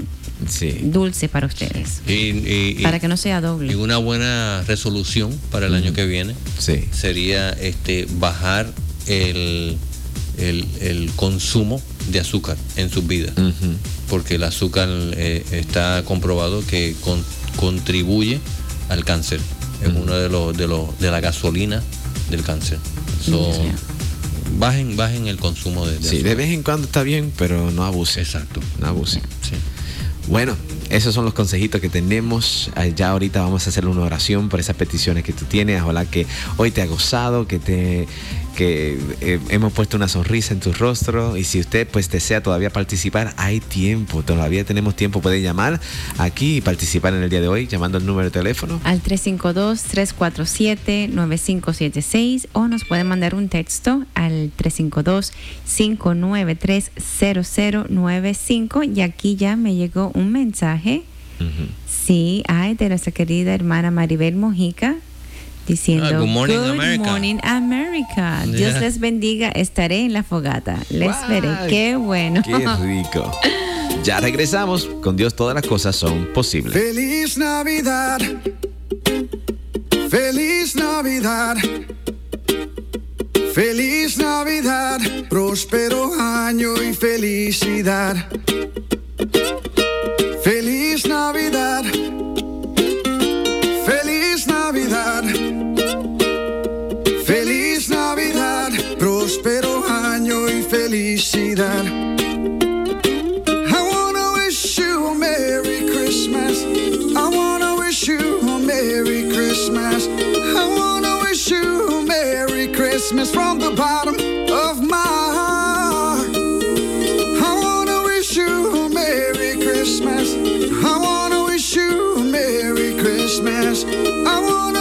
Sí. dulce para ustedes, Y, y- y- para que no sea y doble. una buena resolución para el año que viene Sí. sería este bajar el, el, el consumo de azúcar en sus vidas. Porque el azúcar eh, está comprobado que con- contribuye al cáncer. Es uno de los de los de la gasolina del cáncer. So. Bajen, bajen el consumo de, de Sí, de vez en cuando está bien, pero no abuse. Exacto. No abuse. Sí. Bueno, esos son los consejitos que tenemos. Ya ahorita vamos a hacer una oración por esas peticiones que tú tienes. Ojalá que hoy te ha gozado, que te que eh, hemos puesto una sonrisa en tu rostro y si usted pues desea todavía participar, hay tiempo, todavía tenemos tiempo, puede llamar aquí y participar en el día de hoy llamando el número de teléfono. Al 352-347-9576 o nos pueden mandar un texto al 352-593-0095 y aquí ya me llegó un mensaje, sí, ay, de nuestra querida hermana Maribel Mojica diciendo Ah, good morning, Good America." morning, America. Dios Yeah. les bendiga, estaré en la fogata. Les veré. Qué bueno. Qué rico. Ya regresamos. Con Dios todas las cosas son posibles. Feliz Navidad. Feliz Navidad. Feliz Navidad. Próspero año y felicidad. Christmas from the bottom of my heart. I wanna wish you a Merry Christmas. I wanna wish you a Merry Christmas. I wanna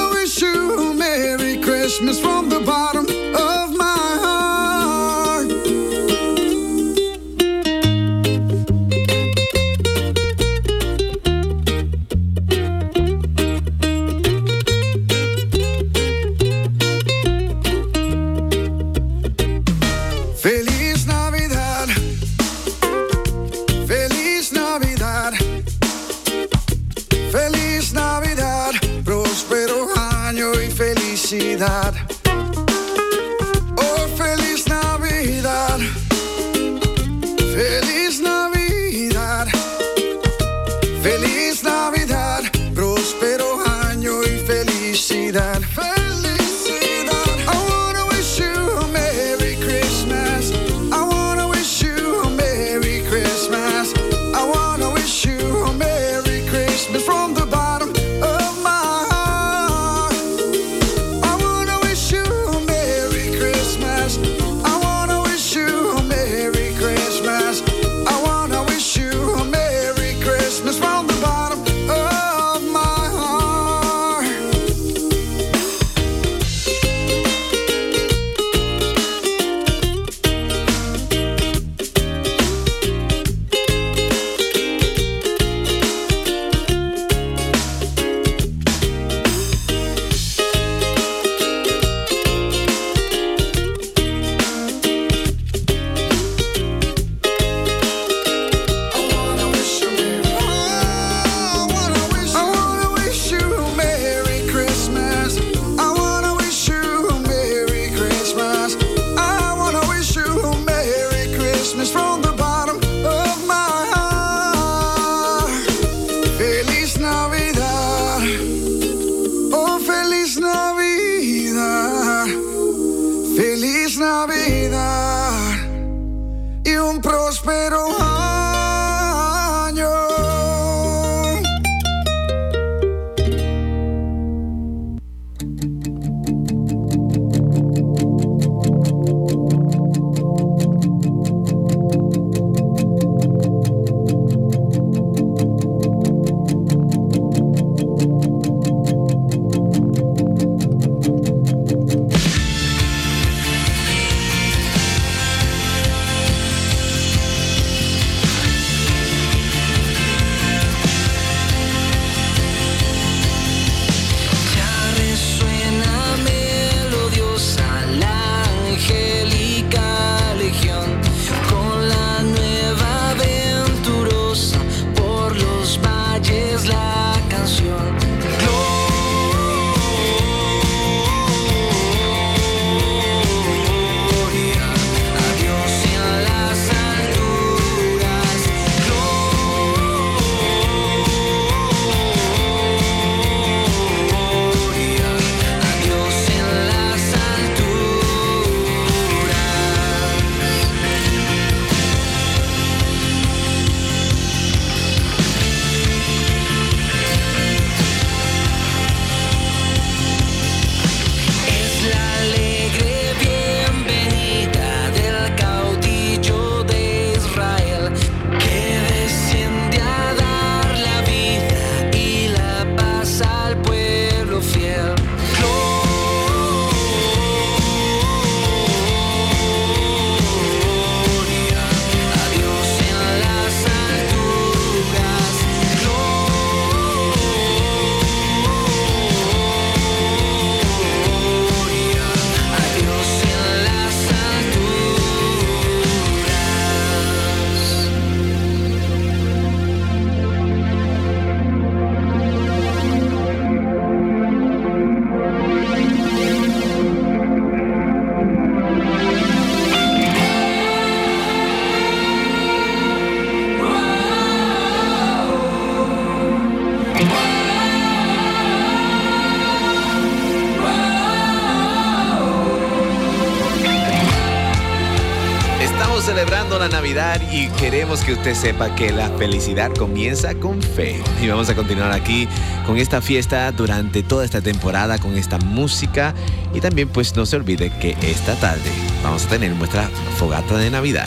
queremos que usted sepa que la felicidad comienza con fe. Y vamos a continuar aquí con esta fiesta durante toda esta temporada, con esta música. Y también pues no se olvide que esta tarde vamos a tener nuestra fogata de Navidad.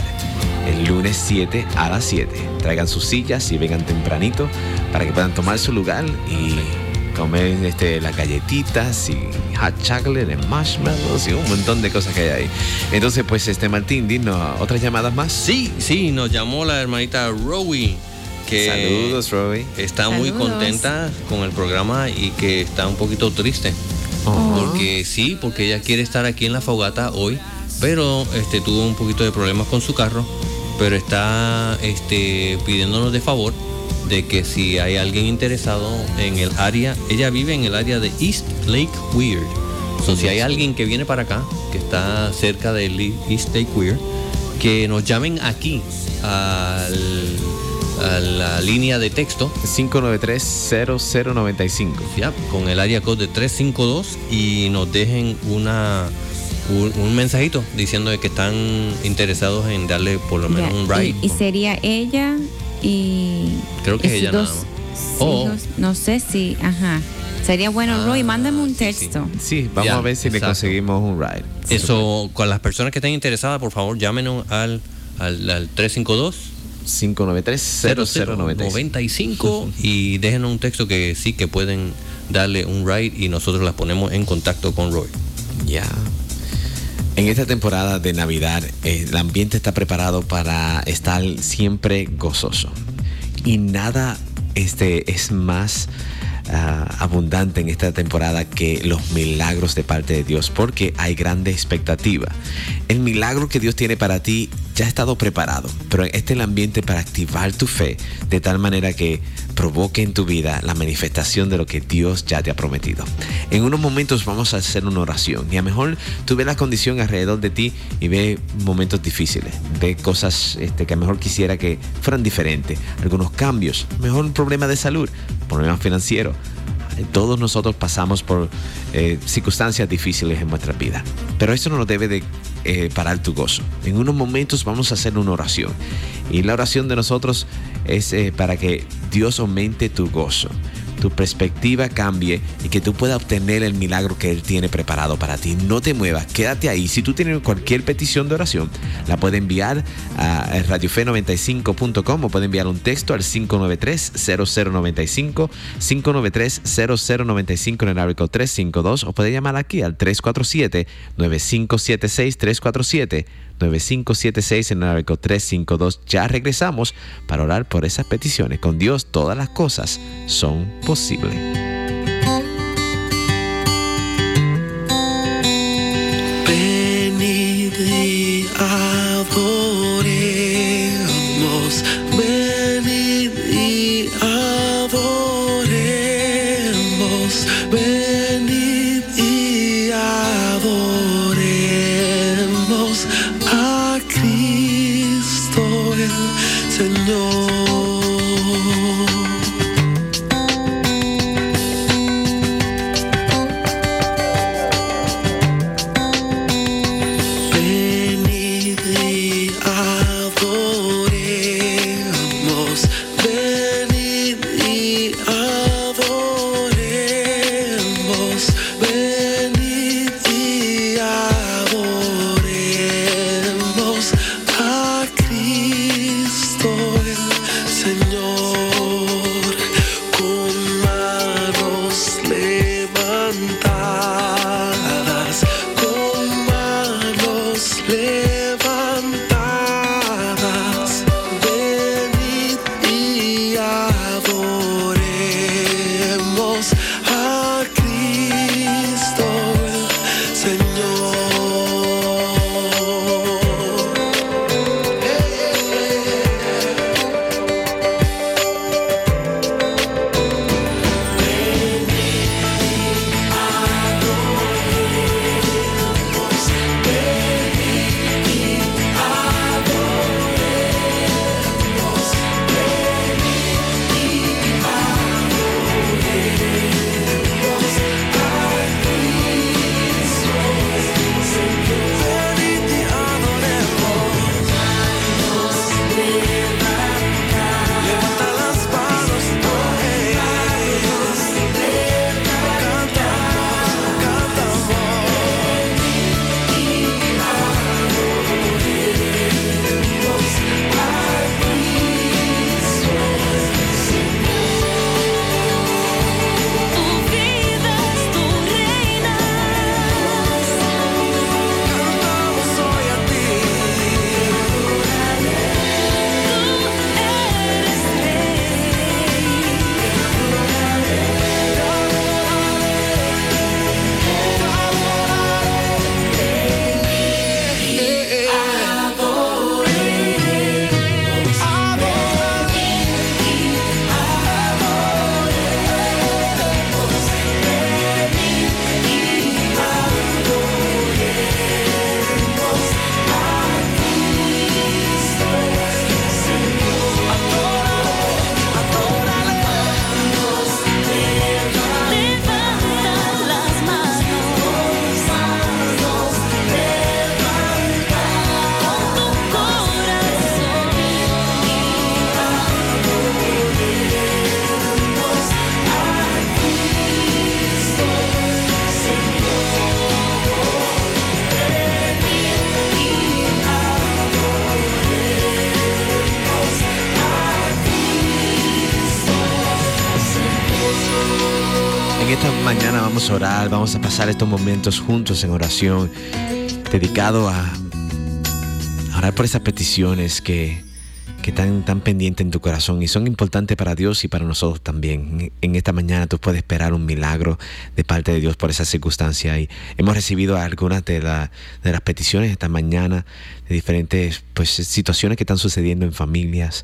El lunes 7 a las 7. Traigan sus sillas y vengan tempranito para que puedan tomar su lugar y comer este, las galletitas y hot chocolate, marshmallows y un montón de cosas que hay ahí. Entonces, pues, este Martín, dinos otras llamadas más. Sí, sí, nos llamó la hermanita Rowie. Que Saludos, Rowie. Está muy contenta con el programa y que está un poquito triste. Porque sí, porque ella quiere estar aquí en la fogata hoy, pero este, tuvo un poquito de problemas con su carro, pero está este, pidiéndonos de favor de que si hay alguien interesado en el área, ella vive en el área de East Lake Weird. So, si hay alguien que viene para acá, que está cerca de East Lake Weird, que nos llamen aquí al- a la línea de texto 593-0095. ya, con el área code de 352 y nos dejen una un, un mensajito diciendo de que están interesados en darle por lo menos un ride. y, y sería ella y. Creo que sus ella nada dos más. Oh. hijos. No sé si. Ajá. Sería bueno, Ah, Roy, mándame un sí. texto. Sí, vamos a ver si le conseguimos un ride. Eso, con las personas que estén interesadas, por favor, llámenos al, al, al 352 593-0095. 95 y déjenos un texto que sí que pueden darle un ride y nosotros las ponemos en contacto con Roy. Ya. En esta temporada de Navidad, eh, el ambiente está preparado para estar siempre gozoso. Y nada este, es más ah, abundante en esta temporada que los milagros de parte de Dios, porque hay grande expectativa. El milagro que Dios tiene para ti ya ha estado preparado, pero este es el ambiente para activar tu fe de tal manera que provoque en tu vida la manifestación de lo que Dios ya te ha prometido. En unos momentos vamos a hacer una oración y a lo mejor tú ves la condición alrededor de ti y ves momentos difíciles, ves cosas este, que a lo mejor quisiera que fueran diferentes, algunos cambios, mejor un problema de salud, problemas financieros. Todos nosotros pasamos por eh, circunstancias difíciles en nuestra vida, pero eso no nos debe de eh, parar tu gozo. En unos momentos vamos a hacer una oración y la oración de nosotros es eh, para que Dios aumente tu gozo, tu perspectiva cambie y que tú puedas obtener el milagro que Él tiene preparado para ti. No te muevas, quédate ahí. Si tú tienes cualquier petición de oración, la puedes enviar a radiofe95.com o puede enviar un texto al 593-0095, 593-0095 en el árbitro 352 o puede llamar aquí al 347-9576, 347-9576 en el árbitro 352. Ya regresamos para orar por esas peticiones. Con Dios todas las cosas son posibles. Vamos a pasar estos momentos juntos en oración, dedicado a orar por esas peticiones que, que están tan pendientes en tu corazón y son importantes para Dios y para nosotros también. En esta mañana tú puedes esperar un milagro de parte de Dios por esa circunstancia y hemos recibido algunas de, de las peticiones esta mañana de diferentes pues, situaciones que están sucediendo en familias,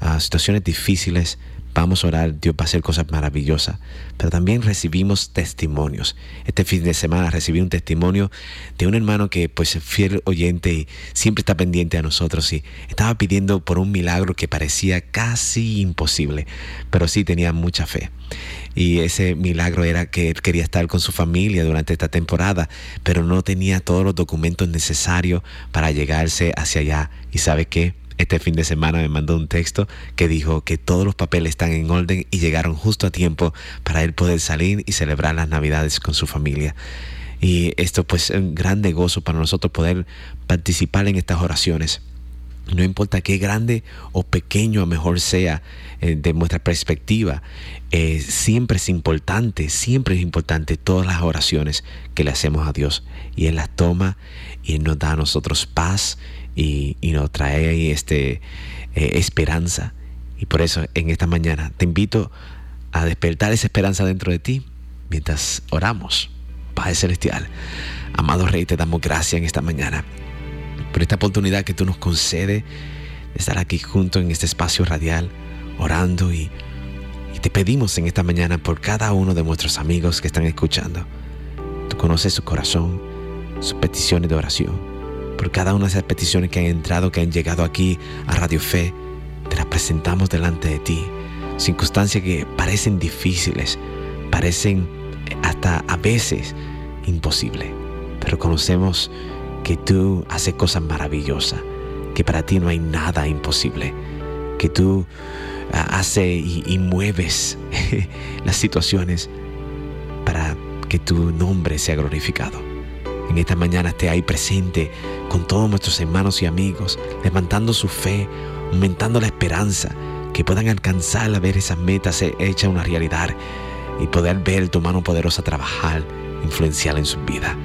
uh, situaciones difíciles Vamos a orar, Dios va a hacer cosas maravillosas. Pero también recibimos testimonios. Este fin de semana recibí un testimonio de un hermano que pues es fiel oyente y siempre está pendiente a nosotros y estaba pidiendo por un milagro que parecía casi imposible, pero sí tenía mucha fe. Y ese milagro era que él quería estar con su familia durante esta temporada, pero no tenía todos los documentos necesarios para llegarse hacia allá. ¿Y sabe qué? Este fin de semana me mandó un texto que dijo que todos los papeles están en orden y llegaron justo a tiempo para él poder salir y celebrar las navidades con su familia. Y esto pues es un grande gozo para nosotros poder participar en estas oraciones. No importa qué grande o pequeño a mejor sea eh, de nuestra perspectiva, eh, siempre es importante, siempre es importante todas las oraciones que le hacemos a Dios. Y Él las toma y nos da a nosotros paz y, nos trae este, eh, esperanza. Y por eso en esta mañana te invito a despertar esa esperanza dentro de ti mientras oramos. Padre Celestial, amado Rey, te damos gracias en esta mañana por esta oportunidad que tú nos concedes de estar aquí juntos en este espacio radial, orando y, y te pedimos en esta mañana por cada uno de nuestros amigos que están escuchando. Tú conoces su corazón, sus peticiones de oración por cada una de esas peticiones que han entrado, que han llegado aquí a Radio Fe. Te las presentamos delante de ti. Circunstancias que parecen difíciles, parecen hasta a veces imposibles. Pero conocemos que tú haces cosas maravillosas, que para ti no hay nada imposible, que tú ah, haces y, y mueves las situaciones para que tu nombre sea glorificado en esta mañana esté ahí presente con todos nuestros hermanos y amigos, levantando su fe, aumentando la esperanza, que puedan alcanzar a ver esas metas hechas una realidad y poder ver tu mano poderosa trabajar, influenciar en su vida.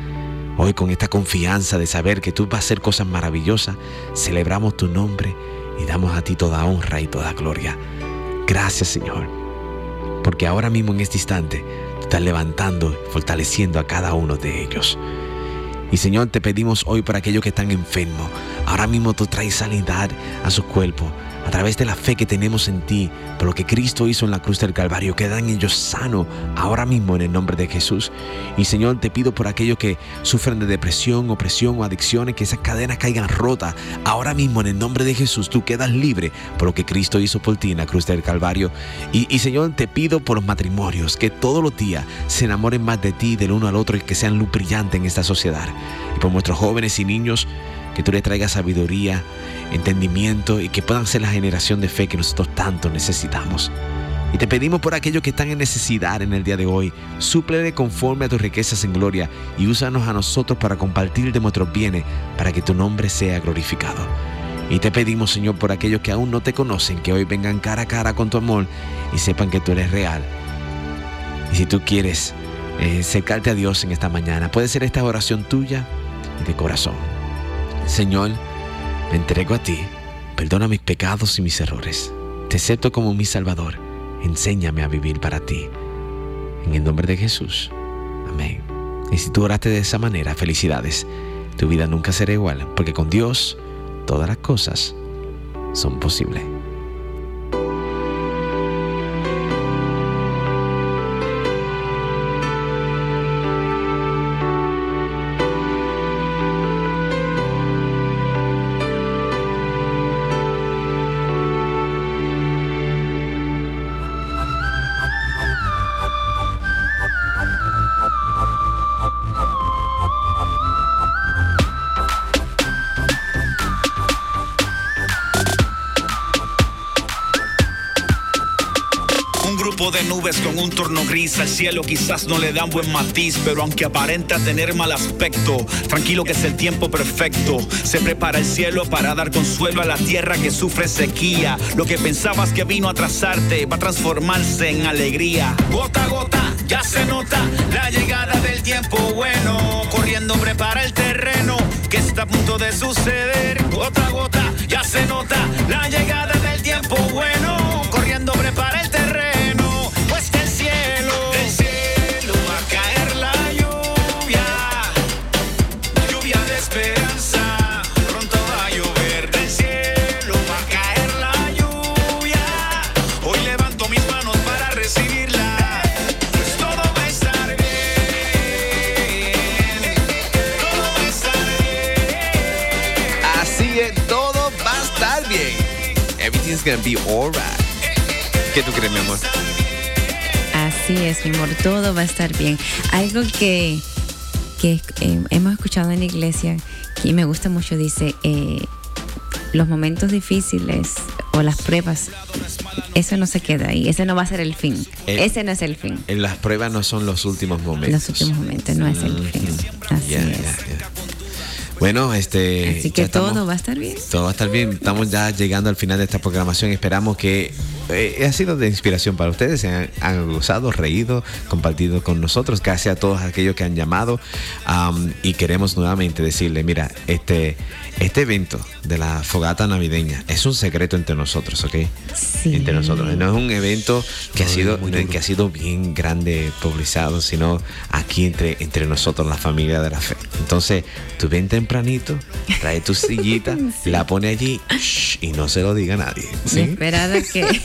Hoy con esta confianza de saber que tú vas a hacer cosas maravillosas, celebramos tu nombre y damos a ti toda honra y toda gloria. Gracias Señor, porque ahora mismo en este instante tú estás levantando fortaleciendo a cada uno de ellos. Y Señor, te pedimos hoy por aquellos que están enfermos. Ahora mismo tú traes sanidad a su cuerpo a través de la fe que tenemos en ti, por lo que Cristo hizo en la cruz del Calvario, quedan ellos sanos ahora mismo en el nombre de Jesús. Y Señor, te pido por aquellos que sufren de depresión, opresión o adicciones, que esas cadenas caigan rotas. Ahora mismo en el nombre de Jesús, tú quedas libre por lo que Cristo hizo por ti en la cruz del Calvario. Y, y Señor, te pido por los matrimonios, que todos los días se enamoren más de ti, del uno al otro, y que sean luz brillante en esta sociedad. Y por nuestros jóvenes y niños, que tú le traigas sabiduría, entendimiento y que puedan ser la generación de fe que nosotros tanto necesitamos. Y te pedimos por aquellos que están en necesidad en el día de hoy, súplele conforme a tus riquezas en gloria y úsanos a nosotros para compartir de nuestros bienes para que tu nombre sea glorificado. Y te pedimos, Señor, por aquellos que aún no te conocen, que hoy vengan cara a cara con tu amor y sepan que tú eres real. Y si tú quieres eh, acercarte a Dios en esta mañana, puede ser esta oración tuya y de corazón. Señor, me entrego a ti, perdona mis pecados y mis errores. Te acepto como mi Salvador. Enséñame a vivir para ti. En el nombre de Jesús. Amén. Y si tú oraste de esa manera, felicidades. Tu vida nunca será igual, porque con Dios todas las cosas son posibles. De nubes con un torno gris. Al cielo quizás no le dan buen matiz, pero aunque aparenta tener mal aspecto, tranquilo que es el tiempo perfecto. Se prepara el cielo para dar consuelo a la tierra que sufre sequía. Lo que pensabas que vino a atrasarte va a transformarse en alegría. Gota a gota ya se nota la llegada del tiempo bueno. Corriendo prepara el terreno que está a punto de suceder. Gota a gota, ya se nota la llegada del tiempo bueno. Corriendo prepara gonna be alright. ¿Qué tú crees, mi amor? Así es, mi amor, todo va a estar bien. Algo que, que eh, hemos escuchado en la iglesia y me gusta mucho, dice, eh, los momentos difíciles o las pruebas, eso no se queda ahí, ese no va a ser el fin, El- ese no es el fin. En las pruebas no son los últimos momentos. Los últimos momentos no es el fin. Así Ya, es. ya, ya. Bueno, este. Así que estamos- todo va a estar bien. Todo va a estar bien. Estamos ya llegando al final de esta programación. Esperamos que eh, ha sido de inspiración para ustedes. Se han, han gozado, reído, compartido con nosotros. Gracias a todos aquellos que han llamado. Am, y queremos nuevamente decirle, mira, este, este evento de la fogata navideña es un secreto entre nosotros, ¿ok? Sí. Entre nosotros. No es un evento que ha No, sido, muy duro. que ha sido bien grande publicado, sino aquí entre, entre nosotros, la familia de la fe. Entonces, tú ven tempranito, trae tu sillita, la pone allí shh, y no se lo diga a nadie. Y ¿sí? esperar a que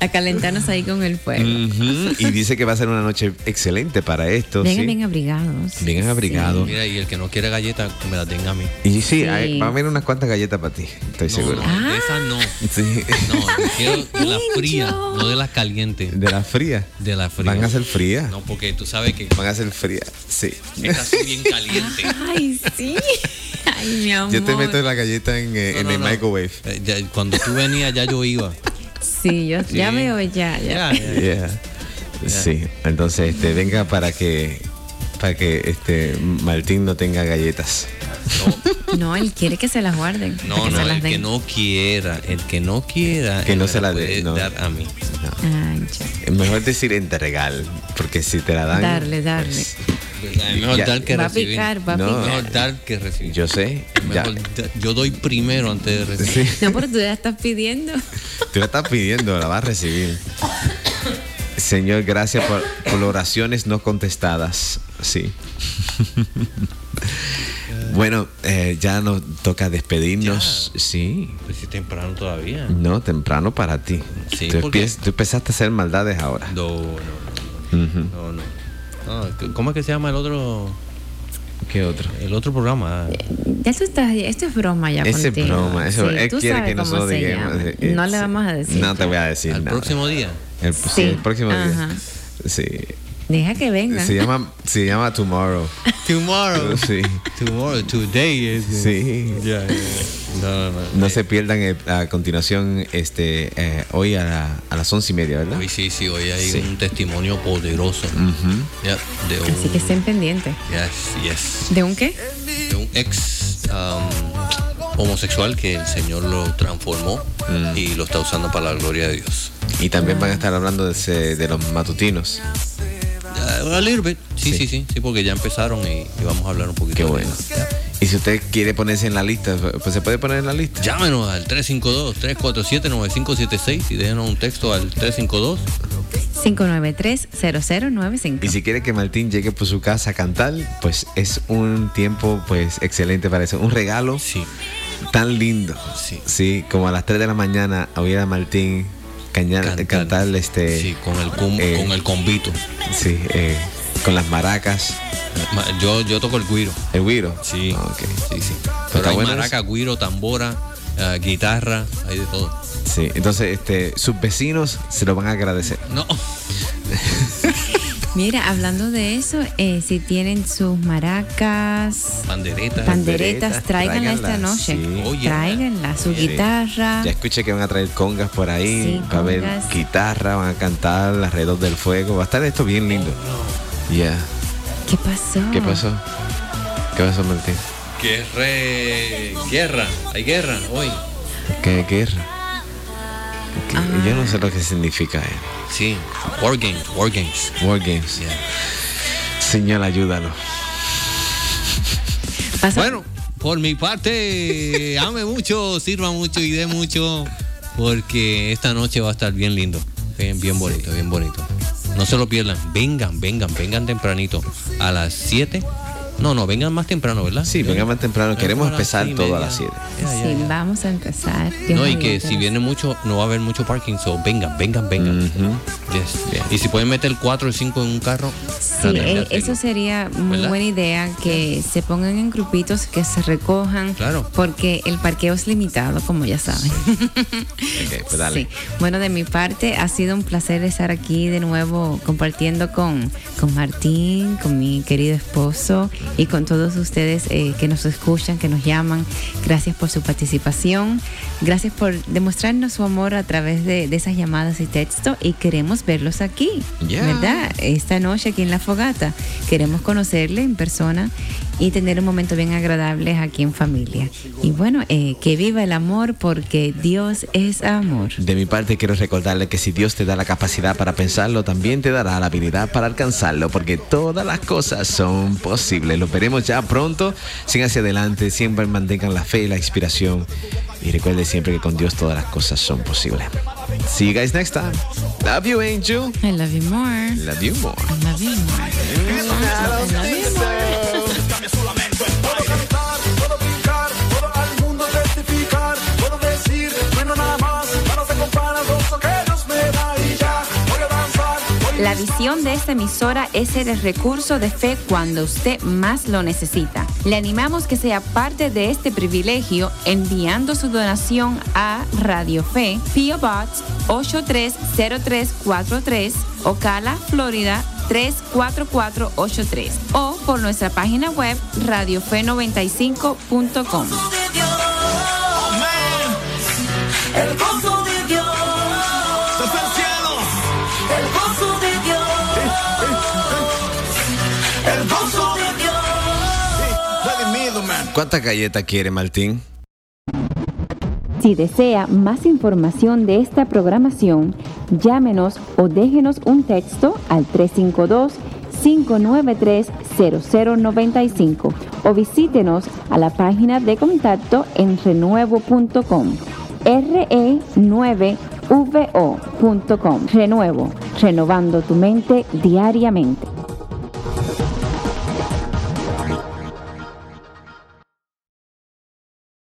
a calentarnos ahí con el fuego. Y dice que va a ser una noche excelente para esto. Vengan ¿sí? bien abrigados. Bien abrigados. Mira, y el que no quiere galleta, que me la tenga a mí. Y sí, Sí. hay- va a haber unas cuantas galletas para ti, estoy No, seguro. no, de esas no. Sí. No, quiero de las frías, no de las calientes. De las frías. De las frías. Van a ser frías. No, porque tú sabes que Van a ser frías, sí. estas son bien calientes. Ay, sí. Ay, mi amor. Yo te meto la galleta en, eh, No, en no, el no. microwave. Eh, ya- cuando tú venías, ya yo iba. Sí, yo Sí. ya veo ya, ya. Yeah. Sí, entonces este, venga para que para que este Martín no tenga galletas. No, él quiere que se las guarden. No, que no, se las el que no quiera, el que no quiera, Que no se la dé, puede no. dar a mí. Ay, ya. Es mejor decir entregar, porque si te la dan. Darle, darle. pues, Es mejor Ya. dar que Va a recibir. picar, va a No. picar. Mejor dar que recibir. yo sé. Ya. Mejor da- yo doy primero antes de recibir. Sí, No, pero tú ya estás pidiendo. tú la estás pidiendo, la vas a recibir. Señor, gracias por, por las oraciones no contestadas. Sí. bueno, eh, ya nos toca despedirnos. Sí. Pues si temprano todavía. No, temprano para ti. Sí, tú, empiezas- tú empezaste a hacer maldades ahora. No, no, Ujú. no, no. ¿Cómo es que se llama el otro, ¿Qué otro? el otro programa? Ya tú estás, esto es broma ya Ese contigo. broma, eso, Sí, él tú quiere sabes que nosotros digamos. llama. eh, No eh, le vamos a decir. No te voy a decir Al nada. próximo día. El, sí, Sí, el próximo ajá. día. Sí. Deja que venga. Se llama, se llama Tomorrow. Tomorrow. Sí. Tomorrow, today is. Sí. Ya, ya. No, no, no. No se pierdan eh, a continuación este eh, hoy a, la- a las once y media, ¿verdad? Hoy sí, sí, hoy hay Sí. un testimonio poderoso. De un, Así que estén pendientes. Yes, yes. ¿De un qué? De un ex um, homosexual que el Señor lo transformó Mm. y lo está usando para la gloria de Dios. Y también van a estar hablando de, ese- de los matutinos. A little bit. Sí, Sí. sí, sí, sí, porque ya empezaron y, y vamos a hablar un poquito. Qué bueno. Y si usted quiere ponerse en la lista, pues se puede poner en la lista. Llámenos al 352-347-9576 y déjenos un texto al 352. 593-0095. Y si quiere que Martín llegue por su casa a cantar, pues es un tiempo pues excelente para eso. Un regalo Sí. tan lindo. Sí. Sí, como a las 3 de la mañana oír a Martín cañar- Cantar. cantar este Sí, con el, cum- eh, con el convito. sí, eh, con las maracas, Ma- Yo, yo toco el guiro. el güiro. Sí. Ah. Sí, sí. Pero hay maraca, guiro, tambora, eh, guitarra, hay de todo. Sí, entonces este sus vecinos se lo van a agradecer. No. Mira, hablando de eso, eh, si tienen sus maracas, Pandereta. panderetas, tráiganla esta noche. sí. Oh, yeah. Tráiganla, su guitarra. Ya escuché que van a traer congas por ahí, Sí, va a haber guitarra, van a cantar alrededor del fuego, va a estar esto bien lindo. Ya. ¿Qué pasó? ¿Qué pasó? ¿Qué pasó, Martín? Guerra. Guerra. Hay guerra hoy. ¿Qué guerra? Yo no sé lo que significa eh. Sí, War Games, War Games. War Games. Señor, ayúdalo. Pasa- Bueno, por mi parte, ame mucho, sirva mucho y dé mucho, porque esta noche va a estar bien lindo, bien, bien bonito, bien bonito. No se lo pierdan, vengan, vengan, vengan tempranito, a las 7. No, no, vengan más temprano, ¿verdad? Sí, vengan más temprano. Queremos empezar todo a las 7. Ya, ya, Sí, vamos a empezar. No, y que si viene mucho, no va a haber mucho parking, so vengan, vengan, vengan. Yes. Y si pueden meter 4 o 5 en un carro, Sí, eh, eso sería muy buena idea que se pongan en grupitos, que se recojan, Claro. porque el parqueo es limitado, como ya saben. Ok, pues dale. Sí. Bueno, de mi parte ha sido un placer estar aquí de nuevo compartiendo con, con Martín, con mi querido esposo y con todos ustedes eh, que nos escuchan, que nos llaman. Gracias por su participación. Gracias por demostrarnos su amor a través de, de esas llamadas y texto y queremos verlos aquí, Yeah. ¿verdad? Esta noche aquí en La Fogata. Queremos conocerle en persona y tener un momento bien agradable aquí en familia. Y bueno, eh, que viva el amor porque Dios es amor. De mi parte quiero recordarle que si Dios te da la capacidad para pensarlo, también te dará la habilidad para alcanzarlo, porque todas las cosas son posibles. Lo veremos ya pronto. Sigan hacia adelante, siempre mantengan la fe y la inspiración. Y recuerde siempre que con Dios todas las cosas son posibles. See you guys next time. Love you, Angel. I love you more. Love you more. I love you more. I love you more. Puedo La visión de esta emisora es ser el recurso de fe cuando usted más lo necesita. Le animamos que sea parte de este privilegio enviando su donación a Radio Fe, Pio Box 830343, Ocala, Florida 34483 o por nuestra página web radiofe95.com. ¿Cuántas galletas quiere, Martín? Si desea más información de esta programación, llámenos o déjenos un texto al 352-593-0095 o visítenos a la página de contacto en renuevo.com. re9vo.com. Renuevo, renovando tu mente diariamente.